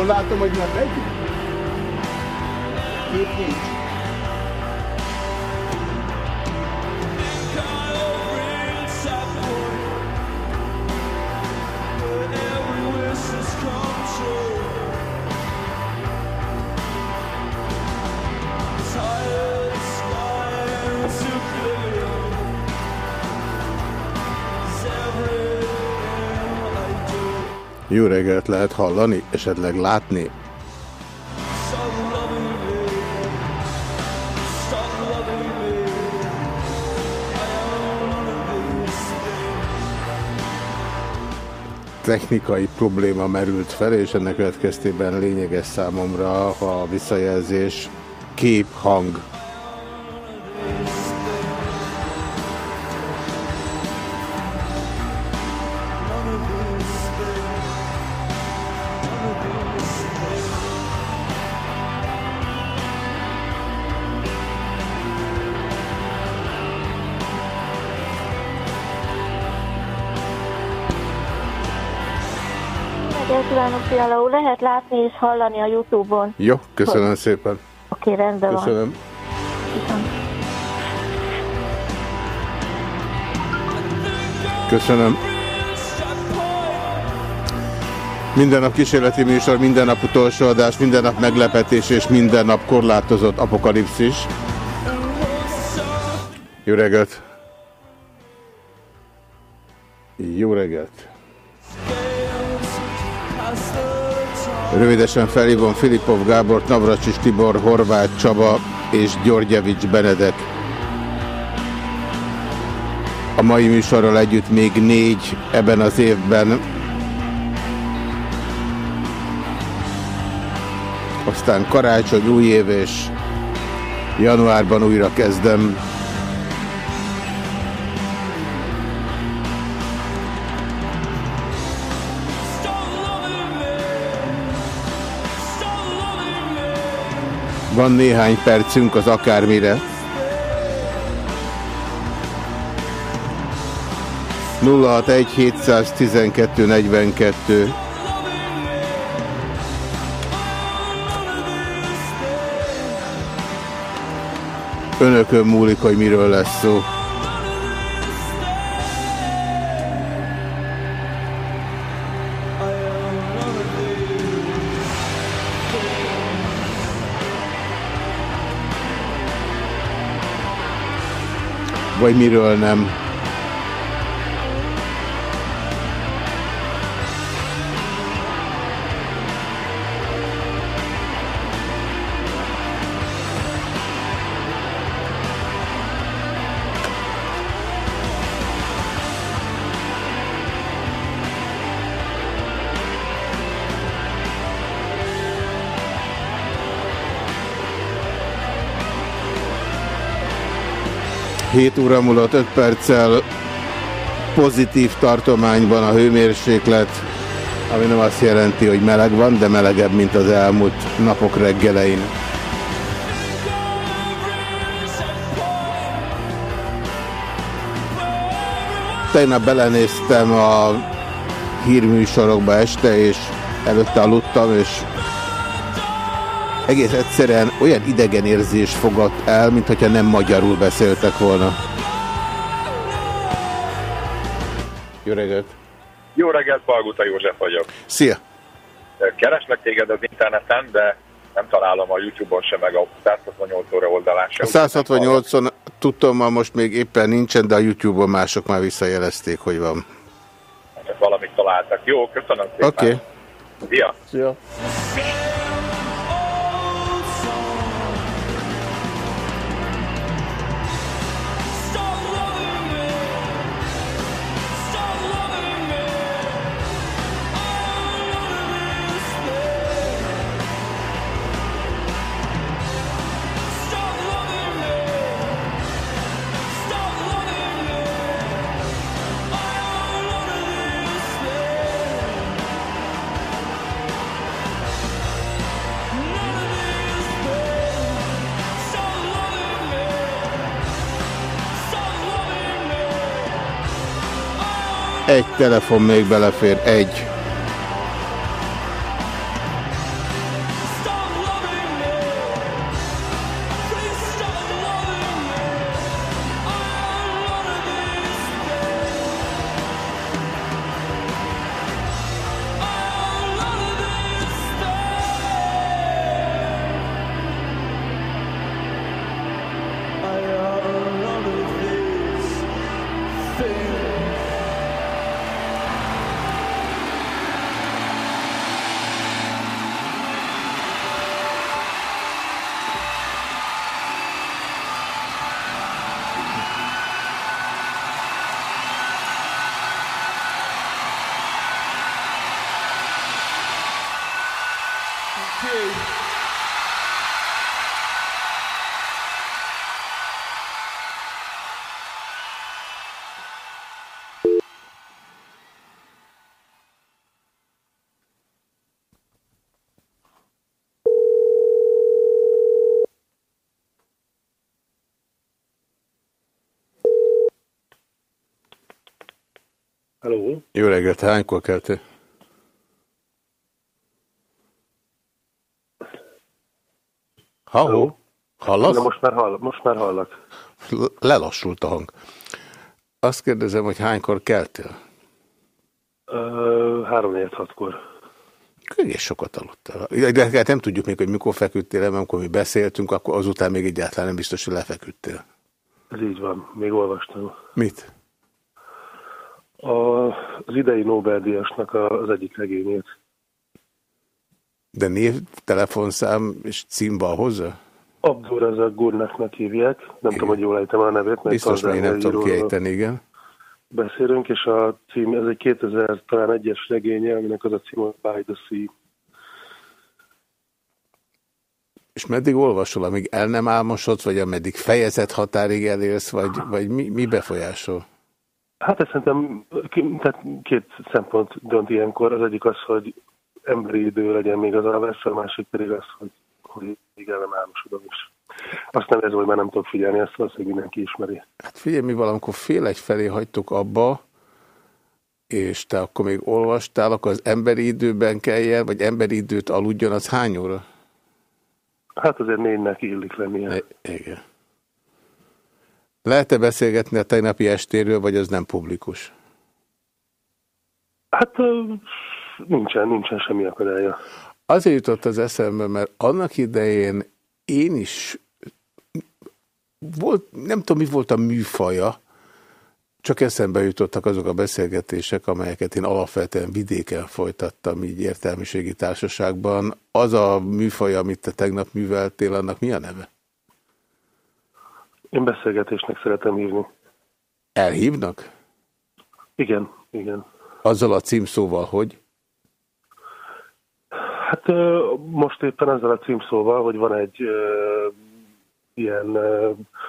Jól látom, hogy Jó reggelt lehet hallani, esetleg látni. technikai probléma merült fel, és ennek következtében lényeges számomra a visszajelzés kép-hang Fiala úr. Lehet látni és hallani a Youtube-on. Jó, köszönöm hogy... szépen. Oké, okay, rendben köszönöm. van. Köszönöm. Köszönöm. Minden nap kísérleti műsor, minden nap utolsó adás, minden nap meglepetés és minden nap korlátozott apokalipszis. Jó reggelt! Jó reggelt! Rövidesen felhívom Filipov Gábor, Navracsis Tibor, Horváth Csaba és Györgyevics Benedek. A mai műsorral együtt még négy ebben az évben. Aztán karácsony, új év és januárban újra kezdem. Van néhány percünk az akármire. 061 712 42 Önökön múlik, hogy miről lesz szó. Vagy miről nem. Hét óra múlott 5 perccel pozitív tartományban a hőmérséklet, ami nem azt jelenti, hogy meleg van, de melegebb, mint az elmúlt napok reggelein. Tegnap belenéztem a hírműsorokba este, és előtte aludtam, és egész egyszerűen olyan idegen érzés fogott el, mint hogyha nem magyarul beszéltek volna. Jó reggelt! Jó reggelt, Palguta József vagyok. Szia! Kereslek téged az interneten, de nem találom a Youtube-on sem, meg a 168 óra oldalán sem. A 168-on tudtam, ma most még éppen nincsen, de a Youtube-on mások már visszajelezték, hogy van. Hát valamit találtak. Jó, köszönöm szépen. Oké. Okay. Szia! Szia! Egy telefon még belefér, egy. Jó reggelt, hánykor keltél? Halló? Hallasz? Na most már, hall, most már hallak. Lelassult a hang. Azt kérdezem, hogy hánykor keltél? Három négy hatkor. Egész sokat aludtál. De hát nem tudjuk még, hogy mikor feküdtél, mert amikor mi beszéltünk, akkor azután még egyáltalán nem biztos, hogy lefeküdtél. Ez így van, még olvastam. Mit? A, az idei Nobel-díjasnak az egyik regényét. De név, telefonszám és cím van hozzá? Abdurazak Gurnaknak hívják, nem igen. tudom, hogy jól ejtem a nevét. Mert Biztos, hogy nem tudom kiejteni, igen. Beszélünk, és a cím, ez egy 2000 talán egyes regénye, aminek az a cím, hogy By the Sea. És meddig olvasol, amíg el nem álmosodsz, vagy ameddig fejezet határig elérsz, vagy, vagy mi, mi befolyásol? Hát ez szerintem tehát két szempont dönt ilyenkor. Az egyik az, hogy emberi idő legyen még az alvás, a másik pedig az, hogy, hogy el nem álmosodom is. Azt nem ez, hogy már nem tudok figyelni, ezt valószínűleg mindenki ismeri. Hát figyelj, mi valamikor fél egy felé hagytuk abba, és te akkor még olvastál, akkor az emberi időben kelljen, vagy emberi időt aludjon, az hány óra? Hát azért négynek illik lennie. E igen. Lehet-e beszélgetni a tegnapi estéről, vagy az nem publikus? Hát nincsen, nincsen semmi akadálya. Azért jutott az eszembe, mert annak idején én is volt, nem tudom, mi volt a műfaja, csak eszembe jutottak azok a beszélgetések, amelyeket én alapvetően vidéken folytattam, így értelmiségi társaságban. Az a műfaj, amit te tegnap műveltél, annak mi a neve? Én beszélgetésnek szeretem hívni. Elhívnak? Igen, igen. Azzal a címszóval, hogy? Hát most éppen ezzel a címszóval, hogy van egy ilyen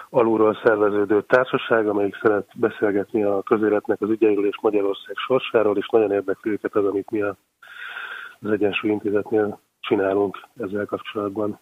alulról szerveződő társaság, amelyik szeret beszélgetni a közéletnek az ügyeiről és Magyarország sorsáról, és nagyon érdekli őket az, amit mi az Egyensúly Intézetnél csinálunk ezzel kapcsolatban.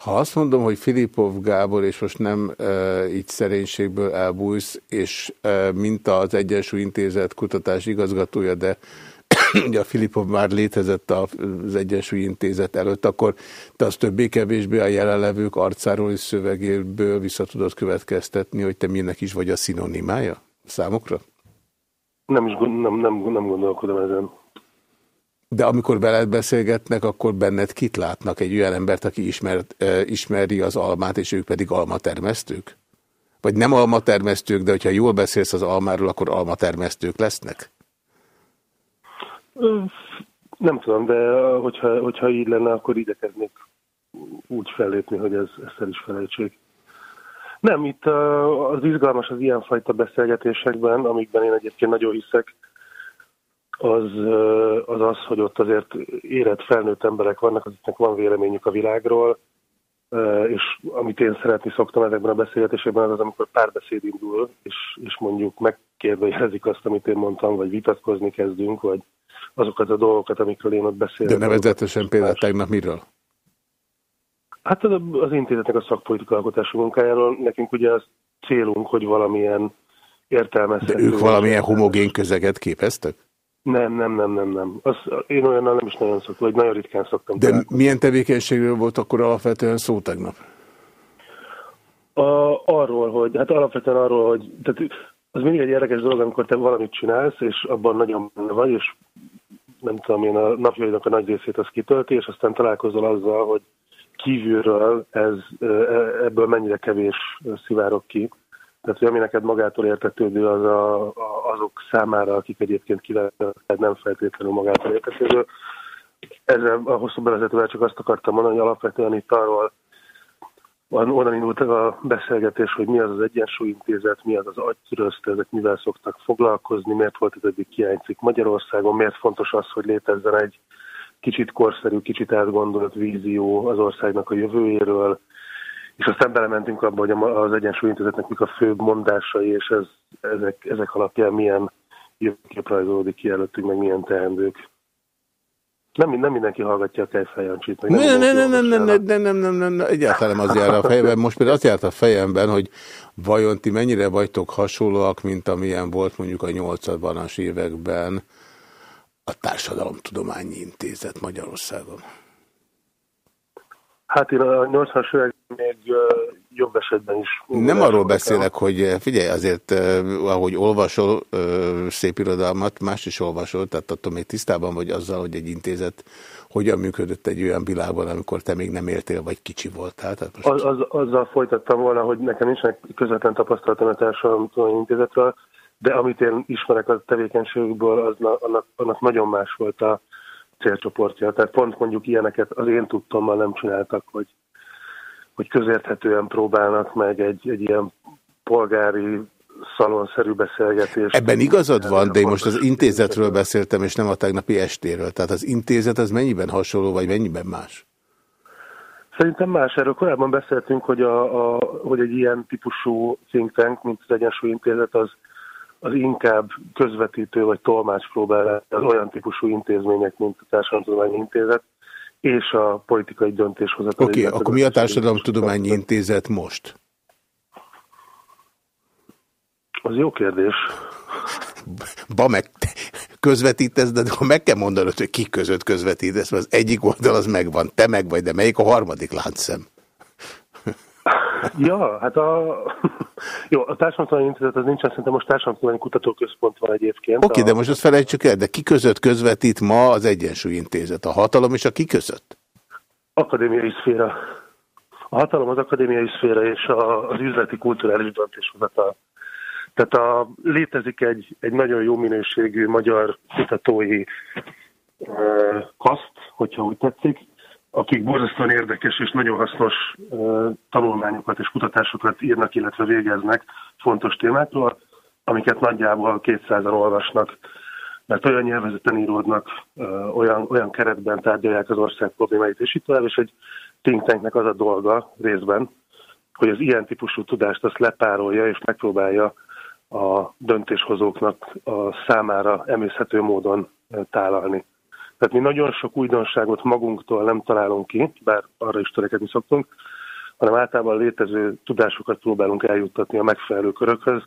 Ha azt mondom, hogy Filipov Gábor, és most nem e, így szerénységből elbújsz, és e, mint az Egyensúly Intézet kutatás igazgatója, de ugye a Filipov már létezett az Egyensúly Intézet előtt, akkor te az többé-kevésbé a jelenlevők arcáról és szövegéből vissza tudod következtetni, hogy te minek is vagy a szinonimája számokra? Nem, is, nem, nem, nem gondolkodom ezen. De amikor veled beszélgetnek, akkor benned kit látnak? Egy olyan embert, aki ismer, ismeri az almát, és ők pedig almatermesztők? Vagy nem almatermesztők, de hogyha jól beszélsz az almáról, akkor almatermesztők lesznek? Nem tudom, de hogyha, hogyha így lenne, akkor igyekeznék úgy fellépni, hogy ez, ezt el is felejtsék. Nem, itt az izgalmas az ilyenfajta beszélgetésekben, amikben én egyébként nagyon hiszek, az, az az, hogy ott azért érett felnőtt emberek vannak, akiknek van véleményük a világról, és amit én szeretni szoktam ezekben a beszélgetésekben, az az, amikor párbeszéd indul, és, és mondjuk megkérdőjelezik azt, amit én mondtam, vagy vitatkozni kezdünk, vagy azokat a dolgokat, amikről én ott beszélek. De nevezetesen például tegnap miről? Hát az, az intézetnek a szakpolitika alkotási munkájáról nekünk ugye az célunk, hogy valamilyen értelmezhető... De ők valamilyen homogén közeget képeztek? Nem, nem, nem, nem, nem. Az, én olyannal nem is nagyon szoktam, vagy nagyon ritkán szoktam. De találkozni. milyen tevékenységről volt akkor alapvetően szó tegnap? A, arról, hogy, hát alapvetően arról, hogy, tehát az mindig egy érdekes dolog, amikor te valamit csinálsz, és abban nagyon benne vagy, és nem tudom én, a napjainak a nagy részét az kitölti, és aztán találkozol azzal, hogy kívülről ez, e, ebből mennyire kevés szivárok ki. Tehát, hogy ami neked magától értetődő, az a, a, azok számára, akik egyébként kivettek, nem feltétlenül magától értetődő. Ezzel a hosszú bevezetővel csak azt akartam mondani, hogy alapvetően itt arról onnan indult a beszélgetés, hogy mi az az egyensúlyintézet, mi az az agytürözt, ezek mivel szoktak foglalkozni, miért volt ez eddig hiányzik Magyarországon, miért fontos az, hogy létezzen egy kicsit korszerű, kicsit átgondolt vízió az országnak a jövőjéről, és aztán belementünk abba, hogy az egyensúlyintézetnek mik a főbb mondásai, és ez, ezek, ezek alapján milyen jövőkép rajzolódik ki előttünk, meg milyen teendők. Nem, nem mindenki hallgatja a Kejfejancsit. Nem, nem, nem, nem, nem, nem, nem, nem, nem, nem, nem, nem, egyáltalán az jár a fejemben. Most például azt járt a fejemben, hogy vajon ti mennyire vagytok hasonlóak, mint amilyen volt mondjuk a 80-as években a Társadalomtudományi Intézet Magyarországon. Hát én a 80-as évek még jobb esetben is. Nem arról beszélek, hogy figyelj, azért ahogy olvasol szép irodalmat, más is olvasol, tehát attól még tisztában vagy azzal, hogy egy intézet hogyan működött egy olyan világban, amikor te még nem éltél, vagy kicsi voltál? Tehát most... az, az, azzal folytattam volna, hogy nekem nincsenek közvetlen tapasztalatom a társadalmi intézetről, de amit én ismerek a tevékenységükből, az, annak, annak nagyon más volt a célcsoportja. Tehát pont mondjuk ilyeneket az én tudtommal nem csináltak, hogy, hogy közérthetően próbálnak meg egy, egy ilyen polgári szalonszerű beszélgetés. Ebben igazad van, de én most az intézetről beszéltem, és nem a tegnapi estéről. Tehát az intézet az mennyiben hasonló, vagy mennyiben más? Szerintem más. Erről korábban beszéltünk, hogy, a, a, hogy egy ilyen típusú think tank, mint az Egyensúly Intézet, az, az inkább közvetítő vagy tolmács próbál az olyan típusú intézmények, mint a Társadalomtudományi Intézet, és a politikai döntéshozatal. Oké, okay, akkor mi a Társadalomtudományi Intézet most? Az jó kérdés. Ba meg közvetítesz, de akkor meg kell mondanod, hogy ki között közvetítesz, mert az egyik oldal az megvan, te meg vagy, de melyik a harmadik láncszem? Ja, hát a, jó, a Társadalmi Intézet az nincsen, szerintem most Társadalmi Kutatóközpont van egyébként. Oké, okay, de most azt felejtsük el, de ki között közvetít ma az Egyensúly Intézet? A hatalom és a ki között? Akadémiai szféra. A hatalom az akadémiai szféra és a, az üzleti kulturális döntéshozatal. Tehát a, létezik egy, egy nagyon jó minőségű magyar kutatói e, kaszt, hogyha úgy tetszik, akik borzasztóan érdekes és nagyon hasznos tanulmányokat és kutatásokat írnak, illetve végeznek fontos témákról, amiket nagyjából 200-an olvasnak, mert olyan nyelvezeten íródnak, olyan, olyan keretben tárgyalják az ország problémáit, és itt tovább, és egy think tanknek az a dolga részben, hogy az ilyen típusú tudást azt lepárolja és megpróbálja a döntéshozóknak a számára emészhető módon tálalni. Tehát mi nagyon sok újdonságot magunktól nem találunk ki, bár arra is törekedni szoktunk, hanem általában létező tudásokat próbálunk eljuttatni a megfelelő körökhöz,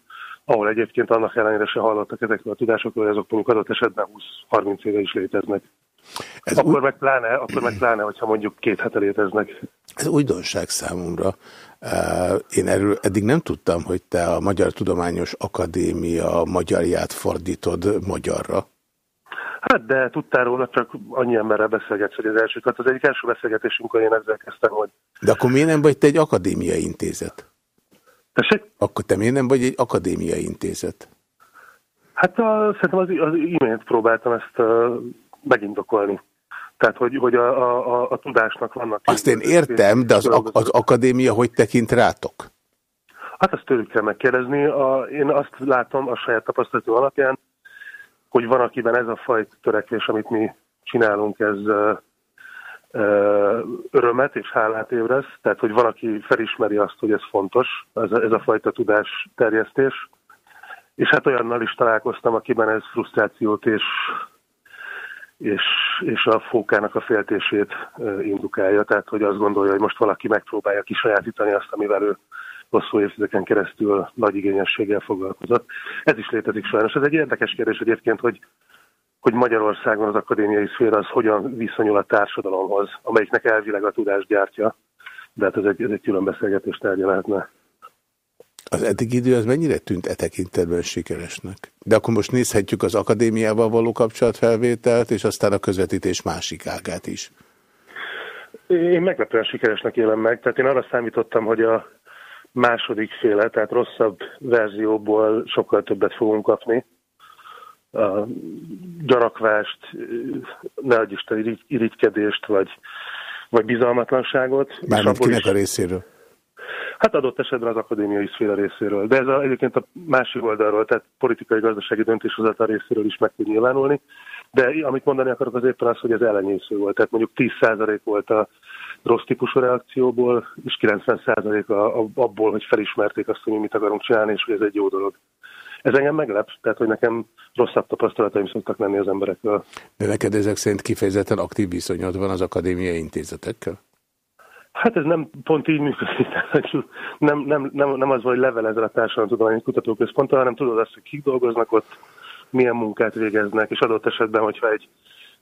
ahol egyébként annak ellenére se hallottak ezekről a tudásokról, hogy azok mondjuk adott esetben 20-30 éve is léteznek. Ez akkor, úgy... meg pláne, akkor meg pláne, hogyha mondjuk két hete léteznek. Ez újdonság számomra. Én erről eddig nem tudtam, hogy te a Magyar Tudományos Akadémia magyarját fordítod magyarra. Hát de tudtál róla, csak annyi emberrel beszélgetsz, hogy az első, tehát az egyik első beszélgetésünkön én ezzel kezdtem, hogy... De akkor miért nem vagy te egy akadémiai intézet? Tessék? Akkor te miért nem vagy egy akadémiai intézet? Hát a, szerintem az, az imént próbáltam ezt uh, megindokolni. Tehát, hogy, hogy a, a, a tudásnak vannak... Azt én értem, de az, az akadémia hogy tekint rátok? Hát azt tőlük kell megkérdezni. A, én azt látom a saját tapasztalatom alapján, hogy van, akiben ez a fajta törekvés, amit mi csinálunk, ez örömet és hálát ébreszt, tehát hogy van, aki felismeri azt, hogy ez fontos, ez a, ez a fajta tudás terjesztés, és hát olyannal is találkoztam, akiben ez frusztrációt és és, és a fókának a féltését indukálja, tehát hogy azt gondolja, hogy most valaki megpróbálja kisajátítani azt, amivel ő hosszú évtizedeken keresztül nagy igényességgel foglalkozott. Ez is létezik sajnos. Ez egy érdekes kérdés egyébként, hogy, hogy Magyarországon az akadémiai szféra az hogyan viszonyul a társadalomhoz, amelyiknek elvileg a tudást gyártja, de hát ez egy, ez egy külön beszélgetés tárgya lehetne. Az eddig idő az mennyire tűnt e tekintetben sikeresnek? De akkor most nézhetjük az akadémiával való kapcsolatfelvételt, és aztán a közvetítés másik ágát is. Én meglepően sikeresnek élem meg, tehát én arra számítottam, hogy a második féle, tehát rosszabb verzióból sokkal többet fogunk kapni. A gyanakvást, ne adj Isten irigykedést, vagy, vagy bizalmatlanságot. Mármint kinek is... a részéről? Hát adott esetben az akadémiai szféra részéről. De ez a, egyébként a másik oldalról, tehát politikai-gazdasági döntéshozatal részéről is meg tud nyilvánulni. De amit mondani akarok az éppen az, hogy ez ellenyésző volt. Tehát mondjuk 10% volt a rossz típusú reakcióból, és 90% a, a, abból, hogy felismerték azt, hogy mi mit akarunk csinálni, és hogy ez egy jó dolog. Ez engem meglep, tehát hogy nekem rosszabb tapasztalataim szoktak lenni az emberekről. De neked ezek szerint kifejezetten aktív viszonyod van az akadémiai intézetekkel? Hát ez nem pont így működik, nem, nem, nem, nem az, hogy levelezel a Társadalomtudományi Kutatóközponttal, hanem tudod azt, hogy kik dolgoznak ott, milyen munkát végeznek, és adott esetben, hogyha egy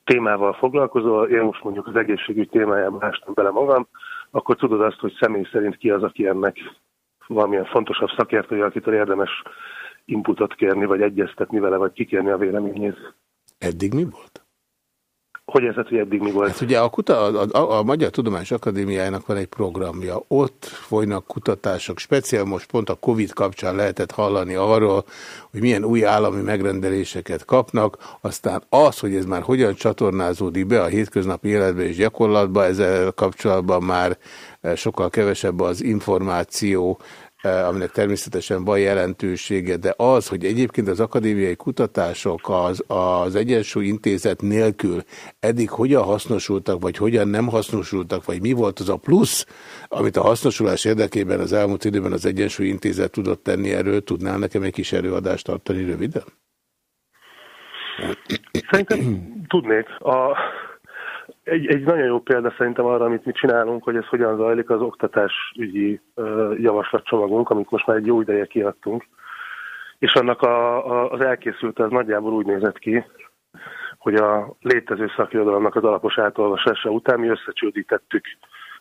témával foglalkozol, én most mondjuk az egészségügy témájában ástam bele magam, akkor tudod azt, hogy személy szerint ki az, aki ennek valamilyen fontosabb szakértője, akitől érdemes inputot kérni, vagy egyeztetni vele, vagy kikérni a véleményét. Eddig mi volt? Hogy ez, hogy eddig mi volt? Hát ugye a, kuta, a, a, a Magyar Tudományos Akadémiájának van egy programja. Ott folynak kutatások, speciál most pont a Covid kapcsán lehetett hallani arról, hogy milyen új állami megrendeléseket kapnak, aztán az, hogy ez már hogyan csatornázódik be a hétköznapi életbe és gyakorlatba, ezzel kapcsolatban már sokkal kevesebb az információ, aminek természetesen van jelentősége, de az, hogy egyébként az akadémiai kutatások az, az Egyensúly Intézet nélkül eddig hogyan hasznosultak, vagy hogyan nem hasznosultak, vagy mi volt az a plusz, amit a hasznosulás érdekében az elmúlt időben az Egyensúly Intézet tudott tenni erről, tudnál nekem egy kis előadást tartani röviden? Szerintem tudnék. A, egy, egy nagyon jó példa szerintem arra, amit mi csinálunk, hogy ez hogyan zajlik az oktatásügyi javaslatcsomagunk, amit most már egy jó ideje kiadtunk. És annak a, a, az elkészült az nagyjából úgy nézett ki, hogy a létező szakirodalomnak az alapos átolvasása után mi összecsődítettük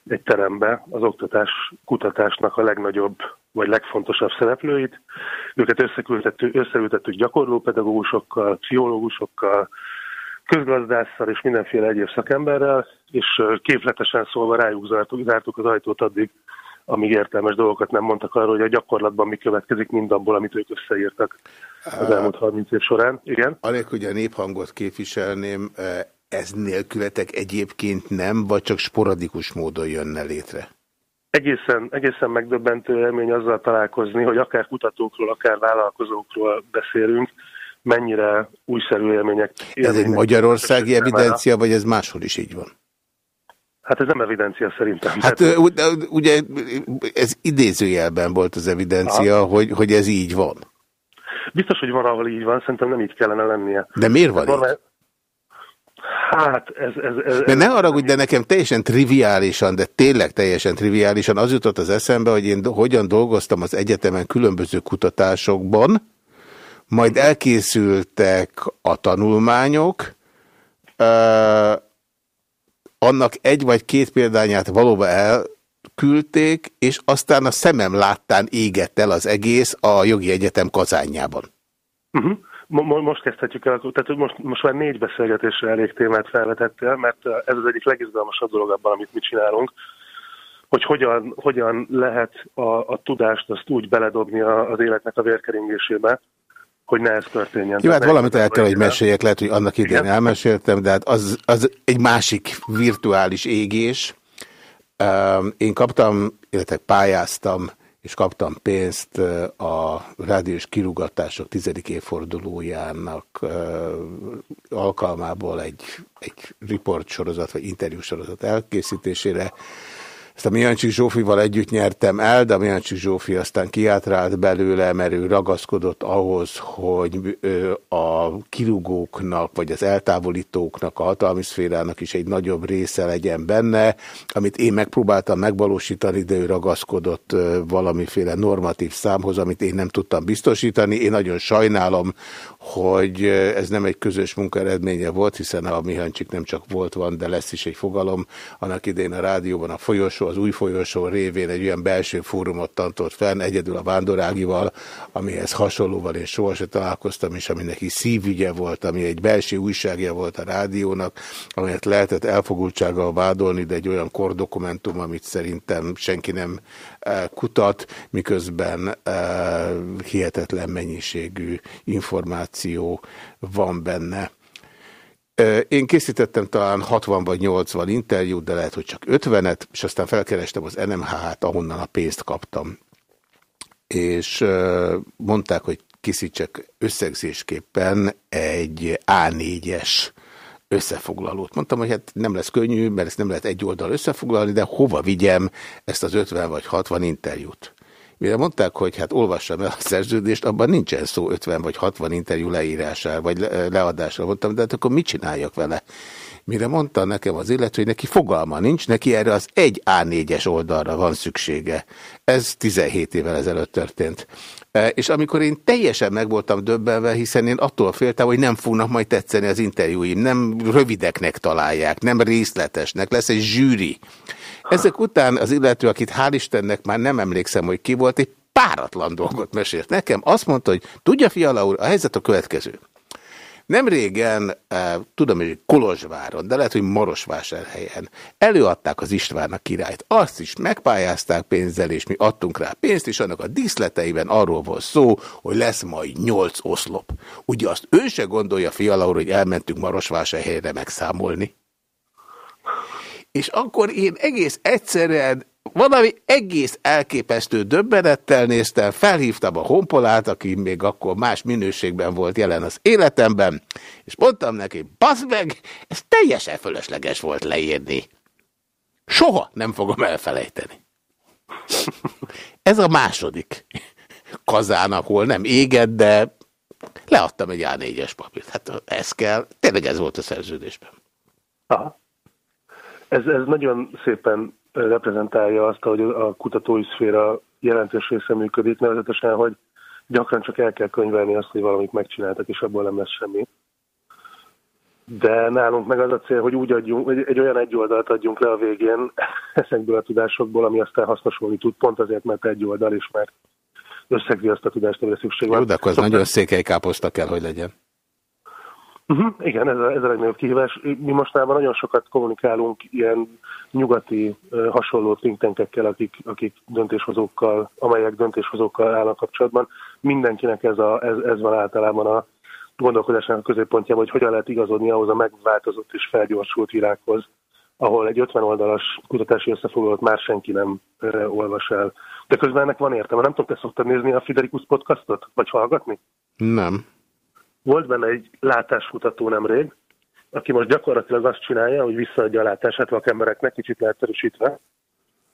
egy terembe az oktatás kutatásnak a legnagyobb vagy legfontosabb szereplőit. Őket összeültettük gyakorlópedagógusokkal, pszichológusokkal, közgazdásszal és mindenféle egyéb szakemberrel, és képletesen szólva rájuk zártuk, zártuk az ajtót addig, amíg értelmes dolgokat nem mondtak arról, hogy a gyakorlatban mi következik mind abból, amit ők összeírtak az elmúlt 30 év során. Igen? Anélkül, hogy a néphangot képviselném, ez nélkületek egyébként nem, vagy csak sporadikus módon jönne létre? Egészen, egészen megdöbbentő élmény azzal találkozni, hogy akár kutatókról, akár vállalkozókról beszélünk, mennyire újszerű élmények. Ez egy magyarországi evidencia, vagy ez máshol is így van? Hát ez nem evidencia szerintem. Hát ugye ez idézőjelben volt az evidencia, hogy, hogy ez így van. Biztos, hogy van, ahol így van, szerintem nem így kellene lennie. De miért van van így? Hát ez... ez, ez de ne haragudj, de nekem teljesen triviálisan, de tényleg teljesen triviálisan az jutott az eszembe, hogy én hogyan dolgoztam az egyetemen különböző kutatásokban, majd elkészültek a tanulmányok, uh, annak egy vagy két példányát valóban elküldték, és aztán a szemem láttán égett el az egész a jogi egyetem kazányában. Uh -huh. Most kezdhetjük el, tehát most, most már négy beszélgetésre elég témát felvetettél, mert ez az egyik legizgalmasabb dolog abban, amit mi csinálunk, hogy hogyan, hogyan lehet a, a tudást azt úgy beledobni az életnek a vérkeringésébe, hogy ne ez történjen. Jó, hát valamit el kell, hogy meséljek, lehet, hogy annak idején Igen? elmeséltem, de hát az, az egy másik virtuális égés. Én kaptam, illetve pályáztam, és kaptam pénzt a rádiós kirugatások tizedik évfordulójának alkalmából egy, egy riportsorozat, vagy interjúsorozat elkészítésére. Ezt a Miancsik Zsófival együtt nyertem el, de a Miancsik Zsófi aztán kiátrált belőle, mert ő ragaszkodott ahhoz, hogy a kirugóknak, vagy az eltávolítóknak, a hatalmi szférának is egy nagyobb része legyen benne, amit én megpróbáltam megvalósítani, de ő ragaszkodott valamiféle normatív számhoz, amit én nem tudtam biztosítani. Én nagyon sajnálom, hogy ez nem egy közös munka eredménye volt, hiszen a Mihancsik nem csak volt, van, de lesz is egy fogalom. Annak idén a rádióban a folyosó, az új folyosó révén egy olyan belső fórumot tantolt fel, egyedül a Vándorágival, amihez hasonlóval én sohasem találkoztam, és ami neki szívügye volt, ami egy belső újságja volt a rádiónak, amelyet lehetett elfogultsággal vádolni, de egy olyan kordokumentum, amit szerintem senki nem eh, kutat, miközben eh, hihetetlen mennyiségű információ van benne. Én készítettem talán 60 vagy 80 interjút, de lehet, hogy csak 50-et, és aztán felkerestem az NMH-t, ahonnan a pénzt kaptam. És mondták, hogy készítsek összegzésképpen egy A4-es összefoglalót. Mondtam, hogy hát nem lesz könnyű, mert ezt nem lehet egy oldal összefoglalni, de hova vigyem ezt az 50 vagy 60 interjút. Mire mondták, hogy hát olvassam el a szerződést, abban nincsen szó 50 vagy 60 interjú leírására, vagy leadásra. Mondtam, de hát akkor mit csináljak vele? Mire mondta nekem az illető, hogy neki fogalma nincs, neki erre az egy A4-es oldalra van szüksége. Ez 17 évvel ezelőtt történt. E, és amikor én teljesen meg voltam döbbenve, hiszen én attól féltem, hogy nem fognak majd tetszeni az interjúim, nem rövideknek találják, nem részletesnek, lesz egy zsűri. Ezek után az illető, akit hál' Istennek már nem emlékszem, hogy ki volt, egy páratlan dolgot mesélt nekem. Azt mondta, hogy tudja, Fiala úr, a helyzet a következő. Nem régen, eh, tudom, hogy Kolozsváron, de lehet, hogy Marosvásárhelyen előadták az István a királyt. Azt is megpályázták pénzzel, és mi adtunk rá pénzt, és annak a díszleteiben arról volt szó, hogy lesz majd nyolc oszlop. Ugye azt ő se gondolja, Fiala úr, hogy elmentünk Marosvásárhelyre megszámolni. És akkor én egész egyszerűen valami egész elképesztő döbbenettel néztem, felhívtam a honpolát, aki még akkor más minőségben volt jelen az életemben, és mondtam neki, bazd meg, ez teljesen fölösleges volt leírni. Soha nem fogom elfelejteni. Ez a második kazán, ahol nem égett, de leadtam egy A4-es papírt. Hát ez kell, tényleg ez volt a szerződésben. Aha. Ez, ez nagyon szépen reprezentálja azt, hogy a kutatói szféra jelentős része működik, nevezetesen, hogy gyakran csak el kell könyvelni azt, hogy valamit megcsináltak, és abból nem lesz semmi. De nálunk meg az a cél, hogy úgy adjunk, egy, egy olyan egy oldalt adjunk le a végén ezekből a tudásokból, ami aztán hasznosulni tud, pont azért, mert egy oldal, és mert összegzi azt a tudást, amire szükség van. Jó, de akkor az nagyon székely káposzta kell, hogy legyen. Uh-huh, igen, ez a, ez a legnagyobb kihívás. Mi mostában nagyon sokat kommunikálunk ilyen nyugati uh, hasonló think akik, akik döntéshozókkal, amelyek döntéshozókkal állnak kapcsolatban. Mindenkinek ez, a, ez, ez van általában a gondolkodásának a középpontjában, hogy hogyan lehet igazodni ahhoz a megváltozott és felgyorsult világhoz, ahol egy 50 oldalas kutatási összefoglalót már senki nem uh, olvas el. De közben ennek van értelme. Nem tudom, te szoktad nézni a Fiderikus podcastot? Vagy hallgatni? Nem. Volt benne egy látásmutató nemrég, aki most gyakorlatilag azt csinálja, hogy visszaadja a látását embereknek, kicsit leegyszerűsítve,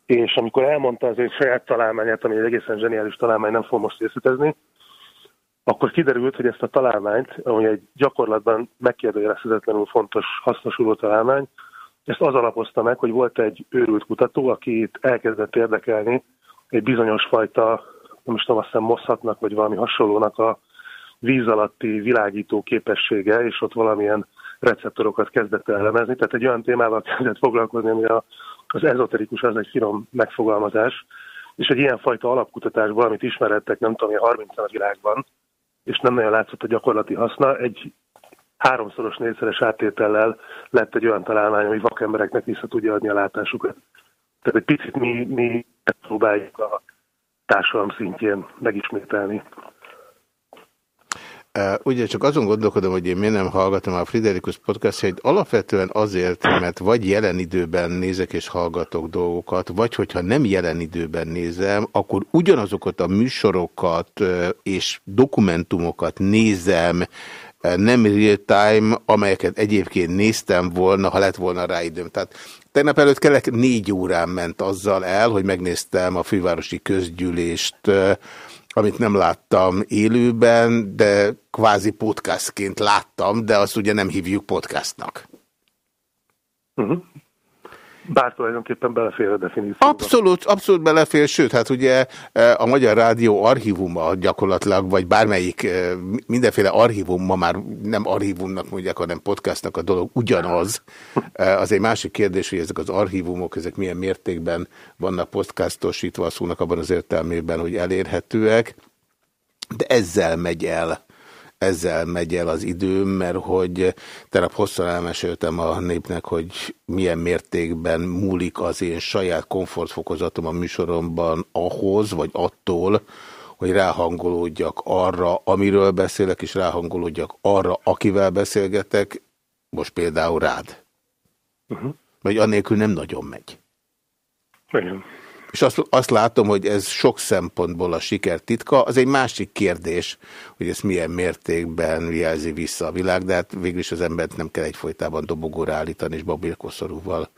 és amikor elmondta az ő saját találmányát, ami egy egészen zseniális találmány, nem fog most részletezni, akkor kiderült, hogy ezt a találmányt, ami egy gyakorlatban megkérdőjelezhetetlenül fontos, hasznosuló találmány, ezt az alapozta meg, hogy volt egy őrült kutató, akit elkezdett érdekelni egy bizonyos fajta, nem is tudom, azt hiszem mosszatnak, vagy valami hasonlónak a víz alatti világító képessége, és ott valamilyen receptorokat kezdett elemezni. Tehát egy olyan témával kezdett foglalkozni, ami a, az ezoterikus, az egy finom megfogalmazás, és egy ilyenfajta alapkutatás, valamit ismerettek, nem tudom, 30 a világban, és nem nagyon látszott a gyakorlati haszna, egy háromszoros, négyszeres áttétellel lett egy olyan találmány, ami vakembereknek vissza tudja adni a látásukat. Tehát egy picit mi, mi próbáljuk a társadalom szintjén megismételni. Ugye csak azon gondolkodom, hogy én miért nem hallgatom a Friderikus podcastjait, alapvetően azért, mert vagy jelen időben nézek és hallgatok dolgokat, vagy hogyha nem jelen időben nézem, akkor ugyanazokat a műsorokat és dokumentumokat nézem, nem real time, amelyeket egyébként néztem volna, ha lett volna rá időm. Tehát tegnap előtt kellett négy órán ment azzal el, hogy megnéztem a fővárosi közgyűlést, amit nem láttam élőben, de kvázi podcastként láttam, de azt ugye nem hívjuk podcastnak. Uh mhm. -huh. Bár tulajdonképpen belefér a definícióba. Abszolút, abszolút belefér, sőt, hát ugye e, a Magyar Rádió archívuma gyakorlatilag, vagy bármelyik e, mindenféle archívum, ma már nem archívumnak mondják, hanem podcastnak a dolog ugyanaz. E, az egy másik kérdés, hogy ezek az archívumok, ezek milyen mértékben vannak podcastosítva a szónak abban az értelmében, hogy elérhetőek, de ezzel megy el ezzel megy el az időm, mert hogy terep hosszan elmeséltem a népnek, hogy milyen mértékben múlik az én saját komfortfokozatom a műsoromban ahhoz, vagy attól, hogy ráhangolódjak arra, amiről beszélek, és ráhangolódjak arra, akivel beszélgetek, most például rád. Uh -huh. Vagy annélkül nem nagyon megy. Igen. És azt, azt látom, hogy ez sok szempontból a siker titka. Az egy másik kérdés, hogy ez milyen mértékben jelzi vissza a világ, de hát végülis az embert nem kell egyfolytában dobogóra állítani és babilkoszorúval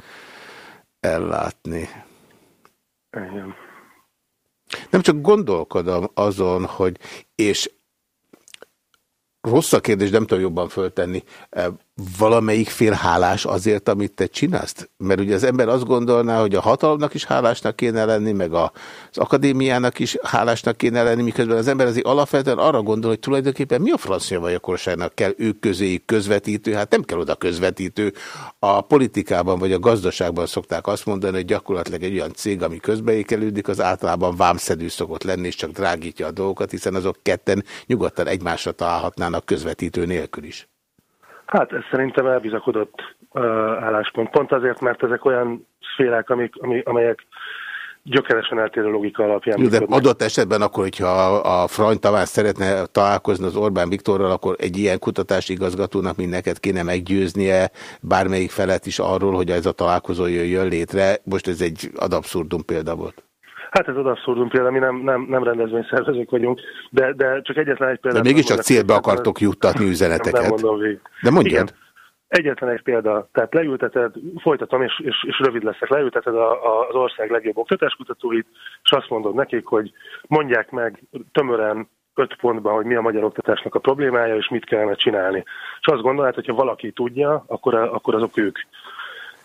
ellátni. Igen. Nem csak gondolkodom azon, hogy, és rossz a kérdés, nem tudom jobban föltenni. Valamelyik fél hálás azért, amit te csinálsz? Mert ugye az ember azt gondolná, hogy a hatalomnak is hálásnak kéne lenni, meg az akadémiának is hálásnak kéne lenni, miközben az ember azért alapvetően arra gondol, hogy tulajdonképpen mi a francia vajakorságnak kell ők közéjük közvetítő, hát nem kell oda közvetítő. A politikában vagy a gazdaságban szokták azt mondani, hogy gyakorlatilag egy olyan cég, ami közbeékelődik, az általában vámszedő szokott lenni, és csak drágítja a dolgokat, hiszen azok ketten nyugodtan egymásra találhatnának közvetítő nélkül is. Hát ez szerintem elbizakodott uh, álláspont. Pont azért, mert ezek olyan szférák, amik, ami, amelyek gyökeresen eltérő logika alapján. De adott esetben akkor, hogyha a Frany Tamás szeretne találkozni az Orbán Viktorral, akkor egy ilyen kutatási igazgatónak, mint neked kéne meggyőznie bármelyik felet is arról, hogy ez a találkozó jöjjön létre. Most ez egy ad abszurdum példa volt. Hát ez az abszurdum példa, mi nem, nem, nem rendezvényszervezők vagyunk, de, de csak egyetlen egy példa. De mégiscsak célbe akartok juttatni üzeneteket. Nem mondom végig. De mondjad. Igen. Egyetlen egy példa, tehát leülteted, folytatom, és, és, és rövid leszek, leülteted a, a, az ország legjobb oktatáskutatóit, és azt mondod nekik, hogy mondják meg tömören öt pontban, hogy mi a magyar oktatásnak a problémája, és mit kellene csinálni. És azt gondolod, hogy ha valaki tudja, akkor, akkor azok ők.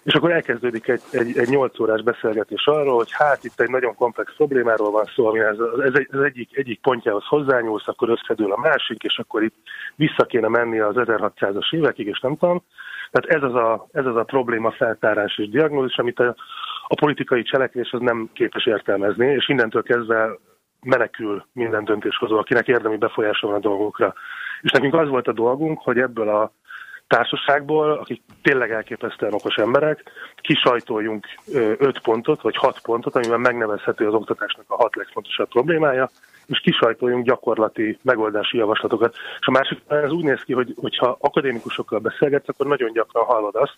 És akkor elkezdődik egy, egy, egy 8 órás beszélgetés arról, hogy hát itt egy nagyon komplex problémáról van szó, ami ez, ez, egy, ez egyik, egyik pontjához hozzányúlsz, akkor összedől a másik, és akkor itt vissza kéne menni az 1600-as évekig, és nem tudom. Tehát ez az a, ez az a probléma feltárás és diagnózis, amit a, a politikai cselekvés az nem képes értelmezni, és innentől kezdve menekül minden döntéshozó, akinek érdemi befolyása van a dolgokra. És nekünk az volt a dolgunk, hogy ebből a társaságból, akik tényleg elképesztően okos emberek, kisajtoljunk öt pontot, vagy hat pontot, amiben megnevezhető az oktatásnak a hat legfontosabb problémája, és kisajtoljunk gyakorlati megoldási javaslatokat. És a másik, ez úgy néz ki, hogy hogyha akadémikusokkal beszélgetsz, akkor nagyon gyakran hallod azt,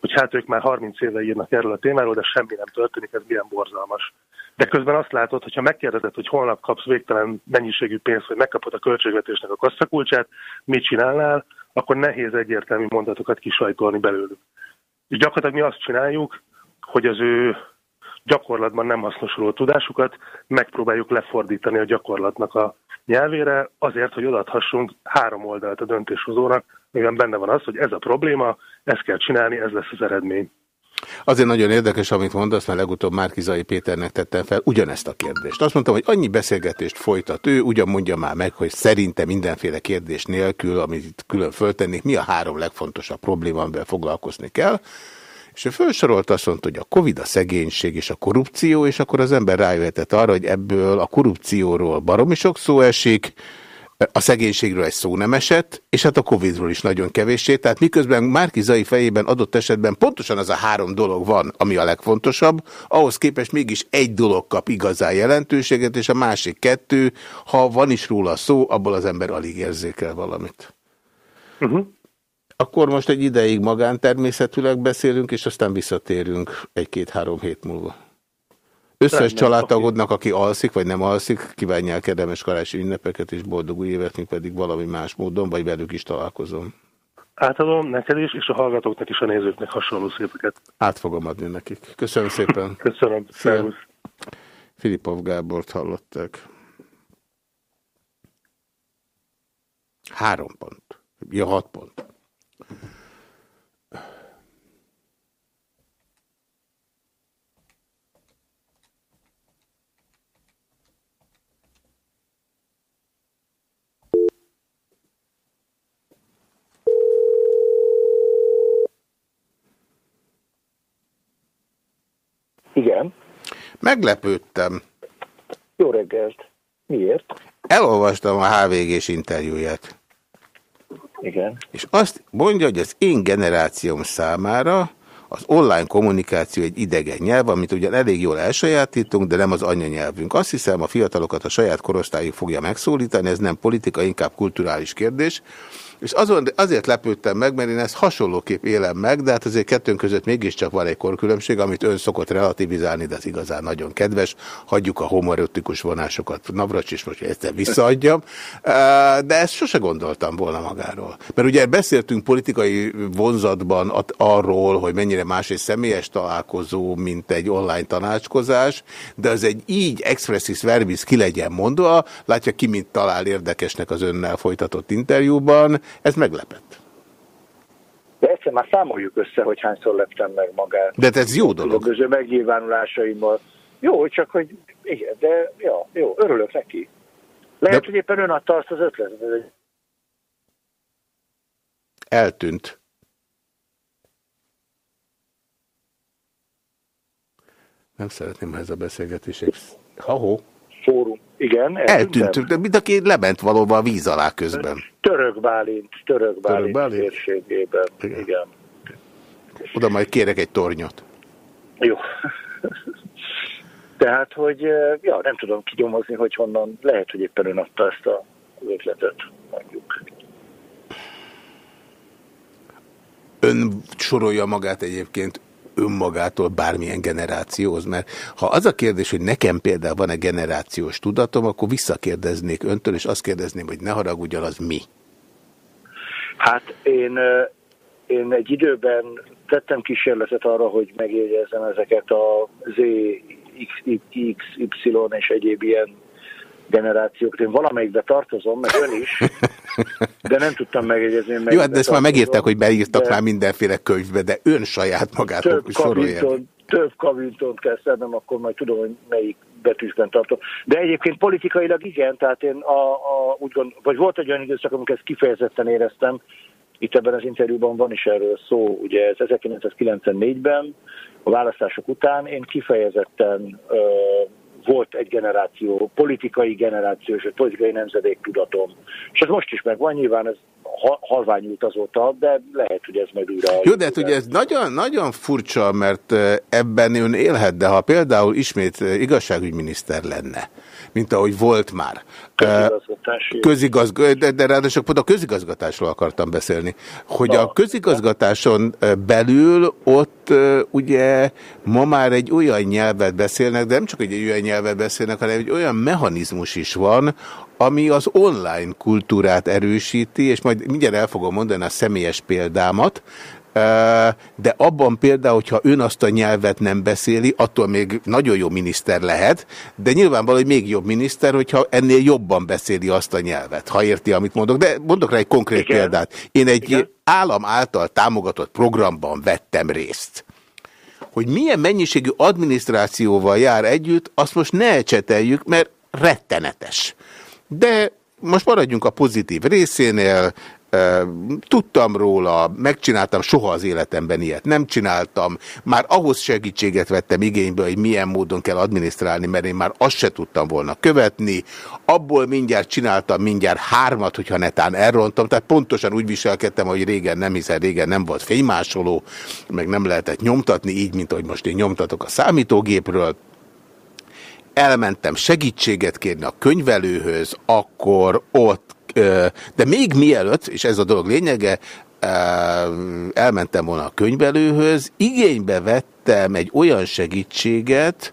hogy hát ők már 30 éve írnak erről a témáról, de semmi nem történik, ez milyen borzalmas. De közben azt látod, hogy ha megkérdezed, hogy holnap kapsz végtelen mennyiségű pénzt, hogy megkapod a költségvetésnek a kasszakulcsát, mit csinálnál, akkor nehéz egyértelmű mondatokat kisajtolni belőlük. És gyakorlatilag mi azt csináljuk, hogy az ő gyakorlatban nem hasznosuló tudásukat megpróbáljuk lefordítani a gyakorlatnak a nyelvére, azért, hogy odaadhassunk három oldalt a döntéshozónak, amiben benne van az, hogy ez a probléma, ezt kell csinálni, ez lesz az eredmény. Azért nagyon érdekes, amit mondasz, mert legutóbb Márkizai Péternek tettem fel ugyanezt a kérdést. Azt mondtam, hogy annyi beszélgetést folytat ő, ugyan mondja már meg, hogy szerinte mindenféle kérdés nélkül, amit itt külön föltennék, mi a három legfontosabb probléma, amivel foglalkozni kell. És ő felsorolt azt mondta, hogy a Covid, a szegénység és a korrupció, és akkor az ember rájöhetett arra, hogy ebből a korrupcióról baromi sok szó esik, a szegénységről egy szó nem esett, és hát a Covid-ról is nagyon kevéssé. Tehát miközben Márki Zai fejében adott esetben pontosan az a három dolog van, ami a legfontosabb, ahhoz képest mégis egy dolog kap igazán jelentőséget, és a másik kettő, ha van is róla szó, abból az ember alig érzékel valamit. Uh -huh. Akkor most egy ideig magántermészetűleg beszélünk, és aztán visszatérünk egy-két-három hét múlva. Összes családtagodnak, aki alszik, vagy nem alszik, kívánják kellemes karási ünnepeket és boldog új évet, mint pedig valami más módon, vagy velük is találkozom. Átadom neked is, és a hallgatóknak is a nézőknek hasonló szépeket. Át fogom adni nekik. Köszönöm szépen. Köszönöm. Szervusz. Filipov Gábort hallották. Három pont. Ja, hat pont. Igen. Meglepődtem. Jó reggelt. Miért? Elolvastam a HVG-s interjúját. Igen. És azt mondja, hogy az én generációm számára az online kommunikáció egy idegen nyelv, amit ugyan elég jól elsajátítunk, de nem az anyanyelvünk. Azt hiszem, a fiatalokat a saját korosztályuk fogja megszólítani, ez nem politika, inkább kulturális kérdés. És azon, azért lepődtem meg, mert én ezt hasonlóképp élem meg, de hát azért kettőnk között mégiscsak van egy korkülönbség, amit ön szokott relativizálni, de az igazán nagyon kedves. Hagyjuk a homoerotikus vonásokat, Navracs is most egyszer visszaadjam. De ezt sose gondoltam volna magáról. Mert ugye beszéltünk politikai vonzatban arról, hogy mennyire más egy személyes találkozó, mint egy online tanácskozás, de az egy így expressis verbis ki legyen mondva, látja ki, mint talál érdekesnek az önnel folytatott interjúban, ez meglepett. De egyszer már számoljuk össze, hogy hányszor leptem meg magát. De ez jó dolog. Különböző megnyilvánulásaimmal. Jó, csak hogy igen, de ja, jó, örülök neki. Lehet, de... hogy éppen ön adta azt az ötletet. Eltűnt. Nem szeretném, ha ez a beszélgetés egy... Ha-ho. Fórum. Igen. Eltűnt, de mind aki lement valóban a víz alá közben. Török Bálint, Török Bálint, török Bálint? térségében. Igen. Igen. Oda majd kérek egy tornyot. Jó. Tehát, hogy ja, nem tudom kinyomozni, hogy honnan lehet, hogy éppen ön adta ezt a ötletet, mondjuk. Ön sorolja magát egyébként önmagától bármilyen generációhoz, mert ha az a kérdés, hogy nekem például van-e generációs tudatom, akkor visszakérdeznék öntől, és azt kérdezném, hogy ne haragudjon, az mi? Hát én, én egy időben tettem kísérletet arra, hogy megjegyezzem ezeket a Z, X, Y és egyéb ilyen generációkat. Én valamelyikbe tartozom, meg ön is, de nem tudtam megjegyezni. Meg Jó, hát de ezt már megírták, hogy beírtak de... már mindenféle könyvbe, de ön saját magát több sorolja. Több kavintont kell szednem, akkor majd tudom, hogy melyik betűsben tartom. De egyébként politikailag igen, tehát én a, a, úgy gond, vagy volt egy olyan időszak, amikor ezt kifejezetten éreztem, itt ebben az interjúban van is erről szó, ugye ez 1994-ben, a választások után én kifejezetten ö, volt egy generáció, politikai generáció és egy politikai nemzedék tudatom. És ez most is megvan, nyilván ez halványult azóta, de lehet, hogy ez meg újra... Jó, de hát ugye ez nagyon, nagyon furcsa, mert ebben ön élhet, de ha például ismét igazságügyminiszter lenne, mint ahogy volt már. Közigazgatási. de, de ráadásul pont a közigazgatásról akartam beszélni, hogy Na, a közigazgatáson belül ott ugye ma már egy olyan nyelvet beszélnek, de nem csak egy olyan nyelvet beszélnek, hanem egy olyan mechanizmus is van, ami az online kultúrát erősíti, és majd mindjárt el fogom mondani a személyes példámat, de abban például, hogyha ön azt a nyelvet nem beszéli, attól még nagyon jó miniszter lehet, de nyilvánvaló, hogy még jobb miniszter, hogyha ennél jobban beszéli azt a nyelvet, ha érti, amit mondok. De mondok rá egy konkrét Igen. példát. Én egy Igen. állam által támogatott programban vettem részt. Hogy milyen mennyiségű adminisztrációval jár együtt, azt most ne ecseteljük, mert rettenetes. De most maradjunk a pozitív részénél, Tudtam róla, megcsináltam, soha az életemben ilyet nem csináltam. Már ahhoz segítséget vettem igénybe, hogy milyen módon kell adminisztrálni, mert én már azt se tudtam volna követni. Abból mindjárt csináltam mindjárt hármat, hogyha netán elrontom. Tehát pontosan úgy viselkedtem, hogy régen nem, hiszen régen nem volt fénymásoló, meg nem lehetett nyomtatni, így, mint ahogy most én nyomtatok a számítógépről elmentem segítséget kérni a könyvelőhöz, akkor ott de még mielőtt, és ez a dolog lényege, elmentem volna a könyvelőhöz, igénybe vettem egy olyan segítséget,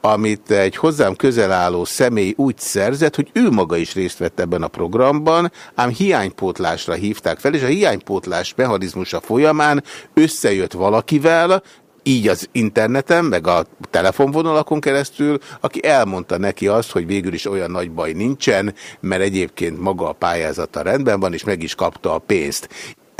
amit egy hozzám közel álló személy úgy szerzett, hogy ő maga is részt vett ebben a programban, ám hiánypótlásra hívták fel, és a hiánypótlás mechanizmusa folyamán összejött valakivel, így az interneten, meg a telefonvonalakon keresztül, aki elmondta neki azt, hogy végül is olyan nagy baj nincsen, mert egyébként maga a pályázata rendben van, és meg is kapta a pénzt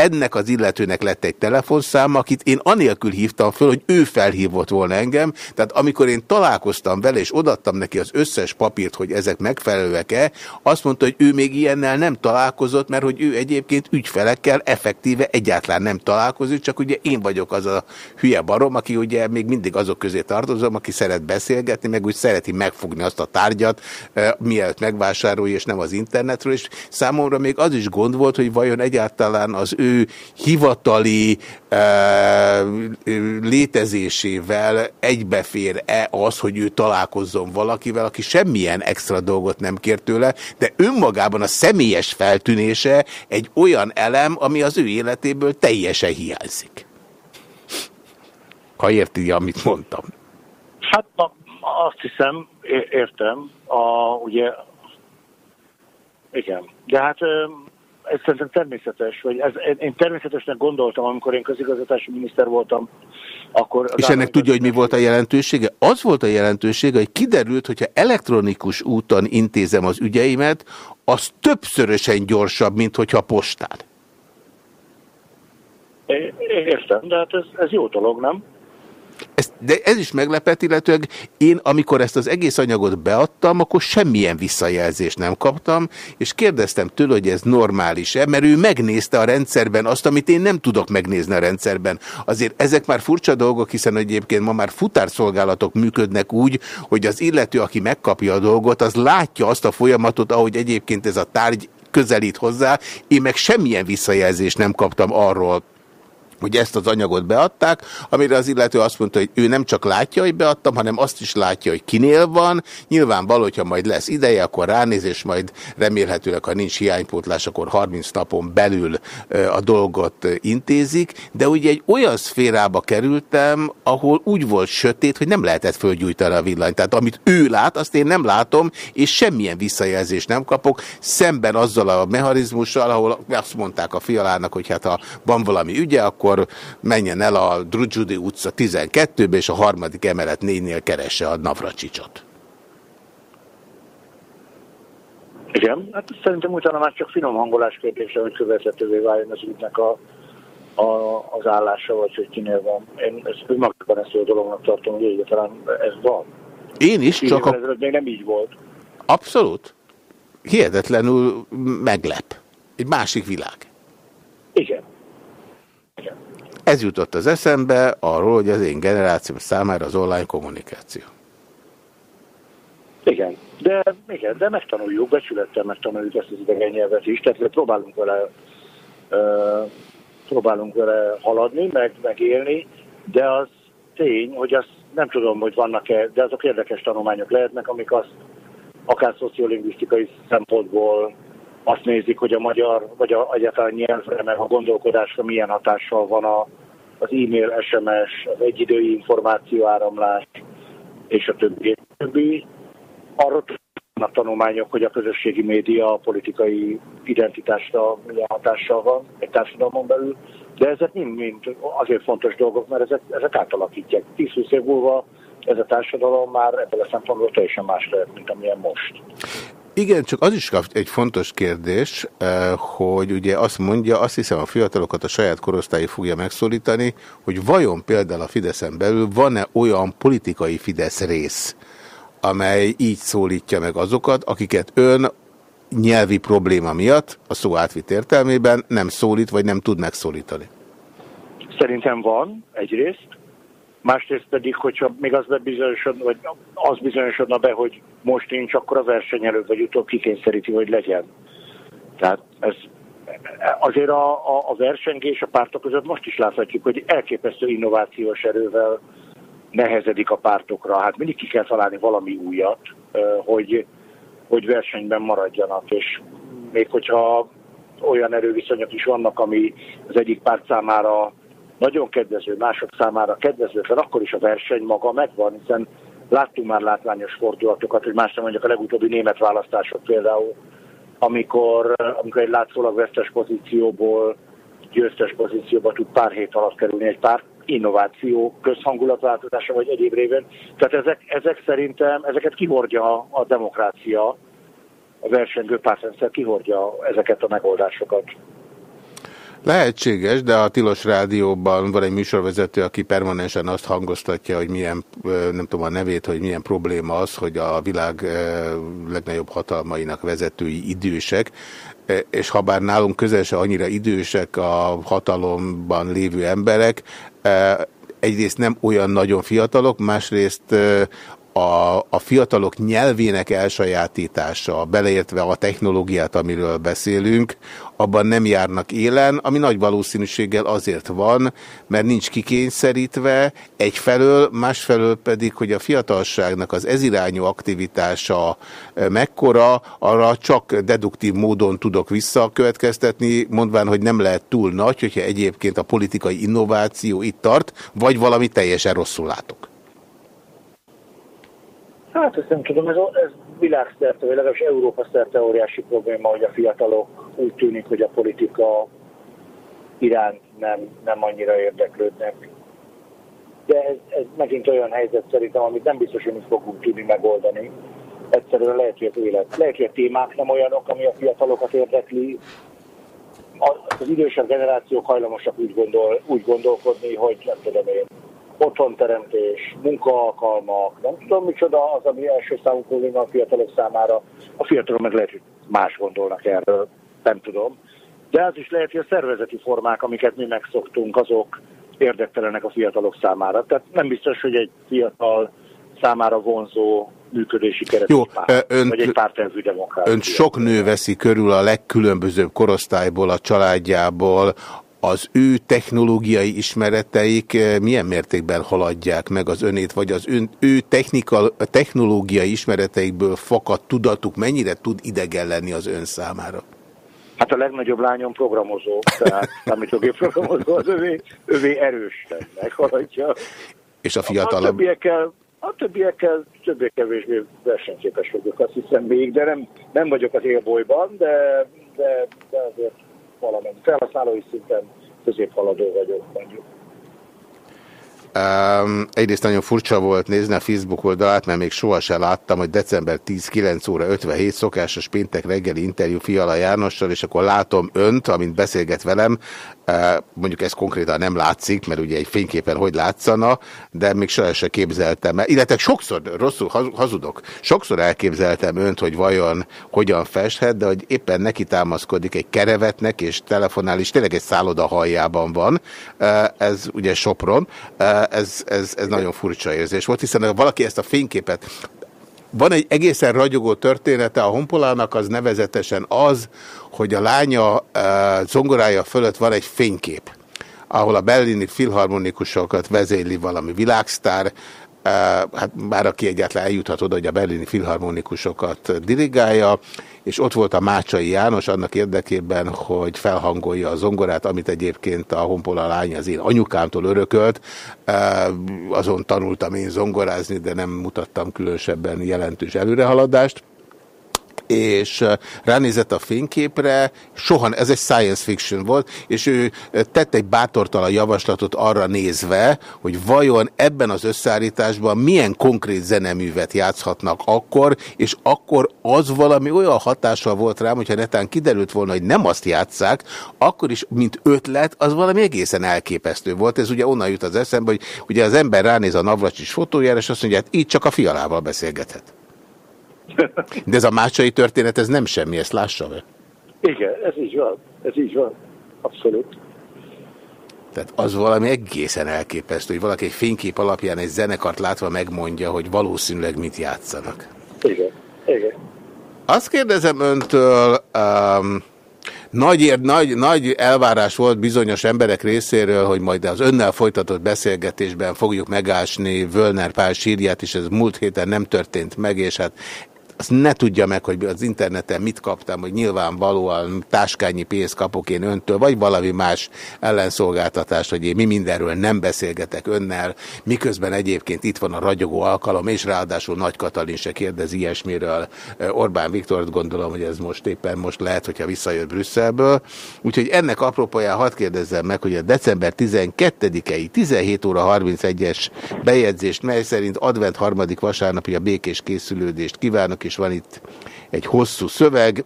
ennek az illetőnek lett egy telefonszám, akit én anélkül hívtam föl, hogy ő felhívott volna engem. Tehát amikor én találkoztam vele, és odattam neki az összes papírt, hogy ezek megfelelőek-e, azt mondta, hogy ő még ilyennel nem találkozott, mert hogy ő egyébként ügyfelekkel effektíve egyáltalán nem találkozik, csak ugye én vagyok az a hülye barom, aki ugye még mindig azok közé tartozom, aki szeret beszélgetni, meg úgy szereti megfogni azt a tárgyat, eh, mielőtt megvásárolja, és nem az internetről, és számomra még az is gond volt, hogy vajon egyáltalán az ő hivatali e, létezésével egybefér-e az, hogy ő találkozzon valakivel, aki semmilyen extra dolgot nem kér tőle, de önmagában a személyes feltűnése egy olyan elem, ami az ő életéből teljesen hiányzik. Ha érti, amit mondtam. Hát na, azt hiszem, értem. A, ugye, igen. De hát ez szerintem természetes, vagy ez, én természetesnek gondoltam, amikor én közigazgatási miniszter voltam, akkor... És ennek tudja, hogy mi volt a jelentősége? Az volt a jelentősége, hogy kiderült, hogyha elektronikus úton intézem az ügyeimet, az többszörösen gyorsabb, mint hogyha postán. Értem, de hát ez, ez jó dolog, nem? De ez is meglepett, illetőleg én, amikor ezt az egész anyagot beadtam, akkor semmilyen visszajelzést nem kaptam, és kérdeztem tőle, hogy ez normális-e, mert ő megnézte a rendszerben azt, amit én nem tudok megnézni a rendszerben. Azért ezek már furcsa dolgok, hiszen egyébként ma már futárszolgálatok működnek úgy, hogy az illető, aki megkapja a dolgot, az látja azt a folyamatot, ahogy egyébként ez a tárgy közelít hozzá, én meg semmilyen visszajelzést nem kaptam arról, hogy ezt az anyagot beadták, amire az illető azt mondta, hogy ő nem csak látja, hogy beadtam, hanem azt is látja, hogy kinél van. Nyilvánvaló, hogyha majd lesz ideje, akkor ránéz, és majd remélhetőleg, ha nincs hiánypótlás, akkor 30 napon belül a dolgot intézik. De ugye egy olyan szférába kerültem, ahol úgy volt sötét, hogy nem lehetett fölgyújtani a villanyt. Tehát amit ő lát, azt én nem látom, és semmilyen visszajelzést nem kapok, szemben azzal a mechanizmussal, ahol azt mondták a fialának, hogy hát ha van valami ügye, akkor akkor menjen el a Drudjudi utca 12-be, és a harmadik emelet négynél keresse a Navracsicsot. Igen, hát szerintem utána már csak finom hangolás kérdése, hogy követhetővé váljon az ügynek a, a, az állása, vagy hogy kinél van. Én ezt önmagában ezt a dolognak tartom, hogy egyáltalán ez van. Én is, csak a... még nem így volt. Abszolút. Hihetetlenül meglep. Egy másik világ. Igen. Ez jutott az eszembe arról, hogy az én generációm számára az online kommunikáció. Igen, de, igen, de megtanuljuk, becsülettel megtanuljuk ezt az idegen nyelvet is, tehát próbálunk vele, uh, próbálunk vele haladni, meg, meg élni, de az tény, hogy azt nem tudom, hogy vannak-e, de azok érdekes tanulmányok lehetnek, amik azt akár szociolingvisztikai szempontból azt nézik, hogy a magyar, vagy a, egyáltalán nyelvre, meg a gondolkodásra milyen hatással van a, az e-mail, SMS, az egyidői információáramlás, és a többi. többi. Arról tudnak tanulmányok, hogy a közösségi média a politikai identitásra milyen hatással van egy társadalmon belül, de ezek mind, mind azért fontos dolgok, mert ezek, ezek átalakítják. 10-20 év múlva ez a társadalom már ebből a szempontból teljesen más lehet, mint amilyen most. Igen, csak az is egy fontos kérdés, eh, hogy ugye azt mondja, azt hiszem a fiatalokat a saját korosztályi fogja megszólítani, hogy vajon például a Fideszen belül van-e olyan politikai Fidesz rész, amely így szólítja meg azokat, akiket ön nyelvi probléma miatt, a szó átvitt értelmében nem szólít, vagy nem tud megszólítani? Szerintem van, egyrészt másrészt pedig, hogyha még az bebizonyosodna, vagy az bizonyosodna be, hogy most nincs, akkor a versenyelő vagy utóbb kikényszeríti, hogy legyen. Tehát ez azért a, a, a versengés a pártok között most is láthatjuk, hogy elképesztő innovációs erővel nehezedik a pártokra. Hát mindig ki kell találni valami újat, hogy, hogy versenyben maradjanak, és még hogyha olyan erőviszonyok is vannak, ami az egyik párt számára nagyon kedvező, mások számára kedvezőtlen, akkor is a verseny maga megvan, hiszen láttunk már látványos fordulatokat, hogy más nem mondjak a legutóbbi német választások például, amikor, amikor egy látszólag vesztes pozícióból győztes pozícióba tud pár hét alatt kerülni egy pár innováció, közhangulatváltozása vagy egyéb révén. Tehát ezek, ezek szerintem, ezeket kihordja a demokrácia, a versengő pártrendszer kihordja ezeket a megoldásokat. Lehetséges, de a Tilos Rádióban van egy műsorvezető, aki permanensen azt hangoztatja, hogy milyen, nem tudom a nevét, hogy milyen probléma az, hogy a világ legnagyobb hatalmainak vezetői idősek, és ha bár nálunk közel se annyira idősek a hatalomban lévő emberek, egyrészt nem olyan nagyon fiatalok, másrészt a, a fiatalok nyelvének elsajátítása, beleértve a technológiát, amiről beszélünk, abban nem járnak élen, ami nagy valószínűséggel azért van, mert nincs kikényszerítve, egyfelől, másfelől pedig, hogy a fiatalságnak az ezirányú aktivitása eh, mekkora, arra csak deduktív módon tudok visszakövetkeztetni, mondván, hogy nem lehet túl nagy, hogyha egyébként a politikai innováció itt tart, vagy valami teljesen rosszul látok. Hát ezt nem tudom, ez, ez világszerte, vagy legalábbis Európa szerte óriási probléma, hogy a fiatalok úgy tűnik, hogy a politika iránt nem, nem annyira érdeklődnek. De ez, ez megint olyan helyzet szerintem, amit nem biztos, hogy mi fogunk tudni megoldani. Egyszerűen lehet, hogy az élet, lehet, hogy a témák nem olyanok, ami a fiatalokat érdekli, az idősebb generációk hajlamosak úgy, gondol, úgy gondolkodni, hogy nem tudom én, otthonteremtés, munkaalkalmak, nem tudom micsoda az, ami első számú probléma a fiatalok számára. A fiatalok meg lehet, hogy más gondolnak erről, nem tudom. De az is lehet, hogy a szervezeti formák, amiket mi megszoktunk, azok érdektelenek a fiatalok számára. Tehát nem biztos, hogy egy fiatal számára vonzó működési keret Jó, párt, önt, vagy egy pártelvű demokrácia. Önt sok nő veszi körül a legkülönbözőbb korosztályból, a családjából, az ő technológiai ismereteik milyen mértékben haladják meg az önét, vagy az ön, ő technikal, technológiai ismereteikből fakadt tudatuk mennyire tud idegen lenni az ön számára? Hát a legnagyobb lányom programozó, tehát számítógép programozó, az övé, övé erősen meghaladja. És a fiatalabb? A többiekkel, a többiekkel többé-kevésbé versenyképes vagyok, azt hiszem még, de nem, nem vagyok az élbolyban, de, de, de azért valamennyi felhasználói szinten középhaladó vagyok mondjuk. Um, egyrészt nagyon furcsa volt nézni a Facebook oldalát, mert még sohasem láttam, hogy december 10-9 óra 57 szokásos péntek reggeli interjú Fiala Jánossal, és akkor látom önt, amint beszélget velem, mondjuk ez konkrétan nem látszik, mert ugye egy fényképen hogy látszana, de még sohasem képzeltem el, illetve sokszor, rosszul hazudok, sokszor elképzeltem önt, hogy vajon hogyan festhet, de hogy éppen neki támaszkodik egy kerevetnek, és telefonál, és tényleg egy szálloda haljában van, ez ugye Sopron, ez, ez, ez nagyon furcsa érzés volt, hiszen ha valaki ezt a fényképet van egy egészen ragyogó története a honpolának, az nevezetesen az, hogy a lánya uh, zongorája fölött van egy fénykép, ahol a berlini filharmonikusokat vezéli valami világsztár, hát már aki egyáltalán eljuthat oda, hogy a berlini filharmonikusokat dirigálja, és ott volt a Mácsai János annak érdekében, hogy felhangolja a zongorát, amit egyébként a Honpola lány az én anyukámtól örökölt. Azon tanultam én zongorázni, de nem mutattam különösebben jelentős előrehaladást és ránézett a fényképre, soha, ez egy science fiction volt, és ő tett egy bátortalan javaslatot arra nézve, hogy vajon ebben az összeállításban milyen konkrét zeneművet játszhatnak akkor, és akkor az valami olyan hatással volt rám, hogyha netán kiderült volna, hogy nem azt játszák, akkor is, mint ötlet, az valami egészen elképesztő volt. Ez ugye onnan jut az eszembe, hogy ugye az ember ránéz a Navracsis fotójára, és azt mondja, hát így csak a fialával beszélgethet. De ez a mácsai történet, ez nem semmi, ezt lássa be. Igen, ez így van. Ez így van. Abszolút. Tehát az valami egészen elképesztő, hogy valaki egy fénykép alapján egy zenekart látva megmondja, hogy valószínűleg mit játszanak. Igen, igen. Azt kérdezem öntől, um, nagy, ér, nagy, nagy elvárás volt bizonyos emberek részéről, hogy majd az önnel folytatott beszélgetésben fogjuk megásni Völner Pál sírját, és ez múlt héten nem történt meg, és hát azt ne tudja meg, hogy az interneten mit kaptam, hogy nyilvánvalóan táskányi pénzt kapok én öntől, vagy valami más ellenszolgáltatás, hogy én mi mindenről nem beszélgetek önnel, miközben egyébként itt van a ragyogó alkalom, és ráadásul Nagy Katalin se kérdez ilyesmiről. Orbán Viktort gondolom, hogy ez most éppen most lehet, hogyha visszajött Brüsszelből. Úgyhogy ennek apropóján hadd kérdezzem meg, hogy a december 12-i 17 óra 31-es bejegyzést, mely szerint advent harmadik vasárnapi a békés készülődést kívánok, és van itt egy hosszú szöveg,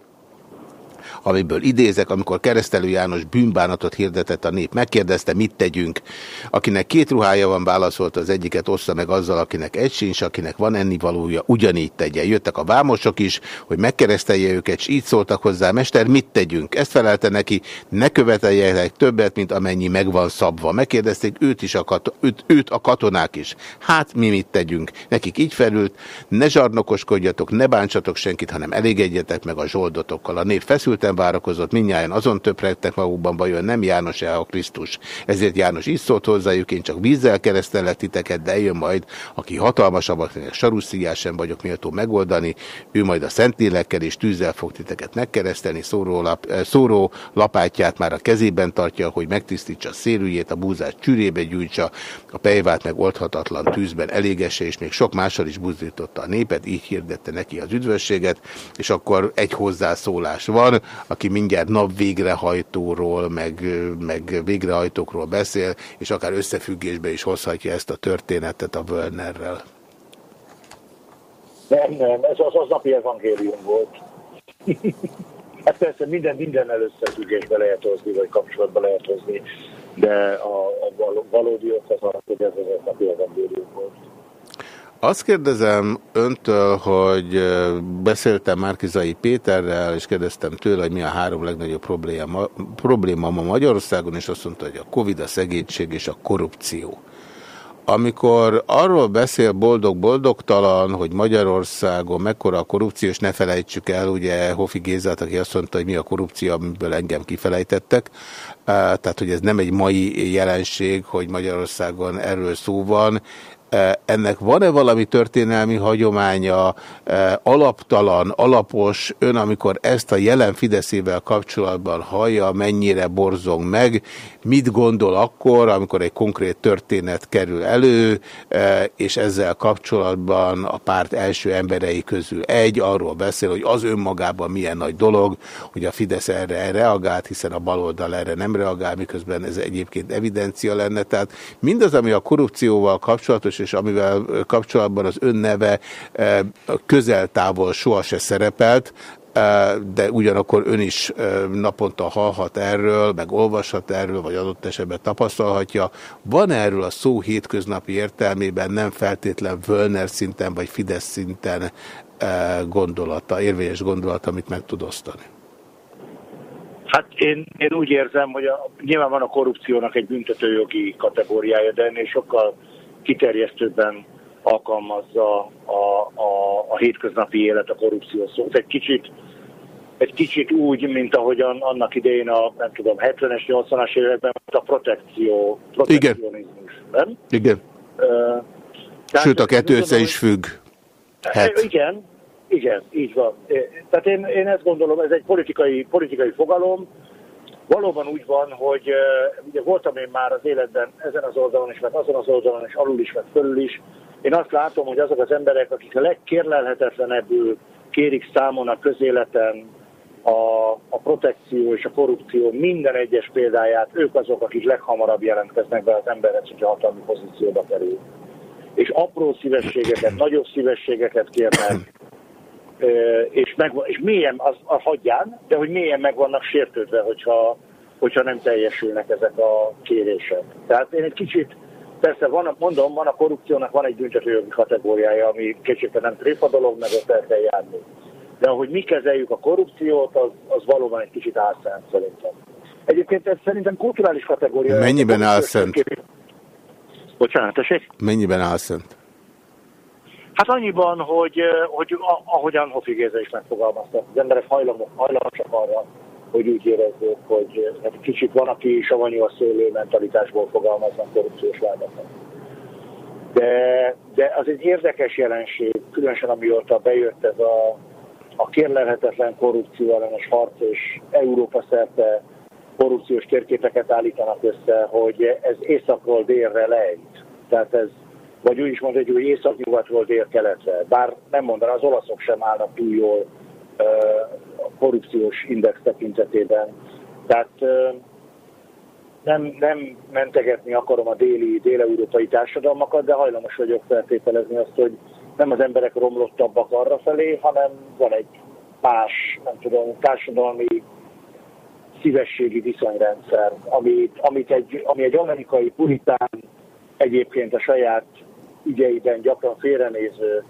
amiből idézek, amikor keresztelő János bűnbánatot hirdetett a nép. Megkérdezte, mit tegyünk. Akinek két ruhája van, válaszolta az egyiket, ossza meg azzal, akinek egy sincs, akinek van ennivalója, ugyanígy tegye. Jöttek a vámosok is, hogy megkeresztelje őket, és így szóltak hozzá, mester, mit tegyünk? Ezt felelte neki, ne követeljenek többet, mint amennyi meg van szabva. Megkérdezték őt is, a őt, őt a katonák is. Hát mi mit tegyünk? Nekik így felült, ne zsarnokoskodjatok, ne bántsatok senkit, hanem elégedjetek meg a zsoldotokkal. A nép feszülten nem várakozott, minnyáján azon töpregtek magukban, vajon nem János-e a Krisztus. Ezért János is szólt hozzájuk, én csak vízzel keresztelek titeket, de eljön majd, aki hatalmasabb, akinek saruszíjás sem vagyok méltó megoldani, ő majd a Szentlélekkel és tűzzel fog titeket megkeresztelni, szóró, lap, eh, szóró lapátját már a kezében tartja, hogy megtisztítsa a szérűjét, a búzát csürébe gyújtsa, a pejvát meg oldhatatlan tűzben elégesse, és még sok mással is buzdította a népet, így hirdette neki az üdvösséget, és akkor egy hozzászólás van, aki mindjárt nap végrehajtóról, meg, meg végrehajtókról beszél, és akár összefüggésbe is hozhatja ezt a történetet a Völnerrel. Nem, nem, ez az napi evangélium volt. Hát persze minden mindennel összefüggésbe lehet hozni, vagy kapcsolatba lehet hozni, de a, a valódi ok az az, hogy ez az napi volt. Azt kérdezem öntől, hogy beszéltem Márkizai Péterrel, és kérdeztem tőle, hogy mi a három legnagyobb probléma, probléma ma Magyarországon, és azt mondta, hogy a Covid, a szegénység és a korrupció. Amikor arról beszél boldog-boldogtalan, hogy Magyarországon mekkora a korrupció, és ne felejtsük el, ugye Hofi Gézát, aki azt mondta, hogy mi a korrupció, amiből engem kifelejtettek, tehát hogy ez nem egy mai jelenség, hogy Magyarországon erről szó van, ennek van-e valami történelmi hagyománya, alaptalan, alapos, ön amikor ezt a jelen Fideszével kapcsolatban hallja, mennyire borzong meg, mit gondol akkor, amikor egy konkrét történet kerül elő, és ezzel kapcsolatban a párt első emberei közül egy arról beszél, hogy az önmagában milyen nagy dolog, hogy a Fidesz erre reagált, hiszen a baloldal erre nem reagál, miközben ez egyébként evidencia lenne. Tehát mindaz, ami a korrupcióval kapcsolatos, és amivel kapcsolatban az önneve eh, közel-távol soha se szerepelt, de ugyanakkor ön is naponta hallhat erről, meg olvashat erről, vagy adott esetben tapasztalhatja. Van erről a szó hétköznapi értelmében nem feltétlen Völner szinten, vagy Fidesz szinten gondolata, érvényes gondolata, amit meg tud osztani? Hát én, én úgy érzem, hogy a, nyilván van a korrupciónak egy büntetőjogi kategóriája, de ennél sokkal kiterjesztőbben alkalmazza a, a, a hétköznapi élet a korrupció szó. Egy kicsit, egy kicsit úgy, mint ahogyan annak idején a, nem tudom, 70-es, 80-as években a protekció, protekcionizmus. Igen. Igen. Uh, Sőt, a kettő össze is függ. Hát. Igen, igen, így van. Tehát én, én ezt gondolom, ez egy politikai, politikai fogalom, Valóban úgy van, hogy ugye voltam én már az életben ezen az oldalon is, meg azon az oldalon is, alul is, meg fölül is. Én azt látom, hogy azok az emberek, akik a legkérlelhetetlenebbül kérik számon a közéleten a, a protekció és a korrupció minden egyes példáját, ők azok, akik leghamarabb jelentkeznek be az emberek, hogyha hatalmi pozícióba kerül. És apró szívességeket, nagyobb szívességeket kérnek, és, meg, és mélyen az, a hagyján, de hogy mélyen meg vannak sértődve, hogyha, hogyha nem teljesülnek ezek a kérések. Tehát én egy kicsit, persze van, mondom, van a korrupciónak van egy büntetőjogi kategóriája, ami kicsit nem tréfa dolog, meg ott el kell járni. De ahogy mi kezeljük a korrupciót, az, az valóban egy kicsit álszent szerintem. Egyébként ez szerintem kulturális kategória. Mennyiben álszent? Bocsánat, tessék? Mennyiben álszent? Hát annyiban, hogy, hogy ahogyan Hofi Géza is megfogalmazta, az emberek hajlamok, hajlamosak arra, hogy úgy érezzék, hogy hát kicsit van, aki savanyú a szőlő mentalitásból fogalmaznak korrupciós vádakat. De, de az egy érdekes jelenség, különösen amióta bejött ez a, a kérlelhetetlen korrupció ellenes harc, és Európa szerte korrupciós térképeket állítanak össze, hogy ez északról délre lejt. Tehát ez vagy úgy is mondhatjuk, hogy észak-nyugatról dél-keletre. Bár nem mondaná, az olaszok sem állnak túl jól a korrupciós index tekintetében. Tehát nem, nem mentegetni akarom a déli, dél-európai társadalmakat, de hajlamos vagyok feltételezni azt, hogy nem az emberek romlottabbak arra felé, hanem van egy más, nem tudom, társadalmi szívességi viszonyrendszer, amit, amit egy, ami egy amerikai puritán egyébként a saját ügyeiben gyakran félrenéző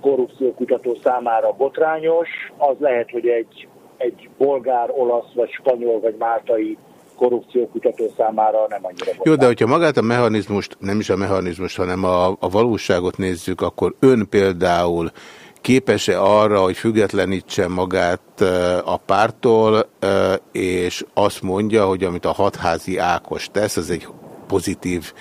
korrupciókutató számára botrányos, az lehet, hogy egy, egy bolgár, olasz, vagy spanyol, vagy máltai korrupciókutató számára nem annyira botrányos. Jó, de hogyha magát a mechanizmust, nem is a mechanizmust, hanem a, a valóságot nézzük, akkor ön például képes-e arra, hogy függetlenítse magát a pártól, és azt mondja, hogy amit a hatházi Ákos tesz, az egy pozitív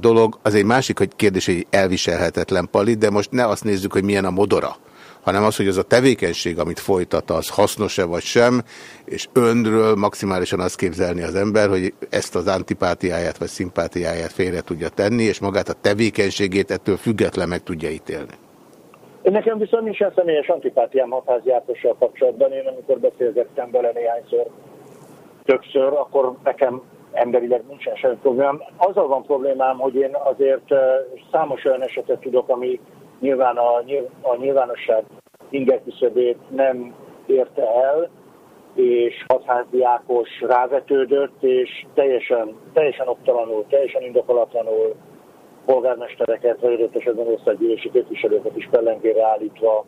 dolog. Az egy másik hogy kérdés, hogy elviselhetetlen pali, de most ne azt nézzük, hogy milyen a modora, hanem az, hogy az a tevékenység, amit folytat, az hasznos-e vagy sem, és önről maximálisan azt képzelni az ember, hogy ezt az antipátiáját vagy szimpátiáját félre tudja tenni, és magát a tevékenységét ettől független meg tudja ítélni. Én nekem viszont nincsen személyes antipátiám hatházi Ákossal kapcsolatban. Én amikor beszélgettem vele néhányszor, többször, akkor nekem emberileg nincsen semmi problémám. Azzal van problémám, hogy én azért számos olyan esetet tudok, ami nyilván a, a nyilvánosság inger nem érte el, és hatházi Ákos rávetődött, és teljesen, teljesen oktalanul, teljesen indokolatlanul polgármestereket, vagy adott esetben országgyűlési képviselőket is pellengére állítva.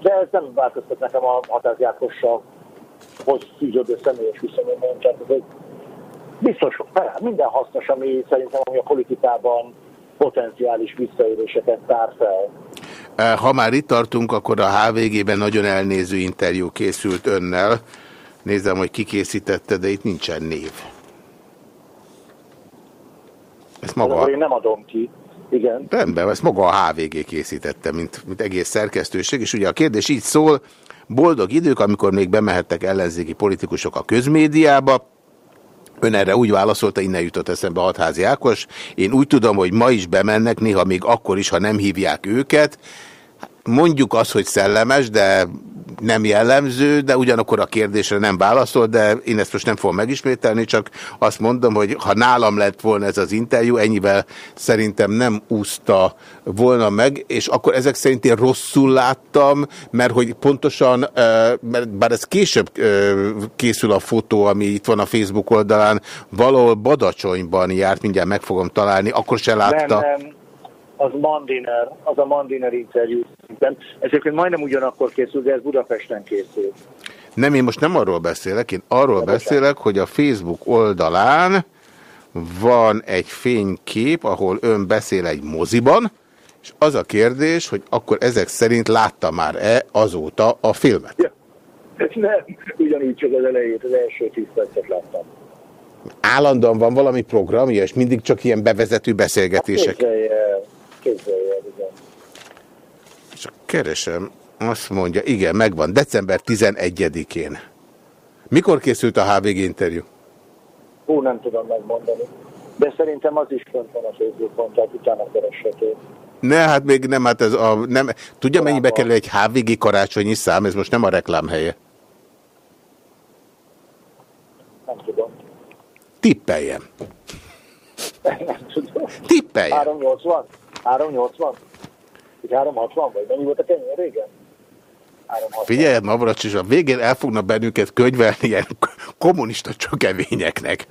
De ez nem változtat nekem a hatházi Ákossal, hogy fűződő személyes viszonyomban. Tehát ez egy biztos, minden hasznos, ami szerintem ami a politikában potenciális visszaéléseket tár fel. Eh, ha már itt tartunk, akkor a HVG-ben nagyon elnéző interjú készült önnel. Nézem, hogy ki készítette, de itt nincsen név. Ezt maga... Én nem adom ki. Igen. Rendben, ezt maga a HVG készítette, mint, mint egész szerkesztőség, és ugye a kérdés így szól, boldog idők, amikor még bemehettek ellenzéki politikusok a közmédiába, Ön erre úgy válaszolta, innen jutott eszembe Hatházi Ákos. Én úgy tudom, hogy ma is bemennek, néha még akkor is, ha nem hívják őket. Mondjuk az, hogy szellemes, de nem jellemző, de ugyanakkor a kérdésre nem válaszol, de én ezt most nem fogom megismételni, csak azt mondom, hogy ha nálam lett volna ez az interjú, ennyivel szerintem nem úszta volna meg, és akkor ezek szerint én rosszul láttam, mert hogy pontosan, mert bár ez később készül a fotó, ami itt van a Facebook oldalán, valahol Badacsonyban járt, mindjárt meg fogom találni, akkor se látta. Nem, nem az Mandiner, az a Mandiner interjú. Ez egyébként majdnem ugyanakkor készült, de ez Budapesten készült. Nem, én most nem arról beszélek, én arról de beszélek, hogy a Facebook oldalán van egy fénykép, ahol ön beszél egy moziban, és az a kérdés, hogy akkor ezek szerint látta már-e azóta a filmet? Ja. Nem, ugyanúgy csak az elejét, az első tíz percet láttam. Állandóan van valami programja, és mindig csak ilyen bevezető beszélgetések. Hát Képzelje igen. Csak keresem, azt mondja, igen, megvan, december 11-én. Mikor készült a HVG interjú? Hú, nem tudom megmondani. De szerintem az is fönt van a Facebookon, tehát utána kereshető. Ne, hát még nem, hát ez a... Nem, tudja, Talán mennyibe kerül egy HVG karácsonyi szám? Ez most nem a reklám helye. Nem tudom. Tippeljem. Nem tudom. Tippeljem. 380? 380? Vagy 360? Vagy mennyi volt a kenyér régen? Figyelj, Navracsis, a végén el fognak bennünket könyvelni ilyen kommunista csökevényeknek.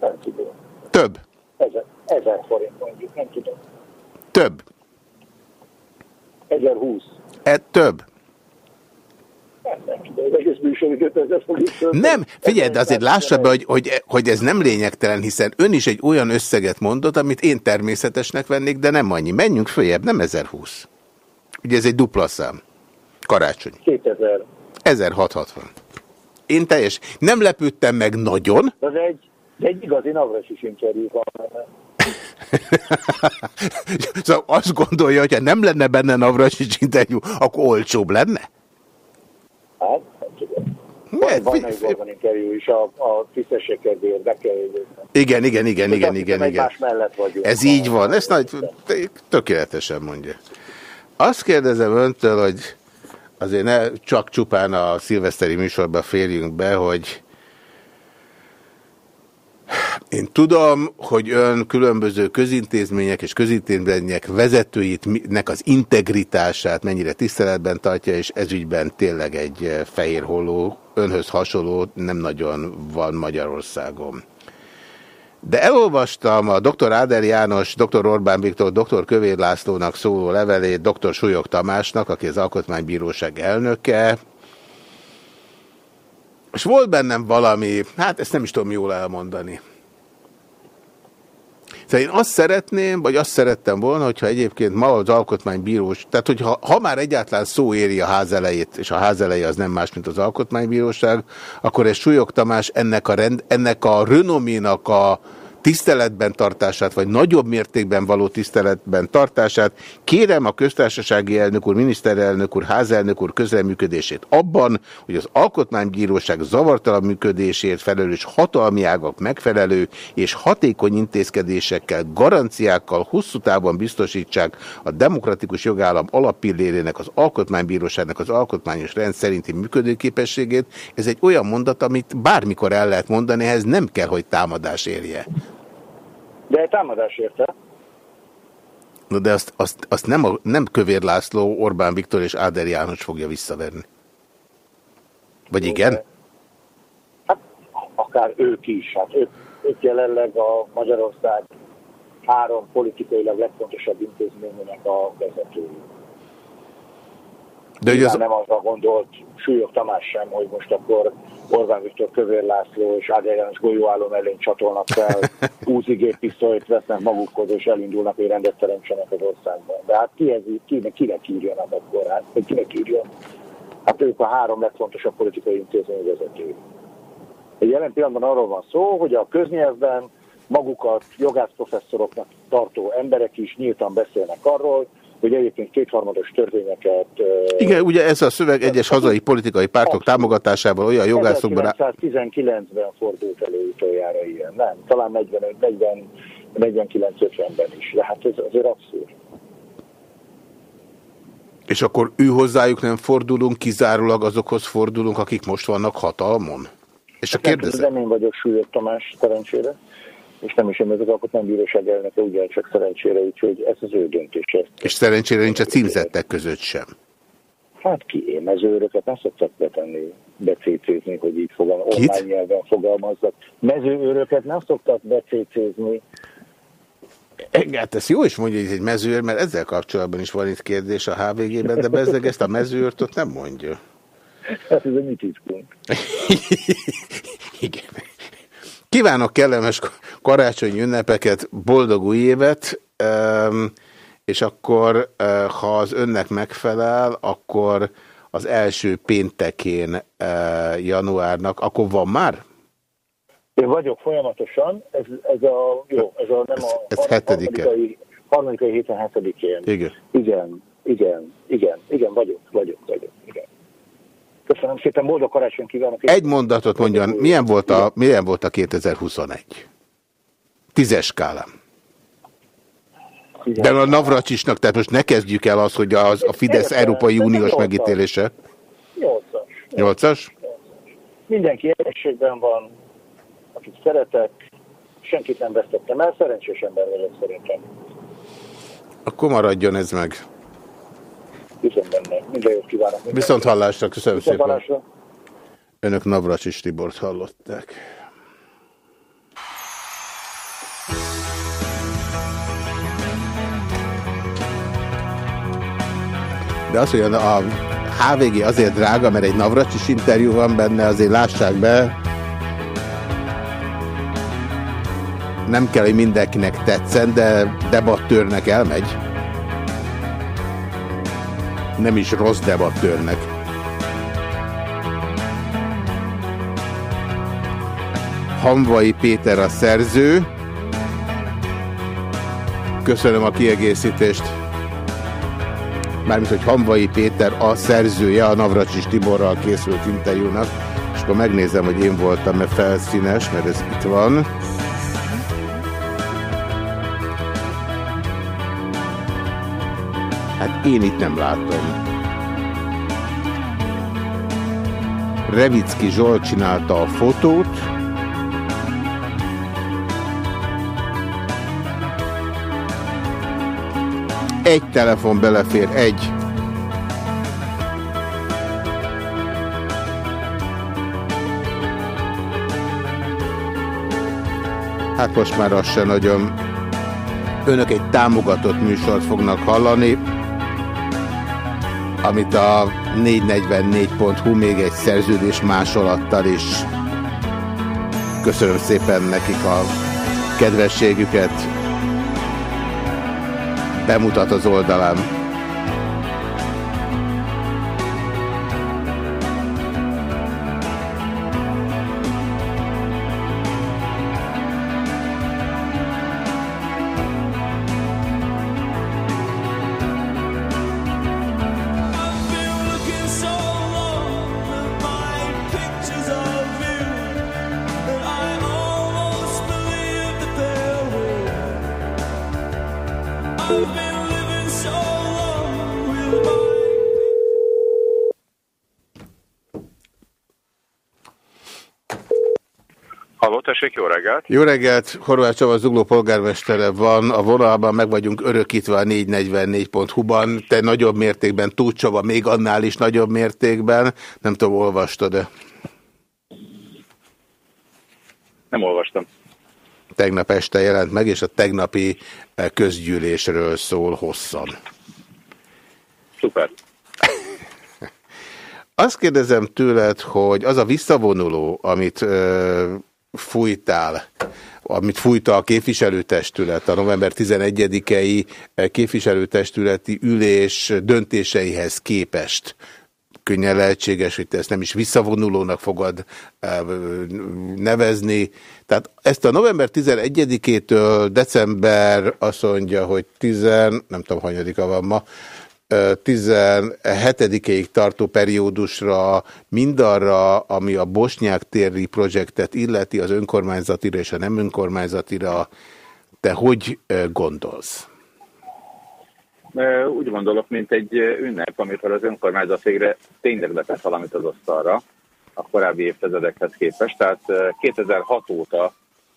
nem tudom. Több. Ezer, ezer forint mondjuk, nem tudom. Több. 1020. E, több. Nem, figyelj, de azért lássa be, hogy, hogy, hogy ez nem lényegtelen, hiszen ön is egy olyan összeget mondott, amit én természetesnek vennék, de nem annyi. Menjünk följebb, nem 1020. Ugye ez egy dupla szám. Karácsony. 2000. 1660. Én teljes. Nem lepődtem meg nagyon. Ez egy, egy igazi Navrasis interjú van. szóval azt gondolja, hogy ha nem lenne benne Navracsics interjú, akkor olcsóbb lenne? Hát, nem tudom. Van, van egy interjú is, a, a tisztesség kedvéért be kell Igen, igen, igen, igen, igen. igen. mellett vagyunk. Ez így van, ezt nagy, tökéletesen mondja. Azt kérdezem öntől, hogy azért ne csak csupán a szilveszteri műsorba férjünk be, hogy én tudom, hogy ön különböző közintézmények és közintézmények vezetőitnek az integritását mennyire tiszteletben tartja, és ezügyben tényleg egy fehér holló, önhöz hasonló nem nagyon van Magyarországon. De elolvastam a dr. Áder János, dr. Orbán Viktor, dr. Kövér Lászlónak szóló levelét dr. Súlyog Tamásnak, aki az Alkotmánybíróság elnöke, és volt bennem valami, hát ezt nem is tudom jól elmondani. Szóval én azt szeretném, vagy azt szerettem volna, hogyha egyébként ma az alkotmánybírós, tehát hogyha ha már egyáltalán szó éri a ház elejét, és a ház eleje az nem más, mint az alkotmánybíróság, akkor ez Súlyog Tamás ennek a, rend, ennek a renoménak a, tiszteletben tartását, vagy nagyobb mértékben való tiszteletben tartását, kérem a köztársasági elnök úr, miniszterelnök úr, házelnök úr közreműködését abban, hogy az alkotmánybíróság zavartalan működésért felelős hatalmi ágak megfelelő és hatékony intézkedésekkel, garanciákkal hosszú távon biztosítsák a demokratikus jogállam alappillérének, az alkotmánybíróságnak az alkotmányos rend szerinti működőképességét. Ez egy olyan mondat, amit bármikor el lehet mondani, ehhez nem kell, hogy támadás érje. De támadás érte. Na de azt, azt, azt nem, a, nem Kövér László, Orbán Viktor és Áder János fogja visszaverni. Vagy igen? Hát akár ők is. Hát ők, ők jelenleg a Magyarország három politikailag legfontosabb intézményének a vezetői. De az... nem azra gondolt Súlyog Tamás sem, hogy most akkor Orbán Viktor, Kövér László és Áder János golyóállom elén csatolnak fel, úzi géppisztolyt vesznek magukhoz és elindulnak, hogy rendet teremtsenek az országban. De hát ki ez, kinek, kinek írjanak akkor, hát, hogy kinek írjon? Hát ők a három legfontosabb politikai intézmény vezetői. Egy jelen pillanatban arról van szó, hogy a köznyelvben magukat jogászprofesszoroknak tartó emberek is nyíltan beszélnek arról, hogy egyébként kétharmados törvényeket... Igen, ugye ez a szöveg egyes hazai politikai pártok abszolút. támogatásával olyan jogászokban... 1919-ben fordult elő utoljára ilyen, nem, talán 40, 40, 49-50-ben is, de hát ez azért abszurd. És akkor ő hozzájuk nem fordulunk, kizárólag azokhoz fordulunk, akik most vannak hatalmon? És a kérdezem... Nem én vagyok Súlyog Tamás, szerencsére és nem is én az alkotmánybíróság elnöke, ugyancsak szerencsére, úgyhogy ez az ő döntése. És szerencsére nincs a címzettek között sem. Hát ki én nem szoktak betenni, becécézni, hogy így fogal, online nyelven fogalmazzak. Mezőőröket nem szoktak becécézni. Hát ezt jó is mondja, hogy egy mezőőr, mert ezzel kapcsolatban is van itt kérdés a HVG-ben, de bezzeg ezt a mezőőrt ott nem mondja. Hát ez a mi titkunk. Igen. Kívánok kellemes karácsonyi ünnepeket, boldog új évet, és akkor, eh, ha az önnek megfelel, akkor az első péntekén eh, januárnak, akkor van már? Én vagyok folyamatosan, ez, ez a, jó, ez a nem ez, a, ez hetedike. harmadikai, harmadikai héten hetedikén. Igen. Igen, igen, igen, igen, vagyok, vagyok, vagyok. Köszönöm szépen, boldog karácsony kívánok. Egy mondatot mondjon, milyen volt a, milyen volt a 2021? Tízes skálán. De a Navracsisnak, tehát most ne kezdjük el az, hogy az, a Fidesz Európai Uniós megítélése. Nyolcas. Nyolcas? Mindenki egészségben van, akit szeretek, senkit nem vesztettem el, szerencsés ember vagyok szerintem. Akkor maradjon ez meg. Viszont benne. Minden jót kívánok. Minden Viszont hallásra, köszönöm Viszont szépen. Hallásra. Önök Navracsis Tibort hallották. De az, hogy a HVG azért drága, mert egy Navracsis interjú van benne, azért lássák be. Nem kell, hogy mindenkinek tetszen, de debattőrnek elmegy nem is rossz debattőrnek. Hamvai Péter a szerző. Köszönöm a kiegészítést. Mármint, hogy Hamvai Péter a szerzője a Navracsis Tiborral készült interjúnak, és akkor megnézem, hogy én voltam-e felszínes, mert ez itt van. Én itt nem látom. Revicki Zsolt csinálta a fotót. Egy telefon belefér, egy. Hát most már az se nagyon. Önök egy támogatott műsort fognak hallani amit a 444.hu még egy szerződés másolattal is köszönöm szépen nekik a kedvességüket bemutat az oldalán. Halló, tessék, jó reggelt! Jó reggelt! Horváth Csaba Zugló polgármestere van. A vonalban meg vagyunk örökítve a 444.hu-ban. Te nagyobb mértékben, Tóth Csaba még annál is nagyobb mértékben. Nem tudom, olvastad-e? Nem olvastam. Tegnap este jelent meg, és a tegnapi eh, közgyűlésről szól hosszan. Szuper. Azt kérdezem tőled, hogy az a visszavonuló, amit ö, fújtál, amit fújta a képviselőtestület, a november 11-i képviselőtestületi ülés döntéseihez képest, könnyen lehetséges, hogy te ezt nem is visszavonulónak fogod nevezni. Tehát ezt a november 11-től december azt mondja, hogy 10, nem tudom, hanyadika van ma, 17-ig tartó periódusra mindarra, ami a Bosnyák téri projektet illeti, az önkormányzatira és a nem önkormányzatira, te hogy gondolsz? Úgy gondolok, mint egy ünnep, amikor az önkormányzat végre tényleg letett valamit az asztalra a korábbi évtizedekhez képest. Tehát 2006 óta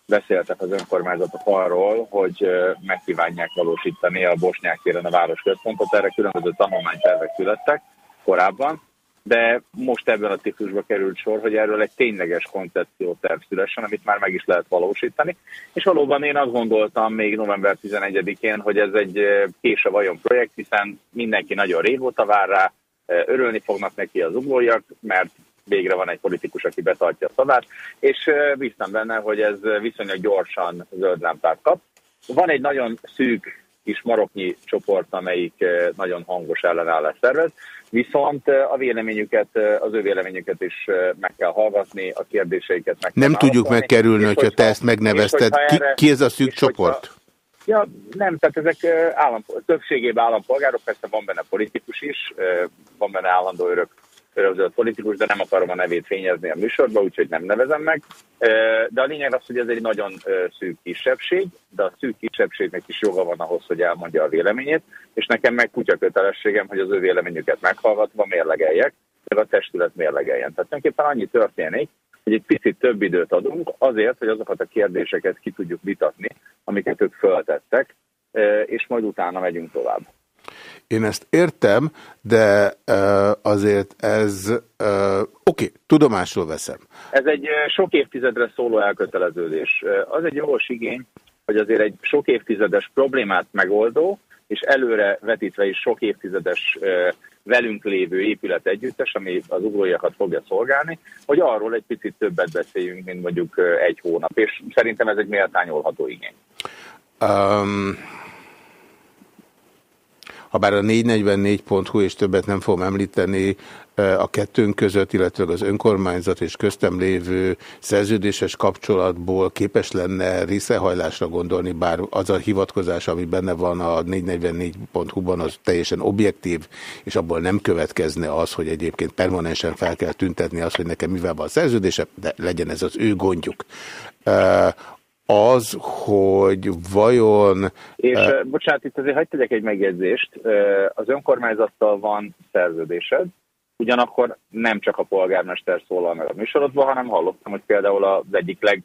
beszéltek az önkormányzatok arról, hogy megkívánják valósítani a Bosnyák téren a városközpontot. Erre különböző tanulmánytervek születtek korábban, de most ebben a típusban került sor, hogy erről egy tényleges koncepcióterv szülessen, amit már meg is lehet valósítani. És valóban én azt gondoltam még november 11-én, hogy ez egy késő vajon projekt, hiszen mindenki nagyon régóta vár rá, örülni fognak neki az uglóiak, mert végre van egy politikus, aki betartja a szavát, és bíztam benne, hogy ez viszonylag gyorsan zöld lámpát kap. Van egy nagyon szűk kis maroknyi csoport, amelyik nagyon hangos ellenállás szervez, viszont a véleményüket, az ő véleményüket is meg kell hallgatni, a kérdéseiket meg kell Nem tudjuk megkerülni, hogyha, hogyha te ezt megnevezted. Ki, erre, ki ez a szűk csoport? Hogyha, Ja, nem, tehát ezek állam, többségében állampolgárok, persze van benne politikus is, van benne állandó örök felözött politikus, de nem akarom a nevét fényezni a műsorba, úgyhogy nem nevezem meg. De a lényeg az, hogy ez egy nagyon szűk kisebbség, de a szűk kisebbségnek is joga van ahhoz, hogy elmondja a véleményét, és nekem meg kutya kötelességem, hogy az ő véleményüket meghallgatva mérlegeljek, meg a testület mérlegeljen. Tehát tulajdonképpen annyi történik, hogy egy picit több időt adunk azért, hogy azokat a kérdéseket ki tudjuk vitatni, amiket ők föltettek, és majd utána megyünk tovább. Én ezt értem, de azért ez, oké, okay, tudomásul veszem. Ez egy sok évtizedre szóló elköteleződés. Az egy jogos igény, hogy azért egy sok évtizedes problémát megoldó, és előre vetítve is sok évtizedes velünk lévő épület együttes, ami az ugrójakat fogja szolgálni, hogy arról egy picit többet beszéljünk, mint mondjuk egy hónap, és szerintem ez egy méltányolható igény. Um, ha bár a 444.hu és többet nem fogom említeni a kettőnk között, illetve az önkormányzat és köztem lévő szerződéses kapcsolatból képes lenne részehajlásra gondolni, bár az a hivatkozás, ami benne van a 444.hu-ban, az teljesen objektív, és abból nem következne az, hogy egyébként permanensen fel kell tüntetni azt, hogy nekem mivel van a szerződése, de legyen ez az ő gondjuk az, hogy vajon... És uh, bocsánat, itt azért hagyd tegyek egy megjegyzést. Az önkormányzattal van szerződésed, ugyanakkor nem csak a polgármester szólal meg a műsorodban, hanem hallottam, hogy például az egyik leg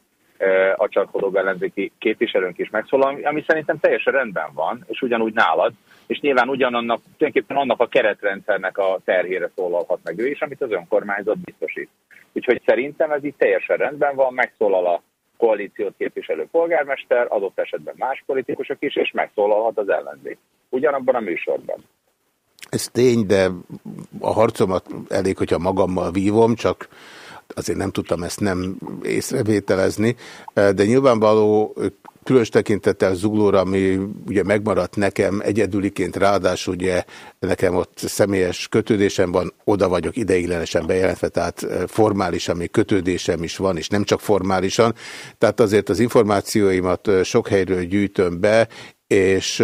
acsarkodóbb ellenzéki képviselőnk is megszólal, ami szerintem teljesen rendben van, és ugyanúgy nálad, és nyilván ugyanannak, tulajdonképpen annak a keretrendszernek a terhére szólalhat meg ő is, amit az önkormányzat biztosít. Úgyhogy szerintem ez itt teljesen rendben van, megszólal a koalíciót képviselő polgármester, adott esetben más politikusok is, és megszólalhat az ellenzék. Ugyanabban a műsorban. Ez tény, de a harcomat elég, hogyha magammal vívom, csak azért nem tudtam ezt nem észrevételezni, de nyilvánvaló Különös tekintettel Zuglóra, ami ugye megmaradt nekem egyedüliként, ráadásul ugye nekem ott személyes kötődésem van, oda vagyok ideiglenesen bejelentve, tehát formálisan még kötődésem is van, és nem csak formálisan. Tehát azért az információimat sok helyről gyűjtöm be, és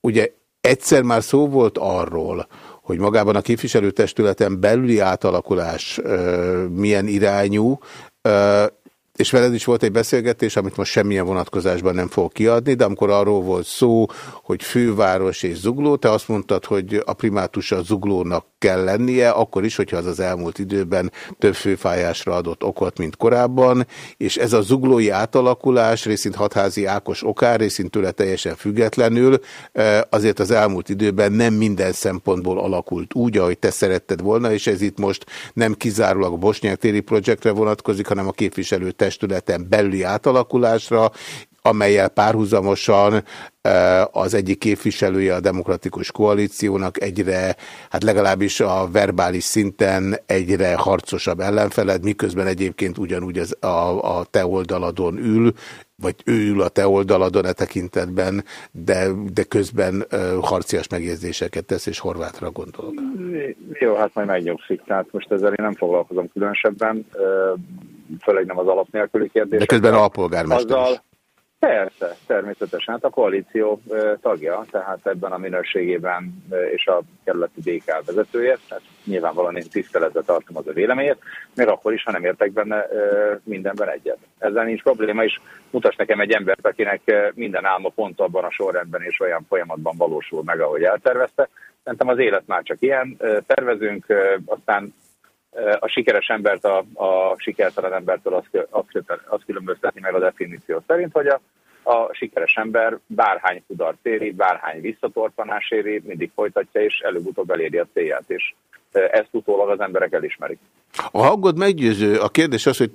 ugye egyszer már szó volt arról, hogy magában a képviselőtestületen belüli átalakulás milyen irányú, és veled is volt egy beszélgetés, amit most semmilyen vonatkozásban nem fog kiadni, de amikor arról volt szó, hogy főváros és zugló, te azt mondtad, hogy a primátusa zuglónak kell lennie, akkor is, hogyha az az elmúlt időben több főfájásra adott okot, mint korábban, és ez a zuglói átalakulás részint hatházi Ákos okár, részint tőle teljesen függetlenül, azért az elmúlt időben nem minden szempontból alakult úgy, ahogy te szeretted volna, és ez itt most nem kizárólag a Bosnyák téri projektre vonatkozik, hanem a képviselő testületen belüli átalakulásra, amelyel párhuzamosan az egyik képviselője a demokratikus koalíciónak egyre, hát legalábbis a verbális szinten egyre harcosabb ellenfeled, miközben egyébként ugyanúgy az a, a te oldaladon ül, vagy ő ül a te oldaladon e tekintetben, de, de közben uh, harcias megjegyzéseket tesz, és Horvátra gondolok. Jó, hát majd megnyugszik. Tehát most ezzel én nem foglalkozom különösebben, uh, főleg nem az alap nélküli kérdés. De közben alpolgármester Azzal, Persze, természetesen. Hát a koalíció tagja, tehát ebben a minőségében és a kerületi DK vezetője, tehát nyilvánvalóan én tiszteletbe tartom az a véleményét, még akkor is, ha nem értek benne mindenben egyet. Ezzel nincs probléma, és mutas nekem egy embert, akinek minden álma pont abban a sorrendben és olyan folyamatban valósul meg, ahogy eltervezte. Szerintem az élet már csak ilyen. Tervezünk, aztán a sikeres embert a, a sikertelen embertől azt, azt, azt különböztetni meg a definíció szerint, hogy a, a sikeres ember bárhány kudarc éri, bárhány visszatorpanás éri, mindig folytatja, és előbb-utóbb eléri a célját, és ezt utólag az emberek elismerik. A hangod meggyőző. A kérdés az, hogy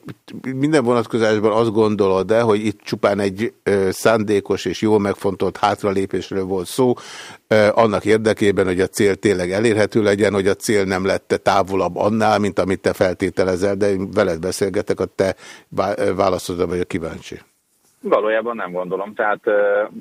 minden vonatkozásban azt gondolod-e, hogy itt csupán egy szándékos és jól megfontolt hátralépésről volt szó, annak érdekében, hogy a cél tényleg elérhető legyen, hogy a cél nem lett távolabb annál, mint amit te feltételezel, de én veled beszélgetek, a te válaszodra vagyok kíváncsi. Valójában nem gondolom. Tehát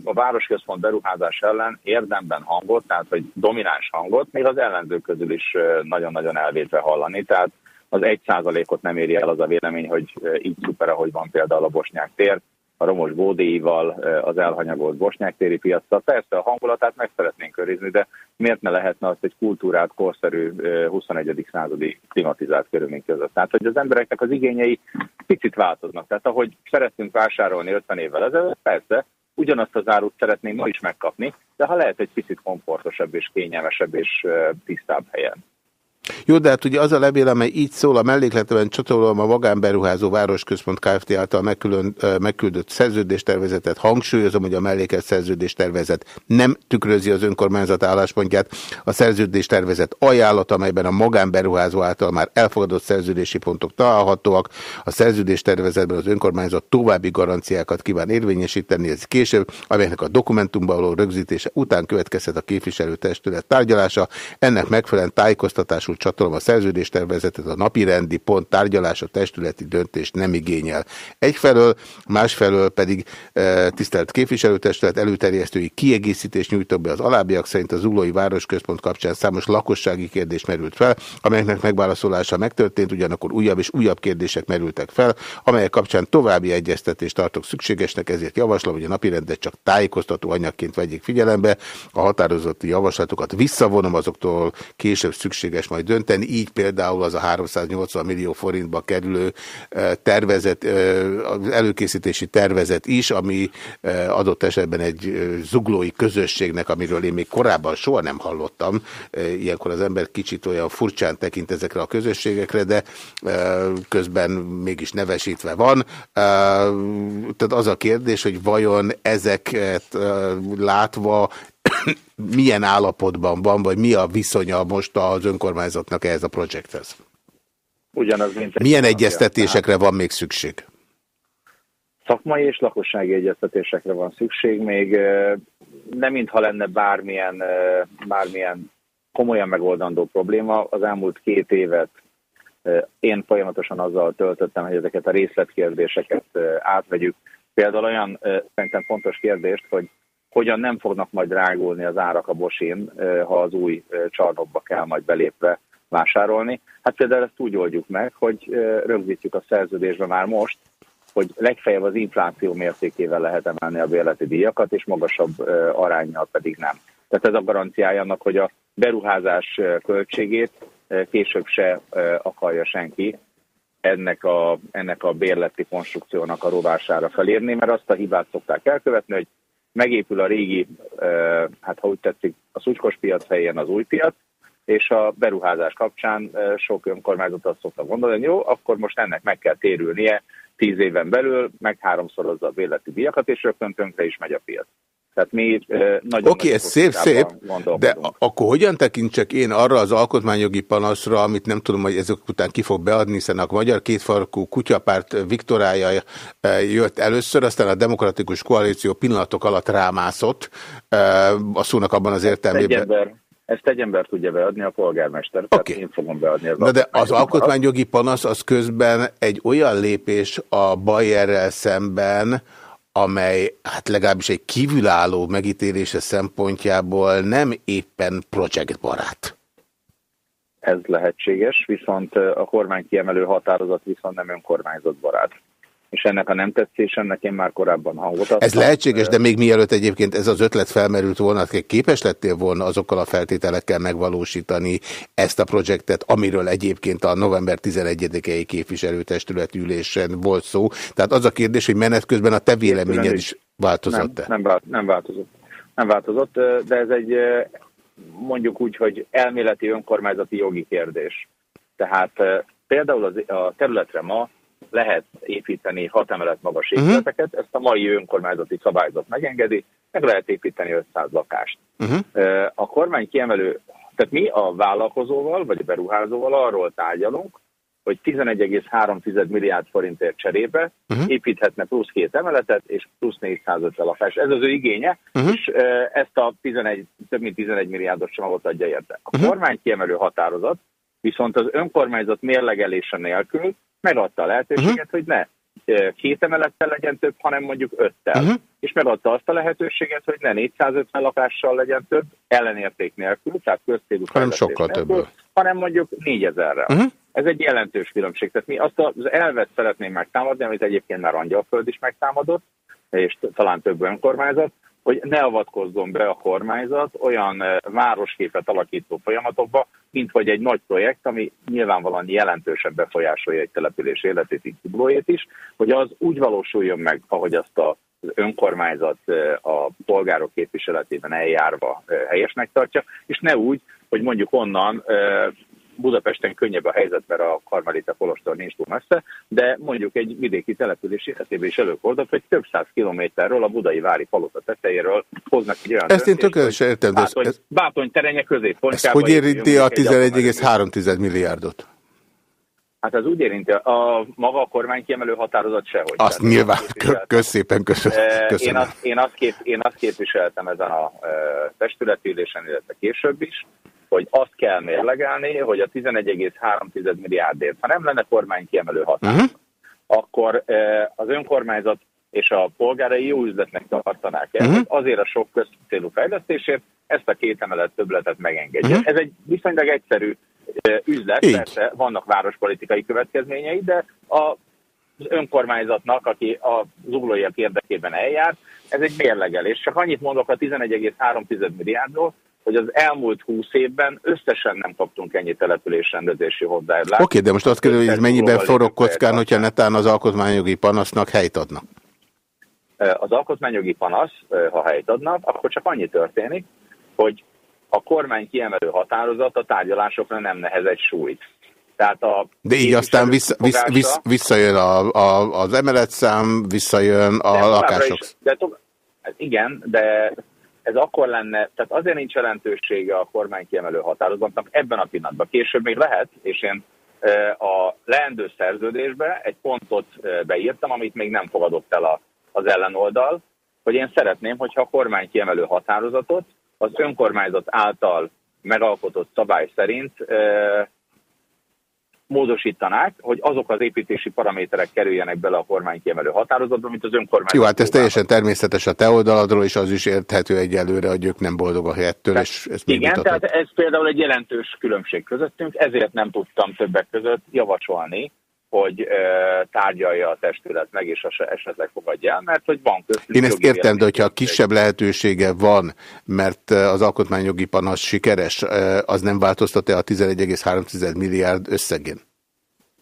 a városközpont beruházás ellen érdemben hangot, tehát hogy domináns hangot, még az ellenzők közül is nagyon-nagyon elvétve hallani. Tehát az egy százalékot nem éri el az a vélemény, hogy így szuper, ahogy van például a Bosnyák tér, a romos bódéival, az elhanyagolt bosnyák téri piacra. Persze a hangulatát meg szeretnénk őrizni, de miért ne lehetne azt egy kultúrát, korszerű 21. századi klimatizált körülmény között? Tehát, hogy az embereknek az igényei picit változnak. Tehát, ahogy szeretnénk vásárolni 50 évvel ezelőtt, persze, ugyanazt az árut szeretnénk ma is megkapni, de ha lehet egy picit komfortosabb és kényelmesebb és tisztább helyen. Jó, de hát ugye az a levél, amely így szól, a mellékletben csatolom a magánberuházó városközpont Kft. által megkülön, megküldött szerződéstervezetet. Hangsúlyozom, hogy a melléket szerződéstervezet nem tükrözi az önkormányzat álláspontját. A szerződéstervezet ajánlat, amelyben a magánberuházó által már elfogadott szerződési pontok találhatóak. A szerződéstervezetben az önkormányzat további garanciákat kíván érvényesíteni, ez később, amelynek a dokumentumban való rögzítése után következhet a képviselőtestület tárgyalása. Ennek megfelelően tájékoztatásul csatolom a szerződéstervezetet, a napi rendi pont tárgyalása testületi döntést nem igényel. Egyfelől, másfelől pedig e, tisztelt képviselőtestület előterjesztői kiegészítést nyújtok be az alábbiak szerint az Zuglói Városközpont kapcsán számos lakossági kérdés merült fel, amelyeknek megválaszolása megtörtént, ugyanakkor újabb és újabb kérdések merültek fel, amelyek kapcsán további egyeztetést tartok szükségesnek, ezért javaslom, hogy a napirendet csak tájékoztató anyagként vegyék figyelembe, a határozott javaslatokat visszavonom, azoktól később szükséges majd dönteni, így például az a 380 millió forintba kerülő tervezet, előkészítési tervezet is, ami adott esetben egy zuglói közösségnek, amiről én még korábban soha nem hallottam. Ilyenkor az ember kicsit olyan furcsán tekint ezekre a közösségekre, de közben mégis nevesítve van. Tehát az a kérdés, hogy vajon ezeket látva milyen állapotban van, vagy mi a viszonya most az önkormányzatnak ehhez a projekthez? Ugyanaz, mint Milyen egyeztetésekre van még szükség? Szakmai és lakossági egyeztetésekre van szükség, még nem mintha lenne bármilyen, bármilyen komolyan megoldandó probléma. Az elmúlt két évet én folyamatosan azzal töltöttem, hogy ezeket a részletkérdéseket átvegyük. Például olyan szerintem fontos kérdést, hogy hogyan nem fognak majd drágulni az árak a Bosin, ha az új csarnokba kell majd belépve vásárolni. Hát például ezt úgy oldjuk meg, hogy rögzítjük a szerződésbe már most, hogy legfeljebb az infláció mértékével lehet emelni a bérleti díjakat, és magasabb arányjal pedig nem. Tehát ez a garanciája annak, hogy a beruházás költségét később se akarja senki ennek a, ennek a bérleti konstrukciónak a rovására felírni, mert azt a hibát szokták elkövetni, hogy megépül a régi, hát ha úgy tetszik, a szucskos piac helyén az új piac, és a beruházás kapcsán sok önkormányzat azt szokta mondani, hogy jó, akkor most ennek meg kell térülnie tíz éven belül, meg háromszorozza a bérleti díjakat, és rögtön tönkre is megy a piac. Tehát mi nagyon Oké, okay, ez szép, szép, de akkor hogyan tekintsek én arra az alkotmányjogi panaszra, amit nem tudom, hogy ezek után ki fog beadni, hiszen a Magyar Kétfarkú Kutyapárt Viktorája jött először, aztán a Demokratikus Koalíció pillanatok alatt rámászott, a szónak abban az értelmében. Ezt egy ember tudja beadni, a polgármester. Okay. Tehát én fogom beadni az Na de az alkotmányjogi panasz az közben egy olyan lépés a Bayerrel szemben, amely hát legalábbis egy kívülálló megítélése szempontjából nem éppen projektbarát. Ez lehetséges, viszont a kormány kiemelő határozat viszont nem önkormányzat barát és ennek a nem tetszésemnek én már korábban hangot adtam. Ez lehetséges, de még mielőtt egyébként ez az ötlet felmerült volna, képes lettél volna azokkal a feltételekkel megvalósítani ezt a projektet, amiről egyébként a november 11-i képviselőtestület ülésen volt szó. Tehát az a kérdés, hogy menet közben a te véleményed is változott-e? Nem, nem, nem változott. Nem változott, de ez egy mondjuk úgy, hogy elméleti önkormányzati jogi kérdés. Tehát például az, a területre ma lehet építeni hat emelet magas mhm. épületeket, uh -huh. ezt a mai önkormányzati szabályzat megengedi, meg lehet építeni 500 lakást. Uh mhm. -huh. A kormány kiemelő, tehát mi a vállalkozóval, vagy a beruházóval arról tárgyalunk, hogy 11,3 milliárd forintért cserébe uh mhm. -huh. építhetne plusz két emeletet, és plusz 450 lakást. Ez az ő igénye, uh -huh. és ezt a 11, több mint 11 milliárdos csomagot adja érte. A uh -huh. kormány kiemelő határozat viszont az önkormányzat mérlegelése nélkül megadta a lehetőséget, uh-huh. hogy ne két emelettel legyen több, hanem mondjuk öttel. Uh-huh. És megadta azt a lehetőséget, hogy ne 450 lakással legyen több, ellenérték nélkül, tehát köztérű hanem sokkal több. hanem mondjuk 4000-rel. Uh-huh. Ez egy jelentős különbség. Tehát mi azt az elvet szeretném megtámadni, amit egyébként már Angyalföld is megtámadott, és talán több önkormányzat, hogy ne avatkozzon be a kormányzat olyan városképet alakító folyamatokba, mint hogy egy nagy projekt, ami nyilvánvalóan jelentősen befolyásolja egy település életét, így is, hogy az úgy valósuljon meg, ahogy azt a az önkormányzat a polgárok képviseletében eljárva helyesnek tartja, és ne úgy, hogy mondjuk onnan Budapesten könnyebb a helyzet, mert a Karmelita Kolostor nincs túl messze, de mondjuk egy vidéki település életében is előfordult, hogy több száz kilométerről a budai vári palota tetejéről hoznak egy olyan Ezt én tökéletesen értem, bátony, ez, bátony terenye középpontjába. Ezt hogy érinti a 11,3 milliárdot? Hát az úgy érinti, a maga a kormány kiemelő határozat sehogy. Azt Tehát nyilván, köszépen köszönöm. Én azt, én, azt kép, én azt képviseltem ezen a e, testületülésen, illetve később is, hogy azt kell mérlegelni, hogy a 11,3 milliárdért, ha nem lenne kormány kiemelő hatás, uh-huh. akkor az önkormányzat és a polgárai jó üzletnek tartanák el, uh-huh. azért a sok közcélú fejlesztésért ezt a két emelet többletet megengedje. Uh-huh. Ez egy viszonylag egyszerű üzlet, Így. persze vannak várospolitikai következményei, de a az önkormányzatnak, aki a zuglóiak érdekében eljár, ez egy mérlegelés. Csak annyit mondok a 11,3 milliárdról, hogy az elmúlt húsz évben összesen nem kaptunk ennyi településrendezési hozzájárulást. Oké, okay, de most azt kérdezik, hogy mennyiben forog kockán, hogyha netán az alkotmányjogi panasznak helyt adnak? Az alkotmányjogi panasz, ha helyt adnak, akkor csak annyi történik, hogy a kormány kiemelő határozat a tárgyalásokra nem nehez egy súlyt. Tehát a De így aztán vissza, vissza, vissza, visszajön a, a, az emeletszám, visszajön a de lakások. Is, de, igen, de ez akkor lenne, tehát azért nincs jelentősége a kormány kiemelő határozatnak ebben a pillanatban. Később még lehet, és én a leendő szerződésbe egy pontot beírtam, amit még nem fogadott el az ellenoldal, hogy én szeretném, hogyha a kormány kiemelő határozatot az önkormányzat által megalkotott szabály szerint módosítanák, hogy azok az építési paraméterek kerüljenek bele a kormány kiemelő határozatba, mint az önkormányzat. Jó, hát ez teljesen természetes a te oldaladról, és az is érthető egyelőre, hogy ők nem boldogak ettől, tehát, és ezt Igen, tehát ez például egy jelentős különbség közöttünk, ezért nem tudtam többek között javasolni, hogy tárgyalja a testület meg, és esetleg fogadja el, mert hogy van köztük. Én ezt értem, de hogyha kisebb lehetősége van, mert az alkotmányjogi panasz sikeres, az nem változtat-e a 11,3 milliárd összegén?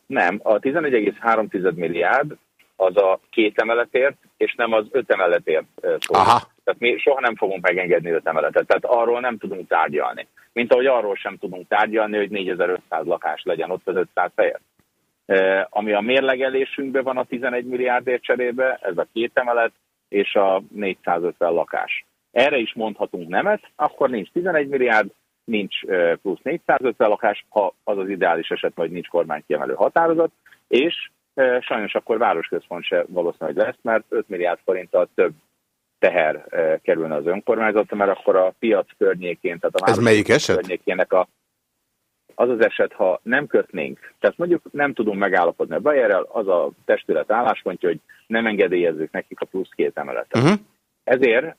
Nem, a 11,3 milliárd az a két emeletért, és nem az öt emeletért szól. Aha. Tehát mi soha nem fogunk megengedni öt emeletet, tehát arról nem tudunk tárgyalni. Mint ahogy arról sem tudunk tárgyalni, hogy 4500 lakás legyen ott az 500 helyet. E, ami a mérlegelésünkben van a 11 milliárdért cserébe, ez a két emelet és a 450 lakás. Erre is mondhatunk nemet, akkor nincs 11 milliárd, nincs plusz 450 lakás, ha az az ideális eset, vagy nincs kormánykiemelő határozat, és sajnos akkor városközpont se valószínűleg lesz, mert 5 milliárd forinttal több teher kerülne az önkormányzatra, mert akkor a piac környékén, tehát a város Ez melyik eset? környékének a az az eset, ha nem kötnénk, tehát mondjuk nem tudunk megállapodni a Bayerrel, az a testület álláspontja, hogy nem engedélyezzük nekik a plusz két emeletet. Uh mhm. -huh. Ezért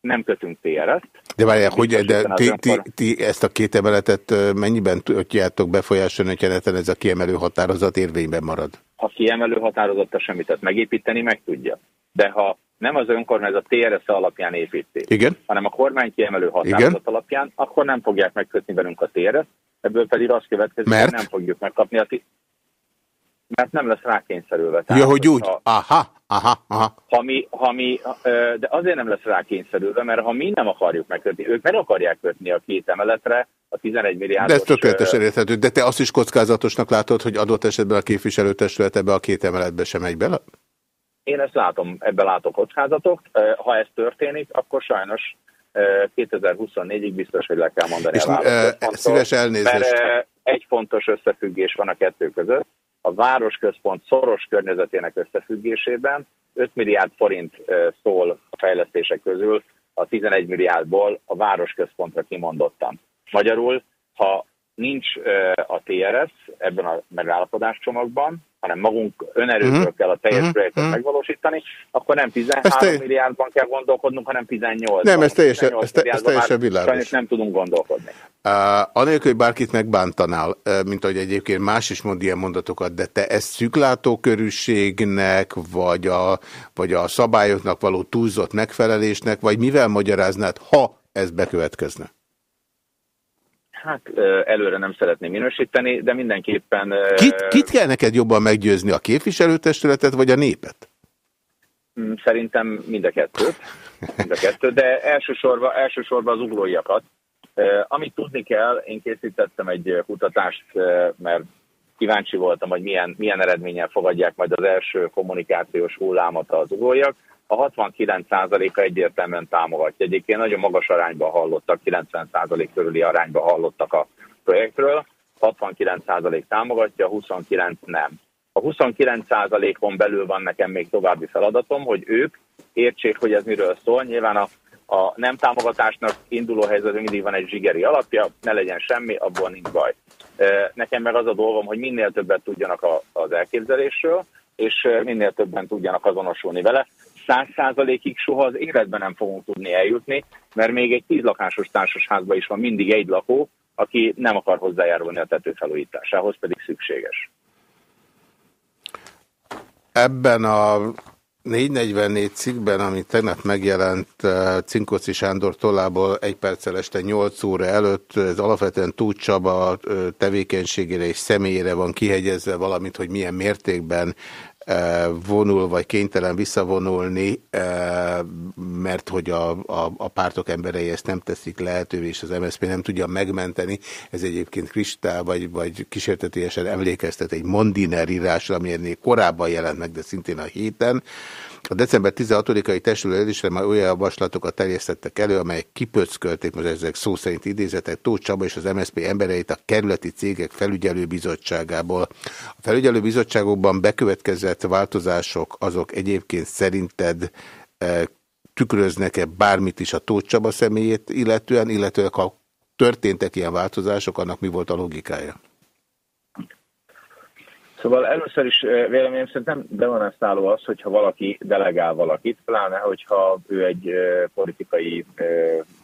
nem kötünk TRS-t. De várjál, hogy de ti, ti, ti ezt a két emeletet mennyiben tudjátok befolyásolni, hogy neten ez a kiemelő határozat érvényben marad? Ha kiemelő határozata semmit, tehát megépíteni meg tudja. De ha nem az önkormányzat TRS alapján építi, Igen? hanem a kormány kiemelő határozat Igen? alapján, akkor nem fogják megkötni velünk a TRS, ebből pedig azt következik, hogy nem fogjuk megkapni a mert nem lesz rákényszerülve. Tehát, ja, hogy úgy? Ha, aha, aha, aha. Ha mi, ha mi, de azért nem lesz rákényszerülve, mert ha mi nem akarjuk megkötni, ők meg akarják kötni a két emeletre a 11 milliárdos... De ez tökéletesen érthető. De te azt is kockázatosnak látod, hogy adott esetben a képviselőtestület ebbe a két emeletbe sem megy bele? Én ezt látom, ebbe látok kockázatok. Ha ez történik, akkor sajnos 2024-ig biztos, hogy le kell mondani És a szíves elnézést. Mert egy fontos összefüggés van a kettő között a városközpont szoros környezetének összefüggésében 5 milliárd forint szól a fejlesztések közül, a 11 milliárdból a városközpontra kimondottan. Magyarul, ha nincs a TRS ebben a megállapodáscsomagban, hanem magunk önerőből uh mhm. -huh. kell a teljes uh mhm. -huh. projektet uh mhm. -huh. megvalósítani, akkor nem 13 te... milliárdban kell gondolkodnunk, hanem 18 Nem, ez teljesen, ez te, ez teljesen világos. Sajnos nem tudunk gondolkodni. Uh, anélkül, hogy bárkit megbántanál, mint ahogy egyébként más is mond ilyen mondatokat, de te ezt szűklátókörűségnek, vagy a, vagy a szabályoknak való túlzott megfelelésnek, vagy mivel magyaráznád, ha ez bekövetkezne? Hát előre nem szeretném minősíteni, de mindenképpen... Kit, kit kell neked jobban meggyőzni, a képviselőtestületet vagy a népet? Mm, szerintem mind a kettőt, mind a kettőt de elsősorban, elsősorban az uglóiakat. Amit tudni kell, én készítettem egy kutatást, mert kíváncsi voltam, hogy milyen, milyen eredménnyel fogadják majd az első kommunikációs hullámot az uglóiak a 69%-a egyértelműen támogatja. Egyébként nagyon magas arányban hallottak, 90% körüli arányban hallottak a projektről. 69% támogatja, 29 nem. A 29%-on belül van nekem még további feladatom, hogy ők értsék, hogy ez miről szól. Nyilván a, a nem támogatásnak induló helyzetben mindig van egy zsigeri alapja, ne legyen semmi, abból nincs baj. Nekem meg az a dolgom, hogy minél többet tudjanak az elképzelésről, és minél többen tudjanak azonosulni vele száz százalékig soha az életben nem fogunk tudni eljutni, mert még egy tíz lakásos társasházban is van mindig egy lakó, aki nem akar hozzájárulni a tető felújításához, pedig szükséges. Ebben a 444 cikkben, ami tegnap megjelent eh, Cinkoci Sándor tollából egy perccel este 8 óra előtt, ez alapvetően Tóth Csaba eh, tevékenységére és személyére van kihegyezve, valamint, hogy milyen mértékben vonul, vagy kénytelen visszavonulni, mert hogy a, a, a pártok emberei ezt nem teszik lehetővé, és az MSZP nem tudja megmenteni. Ez egyébként Kristál, vagy, vagy kísértetésen emlékeztet egy Mondiner írásra, ami ennél korábban jelent meg, de szintén a héten, a december 16-ai testületésre már olyan javaslatokat terjesztettek elő, amelyek kipöckölték, most ezek szó szerint idézetek, Tóth Csaba és az MSZP embereit a kerületi cégek felügyelőbizottságából. A felügyelőbizottságokban bekövetkezett változások azok egyébként szerinted e, tükröznek-e bármit is a Tóth Csaba személyét illetően, illetően ha történtek ilyen változások, annak mi volt a logikája? Szóval először is véleményem szerint nem demonstráló az, hogyha valaki delegál valakit, pláne hogyha ő egy politikai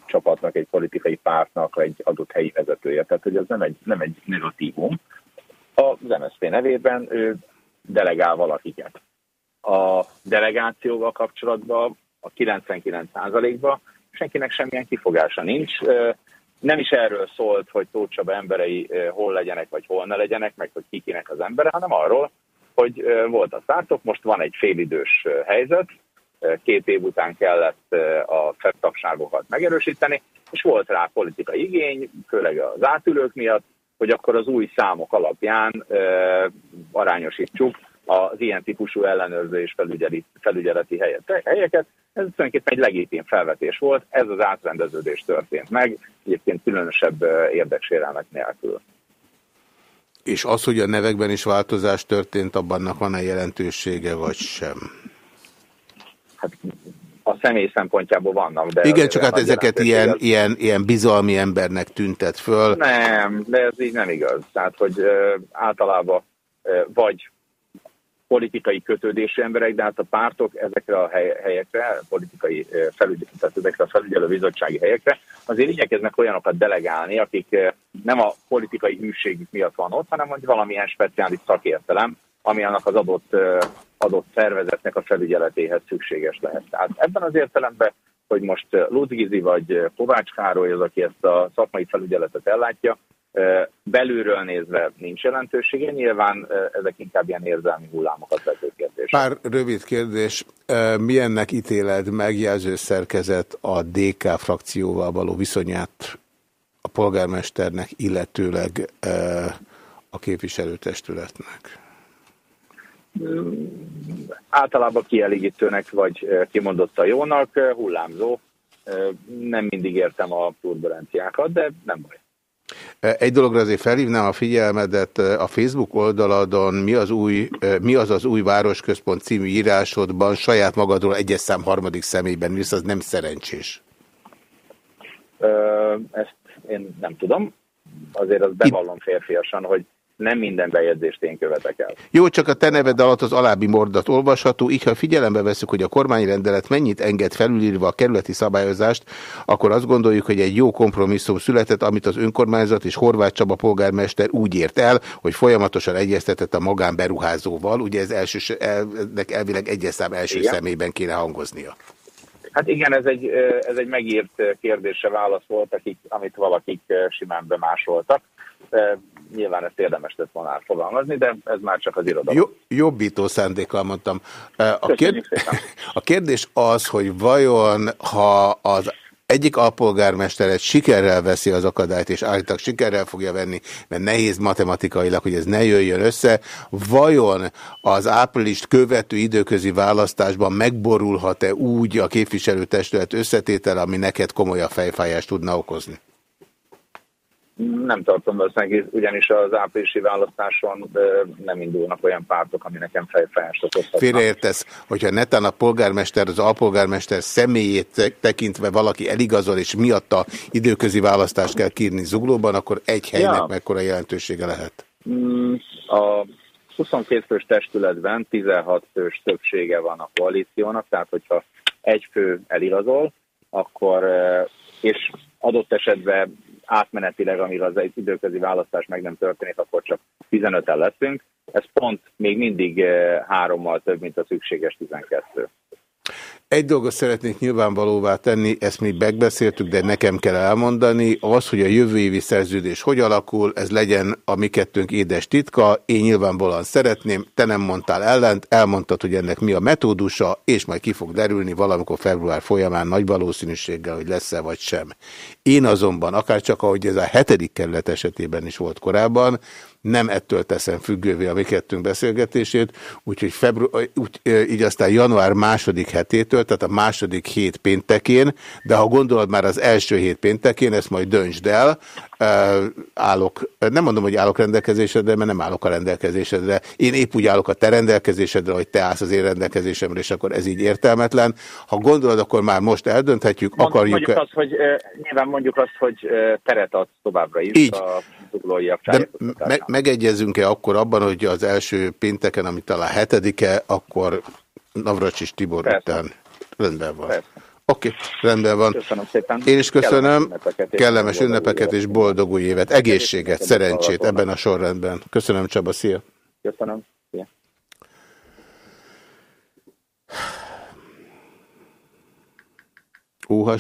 csapatnak, egy politikai pártnak, egy adott helyi vezetője. Tehát, hogy ez nem egy, nem egy negatívum. Az MSZP nevében ő delegál valakiket. A delegációval kapcsolatban a 99%-ban senkinek semmilyen kifogása nincs. Nem is erről szólt, hogy Tóth Csaba emberei hol legyenek, vagy hol ne legyenek, meg hogy kikinek az embere, hanem arról, hogy volt a szártok, most van egy félidős helyzet, két év után kellett a feltagságokat megerősíteni, és volt rá politikai igény, főleg az átülők miatt, hogy akkor az új számok alapján arányosítsuk az ilyen típusú ellenőrző és felügyeleti, felügyeleti helyeket. Ez tulajdonképpen egy legitim felvetés volt, ez az átrendeződés történt meg, egyébként különösebb érdeksérelmek nélkül. És az, hogy a nevekben is változás történt, abbannak van-e jelentősége, vagy sem? Hát a személy szempontjából vannak. De Igen, csak hát ezeket ilyen, ilyen, ilyen bizalmi embernek tüntet föl. Nem, de ez így nem igaz. Tehát, hogy általában vagy politikai kötődésű emberek, de hát a pártok ezekre a helyekre, politikai felügy, tehát ezekre a felügyelő bizottsági helyekre azért igyekeznek olyanokat delegálni, akik nem a politikai hűségük miatt van ott, hanem hogy valamilyen speciális szakértelem, ami annak az adott, adott szervezetnek a felügyeletéhez szükséges lehet. Tehát ebben az értelemben, hogy most Ludgizi vagy Kovács Károly az, aki ezt a szakmai felügyeletet ellátja, Belülről nézve nincs jelentősége, nyilván ezek inkább ilyen érzelmi hullámokat vető kérdés. Pár rövid kérdés. Milyennek ítéled megjelző szerkezet a DK frakcióval való viszonyát a polgármesternek, illetőleg a képviselőtestületnek? Általában kielégítőnek vagy kimondottan jónak, hullámzó. Nem mindig értem a turbulenciákat, de nem baj. Egy dologra azért felhívnám a figyelmedet, a Facebook oldaladon mi az, új, mi az az új Városközpont című írásodban saját magadról egyes szám harmadik személyben írsz, az nem szerencsés. Ö, ezt én nem tudom. Azért az bevallom férfiasan, hogy nem minden bejegyzést én követek el. Jó, csak a te neved alatt az alábbi mordat olvasható, így ha figyelembe veszük, hogy a kormányrendelet mennyit enged felülírva a kerületi szabályozást, akkor azt gondoljuk, hogy egy jó kompromisszum született, amit az önkormányzat és Horváth Csaba polgármester úgy ért el, hogy folyamatosan egyeztetett a magánberuházóval. Ugye ez első, ennek elvileg egyes szám első Igen. szemében kéne hangoznia. Hát igen, ez egy, ez egy megírt kérdése válasz volt, akik, amit valakik simán bemásoltak nyilván ezt érdemes lett volna fogalmazni, de ez már csak az irodalom. Jo jobbító szándékkal mondtam. A, kérd... a kérdés az, hogy vajon ha az egyik alpolgármester sikerrel veszi az akadályt, és állítak sikerrel fogja venni, mert nehéz matematikailag, hogy ez ne jöjjön össze, vajon az áprilist követő időközi választásban megborulhat-e úgy a képviselőtestület összetétel, ami neked komolyabb fejfájást tudna okozni? Nem tartom valószínűleg, ugyanis az áprilisi választáson nem indulnak olyan pártok, ami nekem fejfájást okozhatnak. Félreértesz, hogyha netán a polgármester, az alpolgármester személyét tekintve valaki eligazol, és miatta időközi választást kell kírni zuglóban, akkor egy helynek ja. mekkora jelentősége lehet? Mm, a 22 fős testületben 16 fős többsége van a koalíciónak, tehát hogyha egy fő eligazol, akkor és adott esetben átmenetileg, amíg az időközi választás meg nem történik, akkor csak 15-en leszünk. Ez pont még mindig eh, hárommal több, mint a szükséges 12. Egy dolgot szeretnék nyilvánvalóvá tenni, ezt mi megbeszéltük, de nekem kell elmondani, az, hogy a jövő évi szerződés hogy alakul, ez legyen a mi kettőnk édes titka, én nyilvánvalóan szeretném, te nem mondtál ellent, elmondtad, hogy ennek mi a metódusa, és majd ki fog derülni valamikor február folyamán nagy valószínűséggel, hogy lesz-e vagy sem. Én azonban, akár csak ahogy ez a hetedik kerület esetében is volt korábban, nem ettől teszem függővé a mi kettőnk beszélgetését, úgyhogy február, úgy, így aztán január második hetétől, tehát a második hét péntekén, de ha gondolod már az első hét péntekén, ezt majd döntsd el, állok, nem mondom, hogy állok rendelkezésedre, mert nem állok a rendelkezésedre. Én épp úgy állok a te rendelkezésedre, hogy te állsz az én rendelkezésemre, és akkor ez így értelmetlen. Ha gondolod, akkor már most eldönthetjük, Mond, akarjuk... Mondjuk azt, hogy, nyilván mondjuk azt, hogy teret adsz továbbra is így. a De me megegyezünk-e akkor abban, hogy az első pénteken, amit talán hetedike, akkor Navracsis Tibor Persze. után rendben van. Persze. Oké, okay, rendben van. Köszönöm szépen. Én is köszönöm. Kellemes ünnepeket, kellemes ünnepeket és boldog új évet. Egészséget, szerencsét ebben a sorrendben. Köszönöm Csaba, szia. Köszönöm. Szia. Óhaj,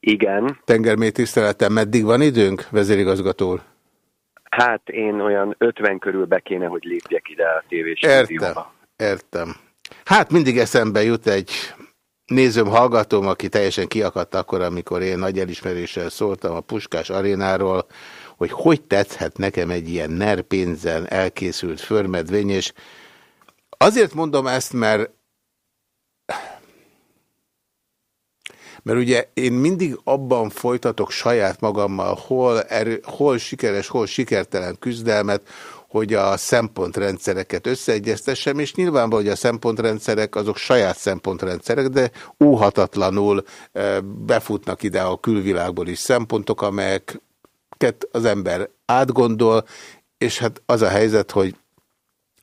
Igen. Tengermély tiszteletem, meddig van időnk, vezérigazgató úr? Hát én olyan 50 körül be kéne, hogy lépjek ide a tévés Értem, értem. Hát mindig eszembe jut egy nézőm, hallgatom, aki teljesen kiakadt akkor, amikor én nagy elismeréssel szóltam a Puskás arénáról, hogy hogy tetszhet nekem egy ilyen NER pénzen elkészült förmedvény, és azért mondom ezt, mert mert ugye én mindig abban folytatok saját magammal, hol, erő, hol sikeres, hol sikertelen küzdelmet, hogy a szempontrendszereket összeegyeztessem, és nyilvánvaló, hogy a szempontrendszerek azok saját szempontrendszerek, de óhatatlanul befutnak ide a külvilágból is szempontok, amelyeket az ember átgondol, és hát az a helyzet, hogy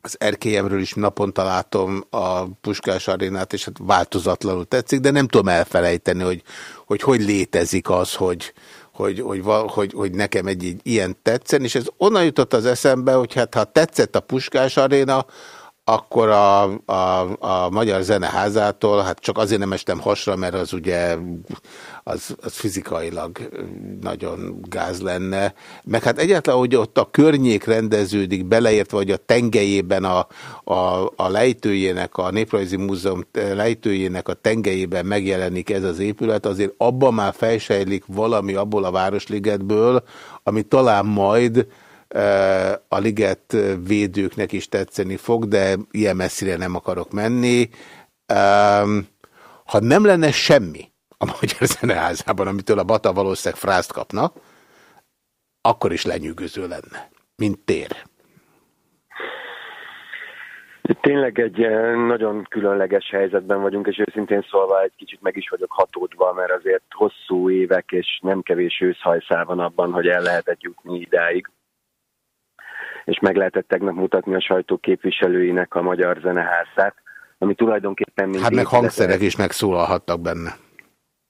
az erkélyemről is naponta látom a Puskás arénát, és hát változatlanul tetszik, de nem tudom elfelejteni, hogy hogy, hogy létezik az, hogy, hogy, hogy, hogy, hogy nekem egy, egy ilyen tetszen, és ez onnan jutott az eszembe, hogy hát ha tetszett a Puskás aréna, akkor a, a, a Magyar Zeneházától, hát csak azért nem estem hasra, mert az ugye az, az fizikailag nagyon gáz lenne. Meg hát egyáltalán, hogy ott a környék rendeződik, beleértve, hogy a tengelyében, a, a, a lejtőjének, a Néprajzi Múzeum lejtőjének a tengelyében megjelenik ez az épület, azért abban már fejsejlik valami abból a Városligetből, ami talán majd a liget védőknek is tetszeni fog, de ilyen messzire nem akarok menni. Ha nem lenne semmi a Magyar Zeneházában, amitől a Bata valószínűleg frászt kapna, akkor is lenyűgöző lenne, mint tér. Tényleg egy nagyon különleges helyzetben vagyunk, és őszintén szólva egy kicsit meg is vagyok hatódva, mert azért hosszú évek és nem kevés őszhajszál van abban, hogy el lehetett jutni idáig és meg lehetett tegnap mutatni a sajtó képviselőinek a Magyar Zeneházát, ami tulajdonképpen... Mint hát meg hangszerek is megszólalhattak benne.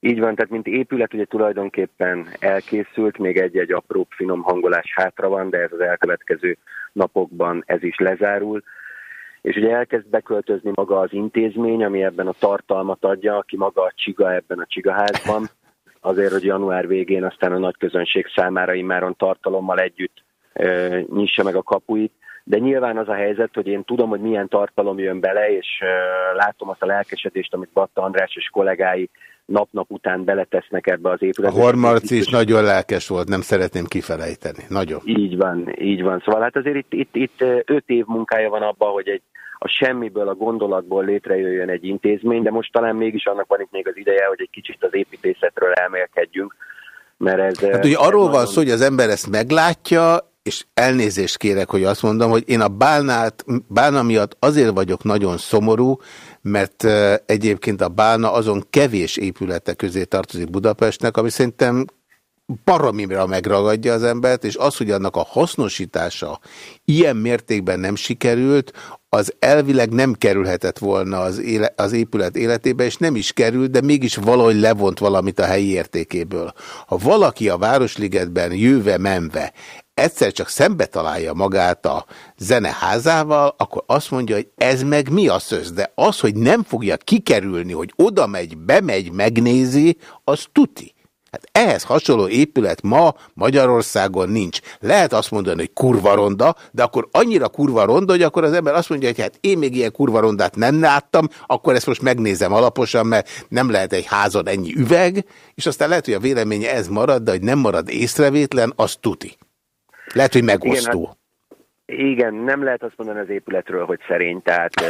Így van, tehát mint épület ugye tulajdonképpen elkészült, még egy-egy apró finom hangolás hátra van, de ez az elkövetkező napokban ez is lezárul. És ugye elkezd beköltözni maga az intézmény, ami ebben a tartalmat adja, aki maga a csiga ebben a csigaházban, azért, hogy január végén aztán a nagy közönség számára immáron tartalommal együtt nyissa meg a kapuit, de nyilván az a helyzet, hogy én tudom, hogy milyen tartalom jön bele, és látom azt a lelkesedést, amit Batta András és kollégái nap-nap után beletesznek ebbe az épületbe. A Hormarci is nagyon lelkes volt, nem szeretném kifelejteni. Nagyon. Így van, így van. Szóval hát azért itt, itt, itt öt év munkája van abban, hogy egy, a semmiből, a gondolatból létrejöjjön egy intézmény, de most talán mégis annak van itt még az ideje, hogy egy kicsit az építészetről elmélkedjünk, mert ez... Hát ugye arról van szó, hogy az ember ezt meglátja, és elnézést kérek, hogy azt mondom, hogy én a bálnát, bálna miatt azért vagyok nagyon szomorú, mert egyébként a bálna azon kevés épülete közé tartozik Budapestnek, ami szerintem baromimra megragadja az embert, és az, hogy annak a hasznosítása ilyen mértékben nem sikerült, az elvileg nem kerülhetett volna az, éle, az épület életébe, és nem is került, de mégis valahogy levont valamit a helyi értékéből. Ha valaki a Városligetben jöve-menve egyszer csak szembe találja magát a zeneházával, akkor azt mondja, hogy ez meg mi a szöz, de az, hogy nem fogja kikerülni, hogy oda megy, bemegy, megnézi, az tuti. Hát ehhez hasonló épület ma Magyarországon nincs. Lehet azt mondani, hogy kurva ronda, de akkor annyira kurva ronda, hogy akkor az ember azt mondja, hogy hát én még ilyen kurva rondát nem láttam, akkor ezt most megnézem alaposan, mert nem lehet egy házon ennyi üveg, és aztán lehet, hogy a véleménye ez marad, de hogy nem marad észrevétlen, az tuti. Lehet, hogy megosztó. Igen, hát, igen, nem lehet azt mondani az épületről, hogy szerény, tehát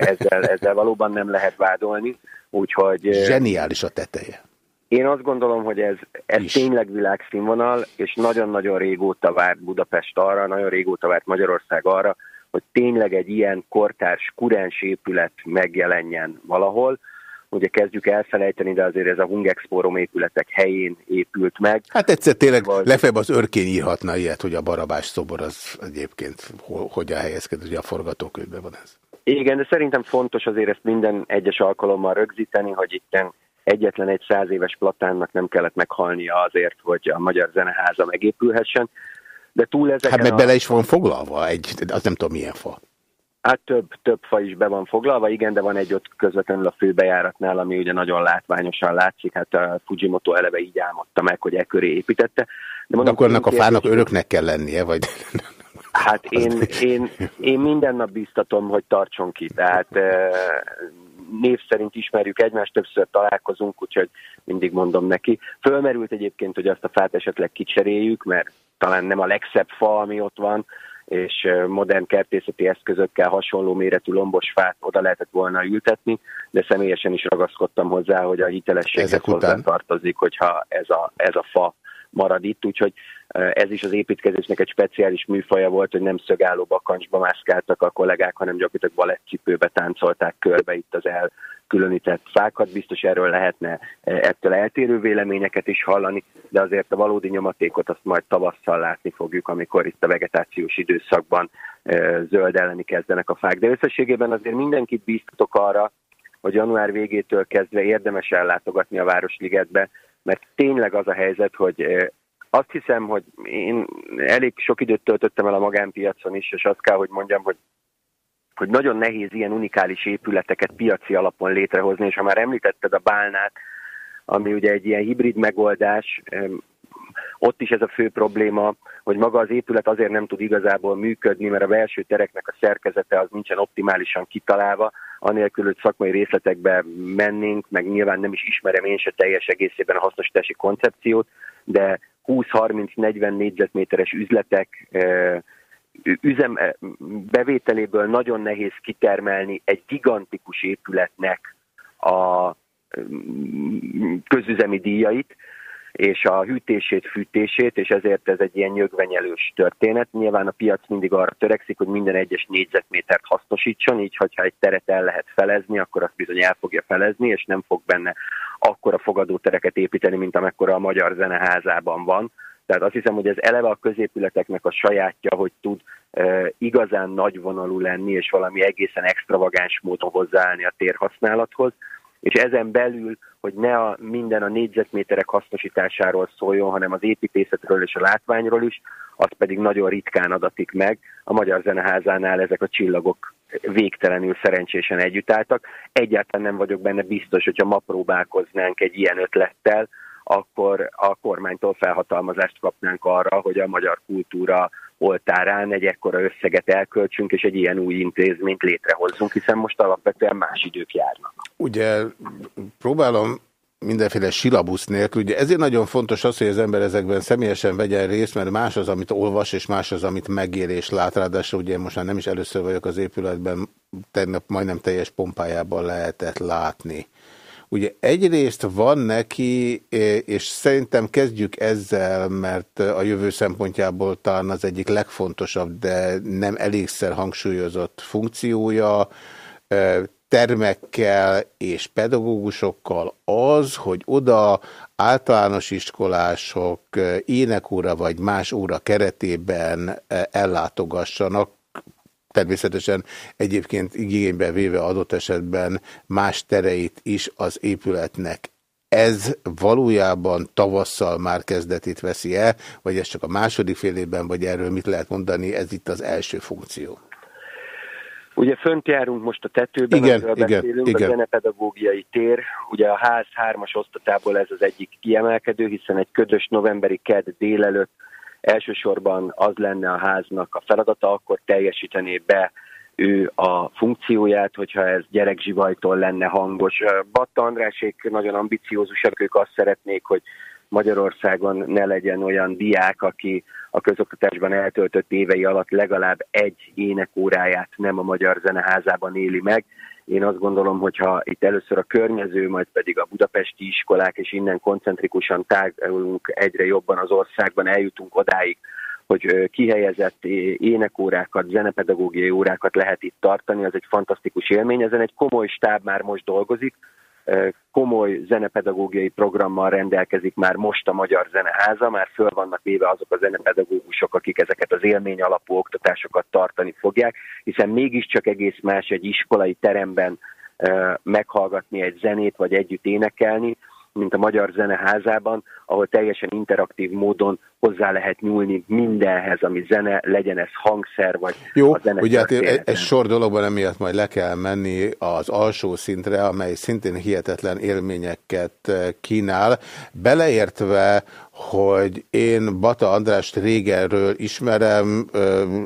ezzel, ezzel valóban nem lehet vádolni. Úgyhogy, Zseniális a teteje. Én azt gondolom, hogy ez, ez tényleg világszínvonal, és nagyon-nagyon régóta várt Budapest arra, nagyon régóta várt Magyarország arra, hogy tényleg egy ilyen kortárs, kurens épület megjelenjen valahol, ugye kezdjük elfelejteni, de azért ez a Hungexporom épületek helyén épült meg. Hát egyszer tényleg vagy... lefebb az örkény írhatna ilyet, hogy a barabás szobor az egyébként hogyan helyezkedik, hogy a forgatókönyvben van ez. Igen, de szerintem fontos azért ezt minden egyes alkalommal rögzíteni, hogy itt egyetlen egy száz éves platánnak nem kellett meghalnia azért, hogy a Magyar Zeneháza megépülhessen. De túl ezeken Hát meg a... bele is van foglalva, egy, az nem tudom milyen fa. Hát több, több fa is be van foglalva, igen, de van egy ott közvetlenül a főbejáratnál, ami ugye nagyon látványosan látszik, hát a Fujimoto eleve így álmodta meg, hogy e köré építette. De, mondom, de akkor ennek a fának öröknek kell lennie, vagy... Hát én, én, én minden nap biztatom, hogy tartson ki, tehát név szerint ismerjük egymást, többször találkozunk, úgyhogy mindig mondom neki. Fölmerült egyébként, hogy azt a fát esetleg kicseréljük, mert talán nem a legszebb fa, ami ott van, és modern kertészeti eszközökkel hasonló méretű lombos fát oda lehetett volna ültetni, de személyesen is ragaszkodtam hozzá, hogy a hitelességhez hozzá tartozik, hogyha ez a, ez a fa marad itt, úgyhogy ez is az építkezésnek egy speciális műfaja volt, hogy nem szögálló bakancsba mászkáltak a kollégák, hanem gyakorlatilag balettcipőbe táncolták körbe itt az elkülönített fákat. Biztos erről lehetne ettől eltérő véleményeket is hallani, de azért a valódi nyomatékot azt majd tavasszal látni fogjuk, amikor itt a vegetációs időszakban zöldeleni kezdenek a fák. De összességében azért mindenkit bíztatok arra, hogy január végétől kezdve érdemes ellátogatni a Városligetbe, mert tényleg az a helyzet, hogy azt hiszem, hogy én elég sok időt töltöttem el a magánpiacon is, és azt kell, hogy mondjam, hogy hogy nagyon nehéz ilyen unikális épületeket piaci alapon létrehozni, és ha már említetted a bálnát, ami ugye egy ilyen hibrid megoldás, ott is ez a fő probléma, hogy maga az épület azért nem tud igazából működni, mert a belső tereknek a szerkezete az nincsen optimálisan kitalálva, anélkül, hogy szakmai részletekbe mennénk, meg nyilván nem is ismerem én se teljes egészében a hasznosítási koncepciót, de 20-30-40 négyzetméteres üzletek üzem, bevételéből nagyon nehéz kitermelni egy gigantikus épületnek a közüzemi díjait, és a hűtését, fűtését, és ezért ez egy ilyen nyögvenyelős történet. Nyilván a piac mindig arra törekszik, hogy minden egyes négyzetmétert hasznosítson, így hogyha egy teret el lehet felezni, akkor azt bizony el fogja felezni, és nem fog benne akkora fogadótereket építeni, mint amekkora a Magyar Zeneházában van. Tehát azt hiszem, hogy ez eleve a középületeknek a sajátja, hogy tud e, igazán nagyvonalú lenni, és valami egészen extravagáns módon hozzáállni a térhasználathoz és ezen belül, hogy ne a, minden a négyzetméterek hasznosításáról szóljon, hanem az építészetről és a látványról is, az pedig nagyon ritkán adatik meg. A Magyar Zeneházánál ezek a csillagok végtelenül szerencsésen együtt álltak. Egyáltalán nem vagyok benne biztos, hogyha ma próbálkoznánk egy ilyen ötlettel, akkor a kormánytól felhatalmazást kapnánk arra, hogy a magyar kultúra oltárán egy ekkora összeget elköltsünk, és egy ilyen új intézményt létrehozzunk, hiszen most alapvetően más idők járnak. Ugye próbálom mindenféle silabusz nélkül. Ugye ezért nagyon fontos az, hogy az ember ezekben személyesen vegyen részt, mert más az, amit olvas, és más az, amit megér és lát. Ráadásul ugye most már nem is először vagyok az épületben, tegnap majdnem teljes pompájában lehetett látni. Ugye egyrészt van neki, és szerintem kezdjük ezzel, mert a jövő szempontjából talán az egyik legfontosabb, de nem elégszer hangsúlyozott funkciója, termekkel és pedagógusokkal az, hogy oda általános iskolások énekóra vagy más óra keretében ellátogassanak, természetesen egyébként igénybe véve adott esetben más tereit is az épületnek. Ez valójában tavasszal már kezdetét veszi el, vagy ez csak a második fél évben, vagy erről mit lehet mondani, ez itt az első funkció? Ugye fönt járunk most a tetőben, igen, igen, beszélünk, igen. a zenepedagógiai tér. Ugye a ház hármas osztatából ez az egyik kiemelkedő, hiszen egy ködös novemberi ked délelőtt elsősorban az lenne a háznak a feladata, akkor teljesítené be ő a funkcióját, hogyha ez gyerekzsivajtól lenne hangos. Batta Andrásék nagyon ambiciózusak, ők azt szeretnék, hogy Magyarországon ne legyen olyan diák, aki a közoktatásban eltöltött évei alatt legalább egy énekóráját nem a Magyar Zeneházában éli meg. Én azt gondolom, hogyha itt először a környező, majd pedig a budapesti iskolák, és innen koncentrikusan tágulunk egyre jobban az országban, eljutunk odáig, hogy kihelyezett énekórákat, zenepedagógiai órákat lehet itt tartani, az egy fantasztikus élmény. Ezen egy komoly stáb már most dolgozik, komoly zenepedagógiai programmal rendelkezik már most a Magyar Zeneháza, már föl vannak véve azok a zenepedagógusok, akik ezeket az élmény alapú oktatásokat tartani fogják, hiszen mégiscsak egész más egy iskolai teremben meghallgatni egy zenét, vagy együtt énekelni, mint a Magyar Zeneházában, ahol teljesen interaktív módon hozzá lehet nyúlni mindenhez, ami zene, legyen ez hangszer, vagy Jó, a zene ugye hát egy sor dologban emiatt majd le kell menni az alsó szintre, amely szintén hihetetlen élményeket eh, kínál, beleértve, hogy én Bata Andrást régenről ismerem,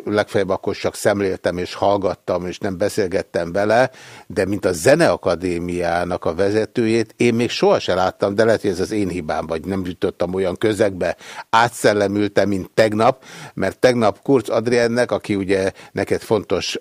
legfeljebb akkor csak szemléltem és hallgattam, és nem beszélgettem vele, de mint a Zeneakadémiának a vezetőjét, én még sohasem láttam, de lehet, hogy ez az én hibám, vagy nem jutottam olyan közegbe. Átszellemültem, mint tegnap, mert tegnap Kurz Adriennek, aki ugye neked fontos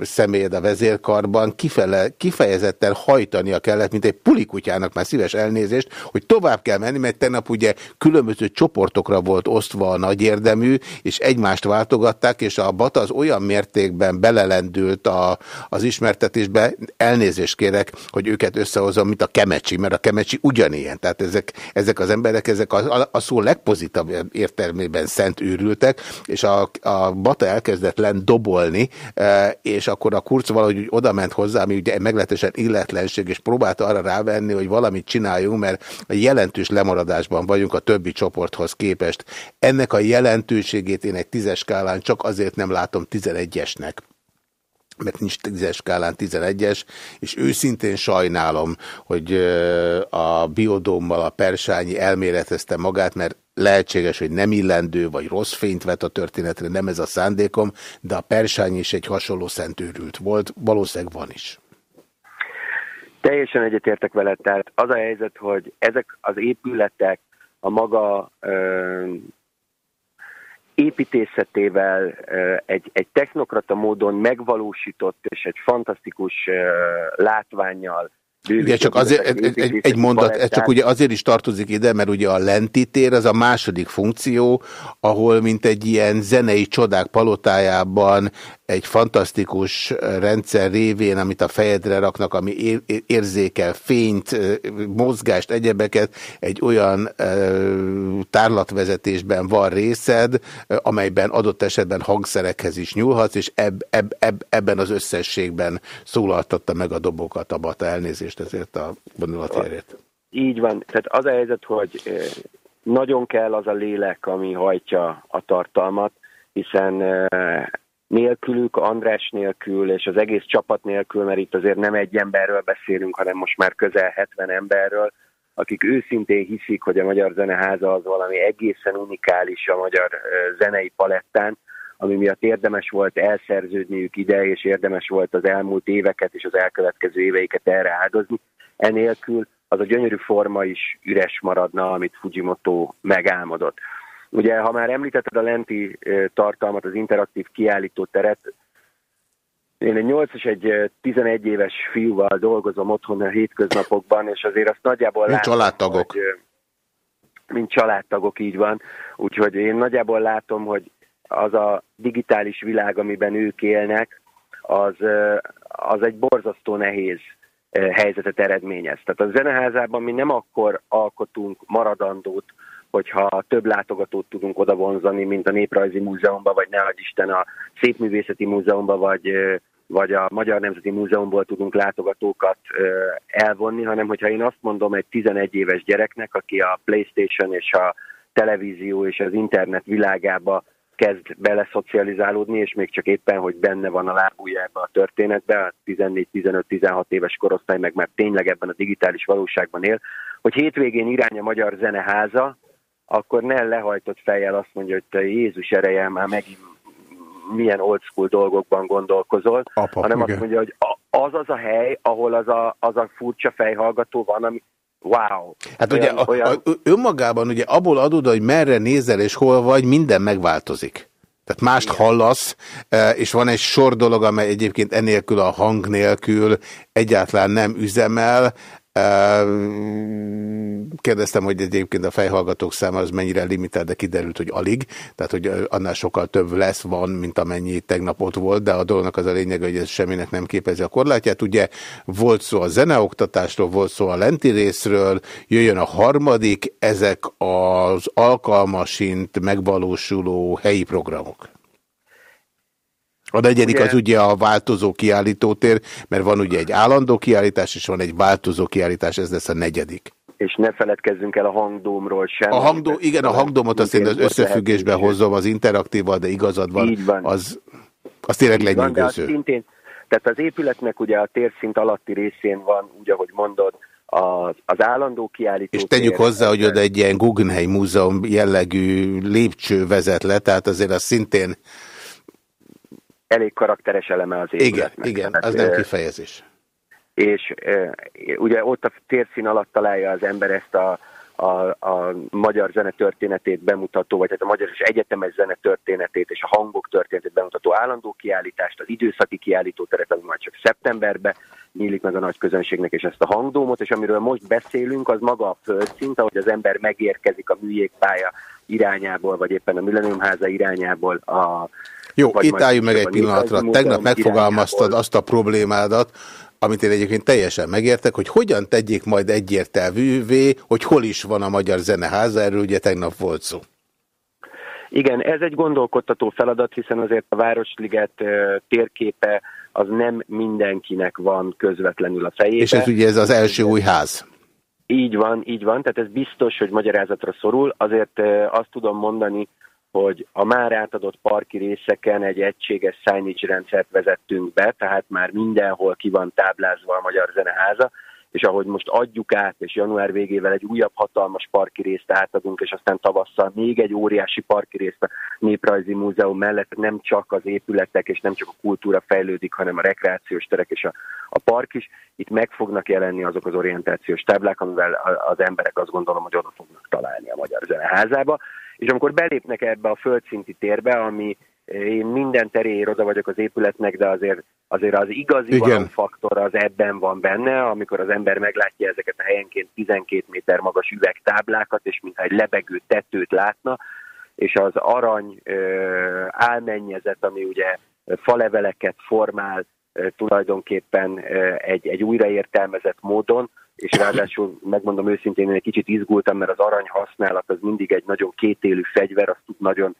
személyed a vezérkarban, kifele, kifejezetten hajtania kellett, mint egy pulikutyának már szíves elnézést, hogy tovább kell menni, mert tegnap ugye különböző különböző csoportokra volt osztva a nagy érdemű, és egymást váltogatták, és a Bata az olyan mértékben belelendült a, az ismertetésbe, elnézést kérek, hogy őket összehozom, mint a Kemecsi, mert a Kemecsi ugyanilyen. Tehát ezek, ezek az emberek, ezek a, a szó legpozitabb értelmében szent őrültek, és a, a Bata elkezdett lent dobolni, e, és akkor a kurc valahogy oda ment hozzá, ami ugye meglehetősen illetlenség, és próbálta arra rávenni, hogy valamit csináljunk, mert jelentős lemaradásban vagyunk a többi csoporthoz képest. Ennek a jelentőségét én egy tízes skálán csak azért nem látom 11-esnek mert nincs tízes skálán 11-es, és őszintén sajnálom, hogy a biodómmal a Persányi elméletezte magát, mert lehetséges, hogy nem illendő, vagy rossz fényt vet a történetre, nem ez a szándékom, de a Persányi is egy hasonló szentőrült volt, valószínűleg van is. Teljesen egyetértek veled, tehát az a helyzet, hogy ezek az épületek a maga építészetével egy, egy technokrata módon megvalósított és egy fantasztikus látványjal igen, csak azért egy, egy, egy mondat, ez csak ugye azért is tartozik ide, mert ugye a lentitér az a második funkció, ahol mint egy ilyen zenei csodák palotájában egy fantasztikus rendszer révén, amit a fejedre raknak, ami érzékel fényt, mozgást, egyebeket, egy olyan tárlatvezetésben van részed, amelyben adott esetben hangszerekhez is nyúlhatsz, és eb, eb, eb, ebben az összességben szólaltatta meg a dobokat a Bata elnézést ezért a vonulatjárét. Így van. Tehát az a helyzet, hogy nagyon kell az a lélek, ami hajtja a tartalmat, hiszen nélkülük, András nélkül és az egész csapat nélkül, mert itt azért nem egy emberről beszélünk, hanem most már közel 70 emberről, akik őszintén hiszik, hogy a Magyar Zeneháza az valami egészen unikális a magyar zenei palettán, ami miatt érdemes volt elszerződniük ide, és érdemes volt az elmúlt éveket és az elkövetkező éveiket erre áldozni. Enélkül az a gyönyörű forma is üres maradna, amit Fujimoto megálmodott. Ugye, ha már említetted a lenti tartalmat, az interaktív kiállító teret, én egy 8 és egy 11 éves fiúval dolgozom otthon a hétköznapokban, és azért azt nagyjából mint látom, családtagok. Hogy, mint családtagok, így van. Úgyhogy én nagyjából látom, hogy az a digitális világ, amiben ők élnek, az, az egy borzasztó nehéz helyzetet eredményez. Tehát a zeneházában mi nem akkor alkotunk maradandót, hogyha több látogatót tudunk oda vonzani, mint a Néprajzi Múzeumban, vagy ne Isten a Szépművészeti Múzeumban, vagy, vagy a Magyar Nemzeti Múzeumból tudunk látogatókat elvonni, hanem hogyha én azt mondom egy 11 éves gyereknek, aki a Playstation és a televízió és az internet világába kezd beleszocializálódni, és még csak éppen, hogy benne van a lábújába a történetbe, a 14-15-16 éves korosztály meg már tényleg ebben a digitális valóságban él, hogy hétvégén irány a Magyar Zeneháza, akkor ne lehajtott fejjel azt mondja, hogy te Jézus ereje, már megint milyen old school dolgokban gondolkozol, Apa, hanem igen. azt mondja, hogy az az a hely, ahol az a, az a furcsa fejhallgató van, ami wow. Hát olyan, ugye olyan... A, a, önmagában ugye abból adod, hogy merre nézel és hol vagy, minden megváltozik. Tehát mást Igen. hallasz, e, és van egy sor dolog, amely egyébként enélkül a hang nélkül egyáltalán nem üzemel, Kérdeztem, hogy egyébként a fejhallgatók száma az mennyire limiter, de kiderült, hogy alig, tehát hogy annál sokkal több lesz, van, mint amennyi tegnap ott volt, de a dolognak az a lényeg, hogy ez semminek nem képezi a korlátját. Ugye volt szó a zeneoktatásról, volt szó a lenti részről, jöjjön a harmadik, ezek az alkalmasint megvalósuló helyi programok. A negyedik ugye, az ugye a változó kiállítótér, mert van ugye egy állandó kiállítás, és van egy változó kiállítás, ez lesz a negyedik. és ne feledkezzünk el a hangdómról sem. A hangdó, igen, a hangdómot azt én az összefüggésbe hozom az interaktíval, de igazad van, Így van. az, az tényleg lenyűgöző. Szintén, tehát az épületnek ugye a térszint alatti részén van, úgy ahogy mondod, az, az állandó kiállító. És tegyük hozzá, hogy oda egy ilyen Guggenheim múzeum jellegű lépcső vezet le, tehát azért az szintén... Elég karakteres eleme az épületnek. Igen, igen, az nem kifejezés és ugye ott a térszín alatt találja az ember ezt a, a, a magyar zene történetét bemutató, vagy hát a magyar és egyetemes zene történetét és a hangok történetét bemutató állandó kiállítást, az időszaki kiállítóteret, ami majd csak szeptemberben nyílik meg a nagy közönségnek, és ezt a hangdómot, és amiről most beszélünk, az maga a földszint, ahogy az ember megérkezik a műjégpálya irányából, vagy éppen a Millennium háza irányából a jó, itt álljunk meg egy pillanatra. Tegnap megfogalmaztad azt a problémádat, amit én egyébként teljesen megértek, hogy hogyan tegyék majd egyértelművé, hogy hol is van a Magyar Zeneháza, erről ugye tegnap volt szó. Igen, ez egy gondolkodtató feladat, hiszen azért a Városliget térképe az nem mindenkinek van közvetlenül a fejében. És ez ugye ez az első új ház. Így van, így van, tehát ez biztos, hogy magyarázatra szorul. Azért azt tudom mondani, hogy a már átadott parki részeken egy egységes signage rendszert vezettünk be, tehát már mindenhol ki van táblázva a Magyar Zeneháza, és ahogy most adjuk át, és január végével egy újabb hatalmas parki részt átadunk, és aztán tavasszal még egy óriási parki részt a Néprajzi Múzeum mellett nem csak az épületek és nem csak a kultúra fejlődik, hanem a rekreációs terek és a, a park is. Itt meg fognak jelenni azok az orientációs táblák, amivel az emberek azt gondolom, hogy oda fognak találni a Magyar Zeneházába. És amikor belépnek ebbe a földszinti térbe, ami eh, én minden teréért oda vagyok az épületnek, de azért, azért az igazi faktor az ebben van benne, amikor az ember meglátja ezeket a helyenként 12 méter magas üvegtáblákat, és mintha egy lebegő tetőt látna, és az arany ö, álmennyezet, ami ugye faleveleket formál ö, tulajdonképpen ö, egy, egy újraértelmezett módon, és ráadásul megmondom őszintén, én egy kicsit izgultam, mert az arany használat az mindig egy nagyon kétélű fegyver, az tud nagyon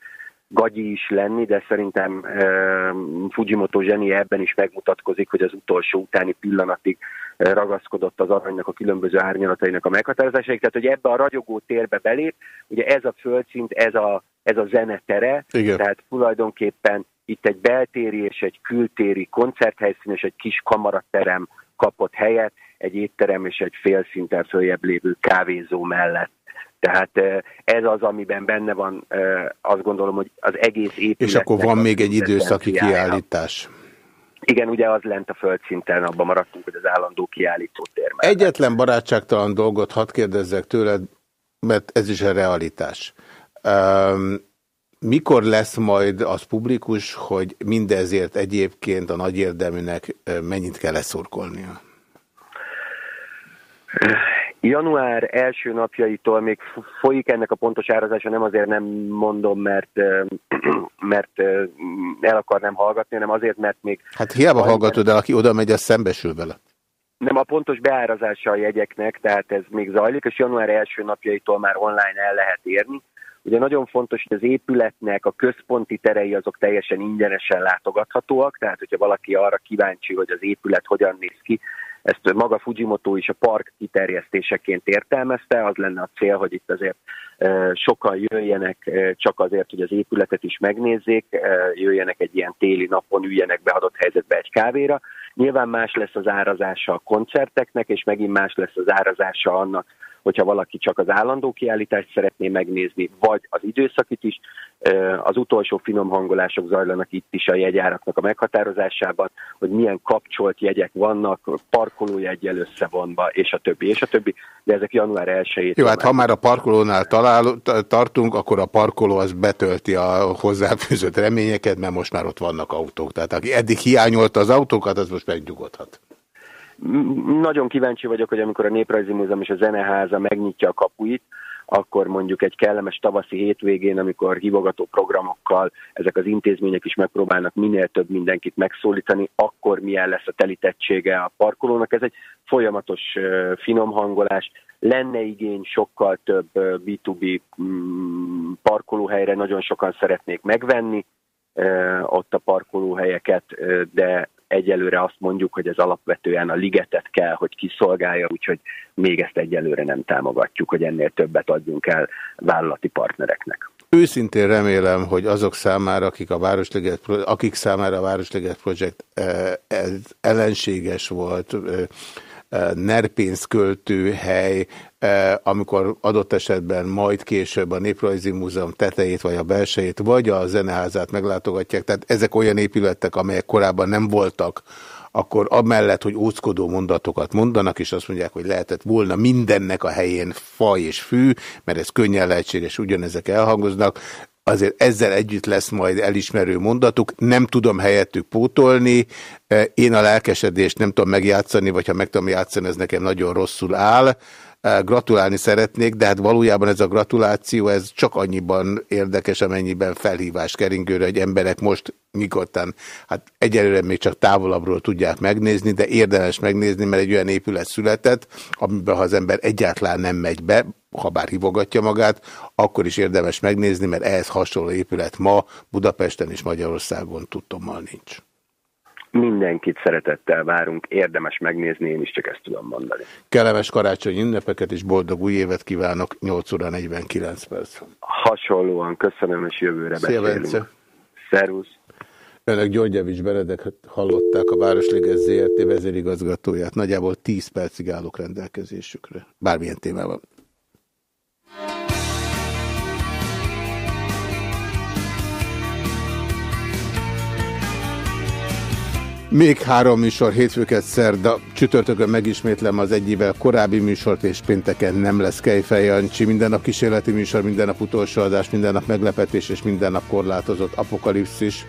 gagyi is lenni, de szerintem uh, Fujimoto zseni ebben is megmutatkozik, hogy az utolsó utáni pillanatig ragaszkodott az aranynak a különböző árnyalatainak a meghatározásaig, tehát hogy ebbe a ragyogó térbe belép, ugye ez a földszint, ez a, ez a zenetere, Igen. tehát tulajdonképpen itt egy beltéri és egy kültéri koncerthelyszín és egy kis kamaraterem kapott helyet, egy étterem és egy fél szinten följebb lévő kávézó mellett. Tehát ez az, amiben benne van, azt gondolom, hogy az egész épület. És akkor van még egy időszaki kiállítás. Igen, ugye az lent a földszinten, abban maradtunk, hogy az állandó kiállító tér. Egyetlen barátságtalan dolgot hadd kérdezzek tőled, mert ez is a realitás. Um, mikor lesz majd az publikus, hogy mindezért egyébként a nagy érdeműnek mennyit kell leszorkolnia? Január első napjaitól még folyik ennek a pontos árazása, nem azért nem mondom, mert, mert el akarnám hallgatni, hanem azért, mert még... Hát hiába hallgatod el, aki oda megy, az szembesül vele. Nem a pontos beárazása a jegyeknek, tehát ez még zajlik, és január első napjaitól már online el lehet érni. Ugye nagyon fontos, hogy az épületnek a központi terei azok teljesen ingyenesen látogathatóak, tehát hogyha valaki arra kíváncsi, hogy az épület hogyan néz ki, ezt maga Fujimoto is a park kiterjesztéseként értelmezte, az lenne a cél, hogy itt azért sokan jöjjenek csak azért, hogy az épületet is megnézzék, jöjjenek egy ilyen téli napon, üljenek beadott helyzetbe egy kávéra. Nyilván más lesz az árazása a koncerteknek, és megint más lesz az árazása annak, hogyha valaki csak az állandó kiállítást szeretné megnézni, vagy az időszakit is. Az utolsó finom hangolások zajlanak itt is a jegyáraknak a meghatározásában, hogy milyen kapcsolt jegyek vannak, parkolójegyel összevonva, és a többi, és a többi, de ezek január 1 Jó, hát ha már a parkolónál talál, tartunk, akkor a parkoló az betölti a hozzáfűzött reményeket, mert most már ott vannak autók. Tehát aki eddig hiányolta az autókat, az most megnyugodhat. Nagyon kíváncsi vagyok, hogy amikor a Néprajzi Múzeum és a Zeneháza megnyitja a kapuit, akkor mondjuk egy kellemes tavaszi hétvégén, amikor hívogató programokkal ezek az intézmények is megpróbálnak minél több mindenkit megszólítani, akkor milyen lesz a telítettsége a parkolónak. Ez egy folyamatos finom hangolás. Lenne igény sokkal több B2B mm, parkolóhelyre, nagyon sokan szeretnék megvenni ott a parkolóhelyeket, de egyelőre azt mondjuk, hogy ez alapvetően a ligetet kell, hogy kiszolgálja, úgyhogy még ezt egyelőre nem támogatjuk, hogy ennél többet adjunk el vállalati partnereknek. Őszintén remélem, hogy azok számára, akik, a Városliget, akik számára a Városliget Projekt eh, ellenséges volt, nerpénzköltő hely, amikor adott esetben majd később a Néprajzi Múzeum tetejét, vagy a belsejét, vagy a zeneházát meglátogatják. Tehát ezek olyan épületek, amelyek korábban nem voltak, akkor amellett, hogy óckodó mondatokat mondanak, és azt mondják, hogy lehetett volna mindennek a helyén fa és fű, mert ez könnyen lehetséges, ugyanezek elhangoznak, azért ezzel együtt lesz majd elismerő mondatuk, nem tudom helyettük pótolni, e, én a lelkesedést nem tudom megjátszani, vagy ha meg tudom játszani, ez nekem nagyon rosszul áll, e, gratulálni szeretnék, de hát valójában ez a gratuláció, ez csak annyiban érdekes, amennyiben felhívás keringőre, hogy emberek most nyugodtan, hát egyelőre még csak távolabbról tudják megnézni, de érdemes megnézni, mert egy olyan épület született, amiben ha az ember egyáltalán nem megy be, ha bár hívogatja magát, akkor is érdemes megnézni, mert ehhez hasonló épület ma Budapesten és Magyarországon tudtommal nincs. Mindenkit szeretettel várunk, érdemes megnézni, én is csak ezt tudom mondani. Kellemes karácsonyi ünnepeket és boldog új évet kívánok, 8 óra 49 perc. Hasonlóan köszönöm, és jövőre beszélünk. Szervusz! Önök Györgyevics Benedek hallották a Városliges ZRT vezérigazgatóját. Nagyjából 10 percig állok rendelkezésükre. Bármilyen témában. Még három műsor, hétfőket szerda, csütörtökön megismétlem az egyével korábbi műsort, és pénteken nem lesz Kejfej Jancsi. Minden nap kísérleti műsor, minden nap utolsó adás, minden nap meglepetés, és minden nap korlátozott apokalipszis.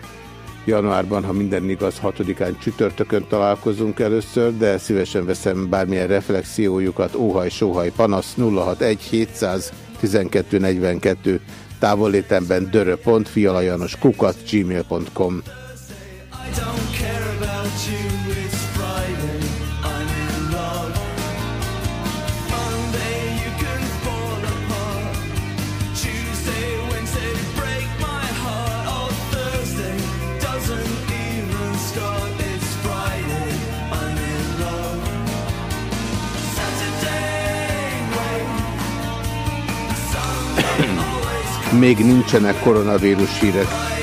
Januárban, ha minden igaz, 6-án csütörtökön találkozunk először, de szívesen veszem bármilyen reflexiójukat, óhaj, sóhaj, panasz 061 712 42 távollétemben dörö.fialajanos kukat gmail.com Még nincsenek koronavírus hírek.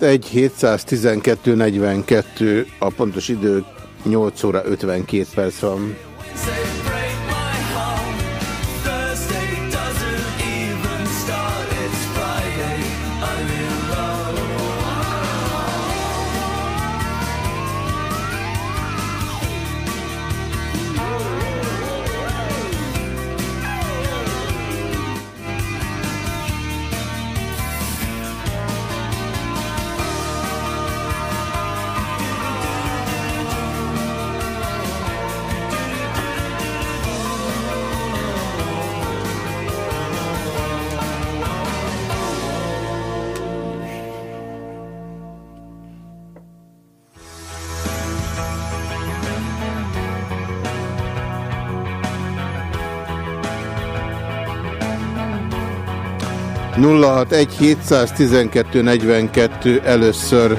És 712 42 a pontos idő 8 óra 52 perc van. 061 712 42 először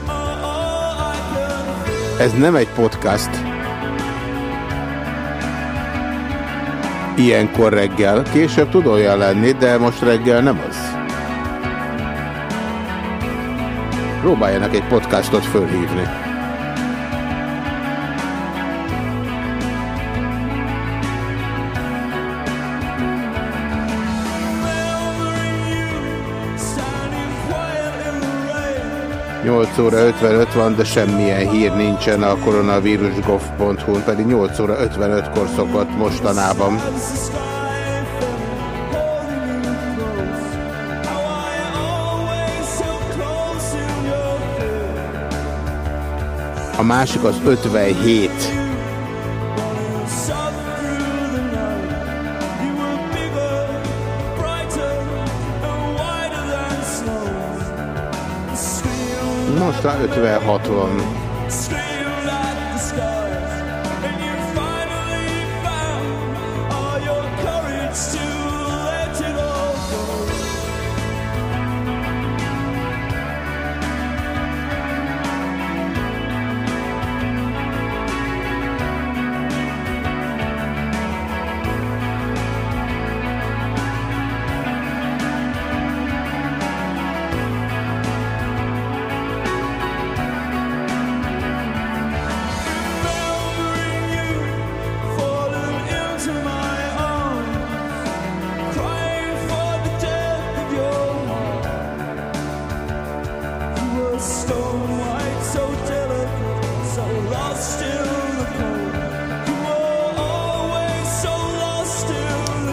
Ez nem egy podcast. Ilyenkor reggel. Később tud olyan lenni, de most reggel nem az. Próbáljanak egy podcastot fölhívni. 8 óra 55 van, de semmilyen hír nincsen a koronavírusgov.hu-n, pedig 8 óra 55-kor szokott mostanában. A másik az 57. aztán 50-60.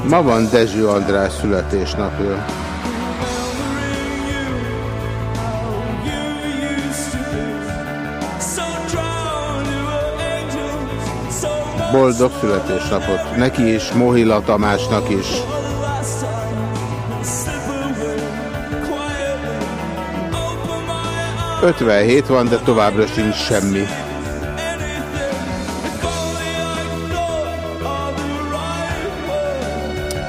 Ma van Dezső András születésnapja. Boldog születésnapot. Neki is, Mohila Tamásnak is. Ötvenhét van, de továbbra sincs semmi.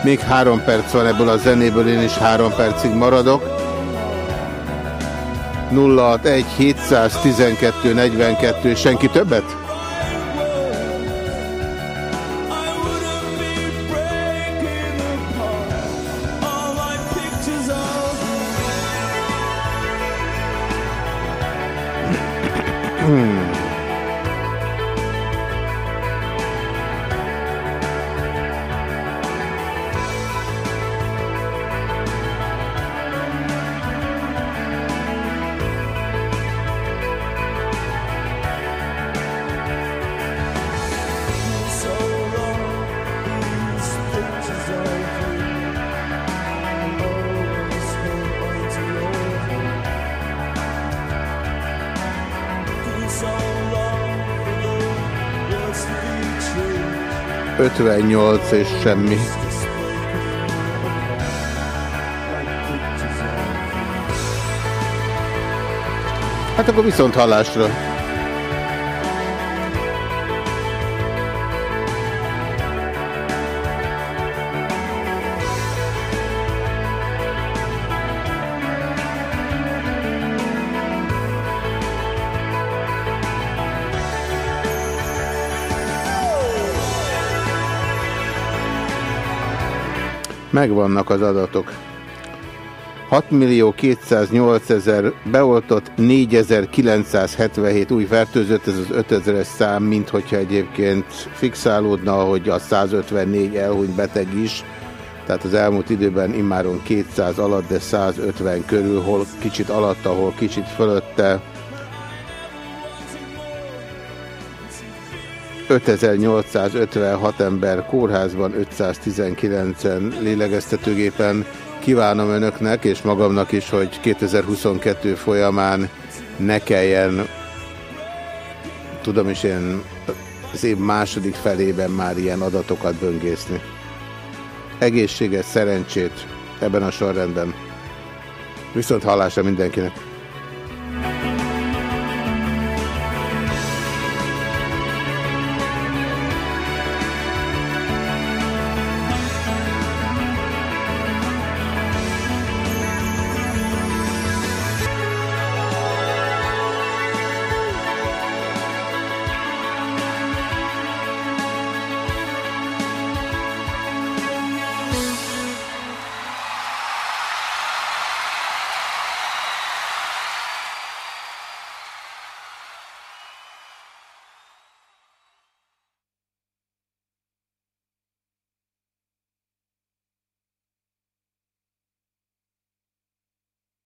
Még három perc van ebből a zenéből, én is három percig maradok. 061 712 42, senki többet? 58 és semmi. Hát akkor viszont hallásra. Megvannak az adatok. 6 millió 208 ezer beoltott, 4977 új fertőzött, ez az 5000-es szám, mint hogyha egyébként fixálódna, hogy a 154 elhunyt beteg is, tehát az elmúlt időben immáron 200 alatt, de 150 körül, hol kicsit alatta, hol kicsit fölötte. 5856 ember kórházban, 519-en lélegeztetőgépen. Kívánom önöknek és magamnak is, hogy 2022 folyamán ne kelljen, tudom is én, az év második felében már ilyen adatokat böngészni. Egészséges, szerencsét ebben a sorrendben. Viszont hallásra mindenkinek!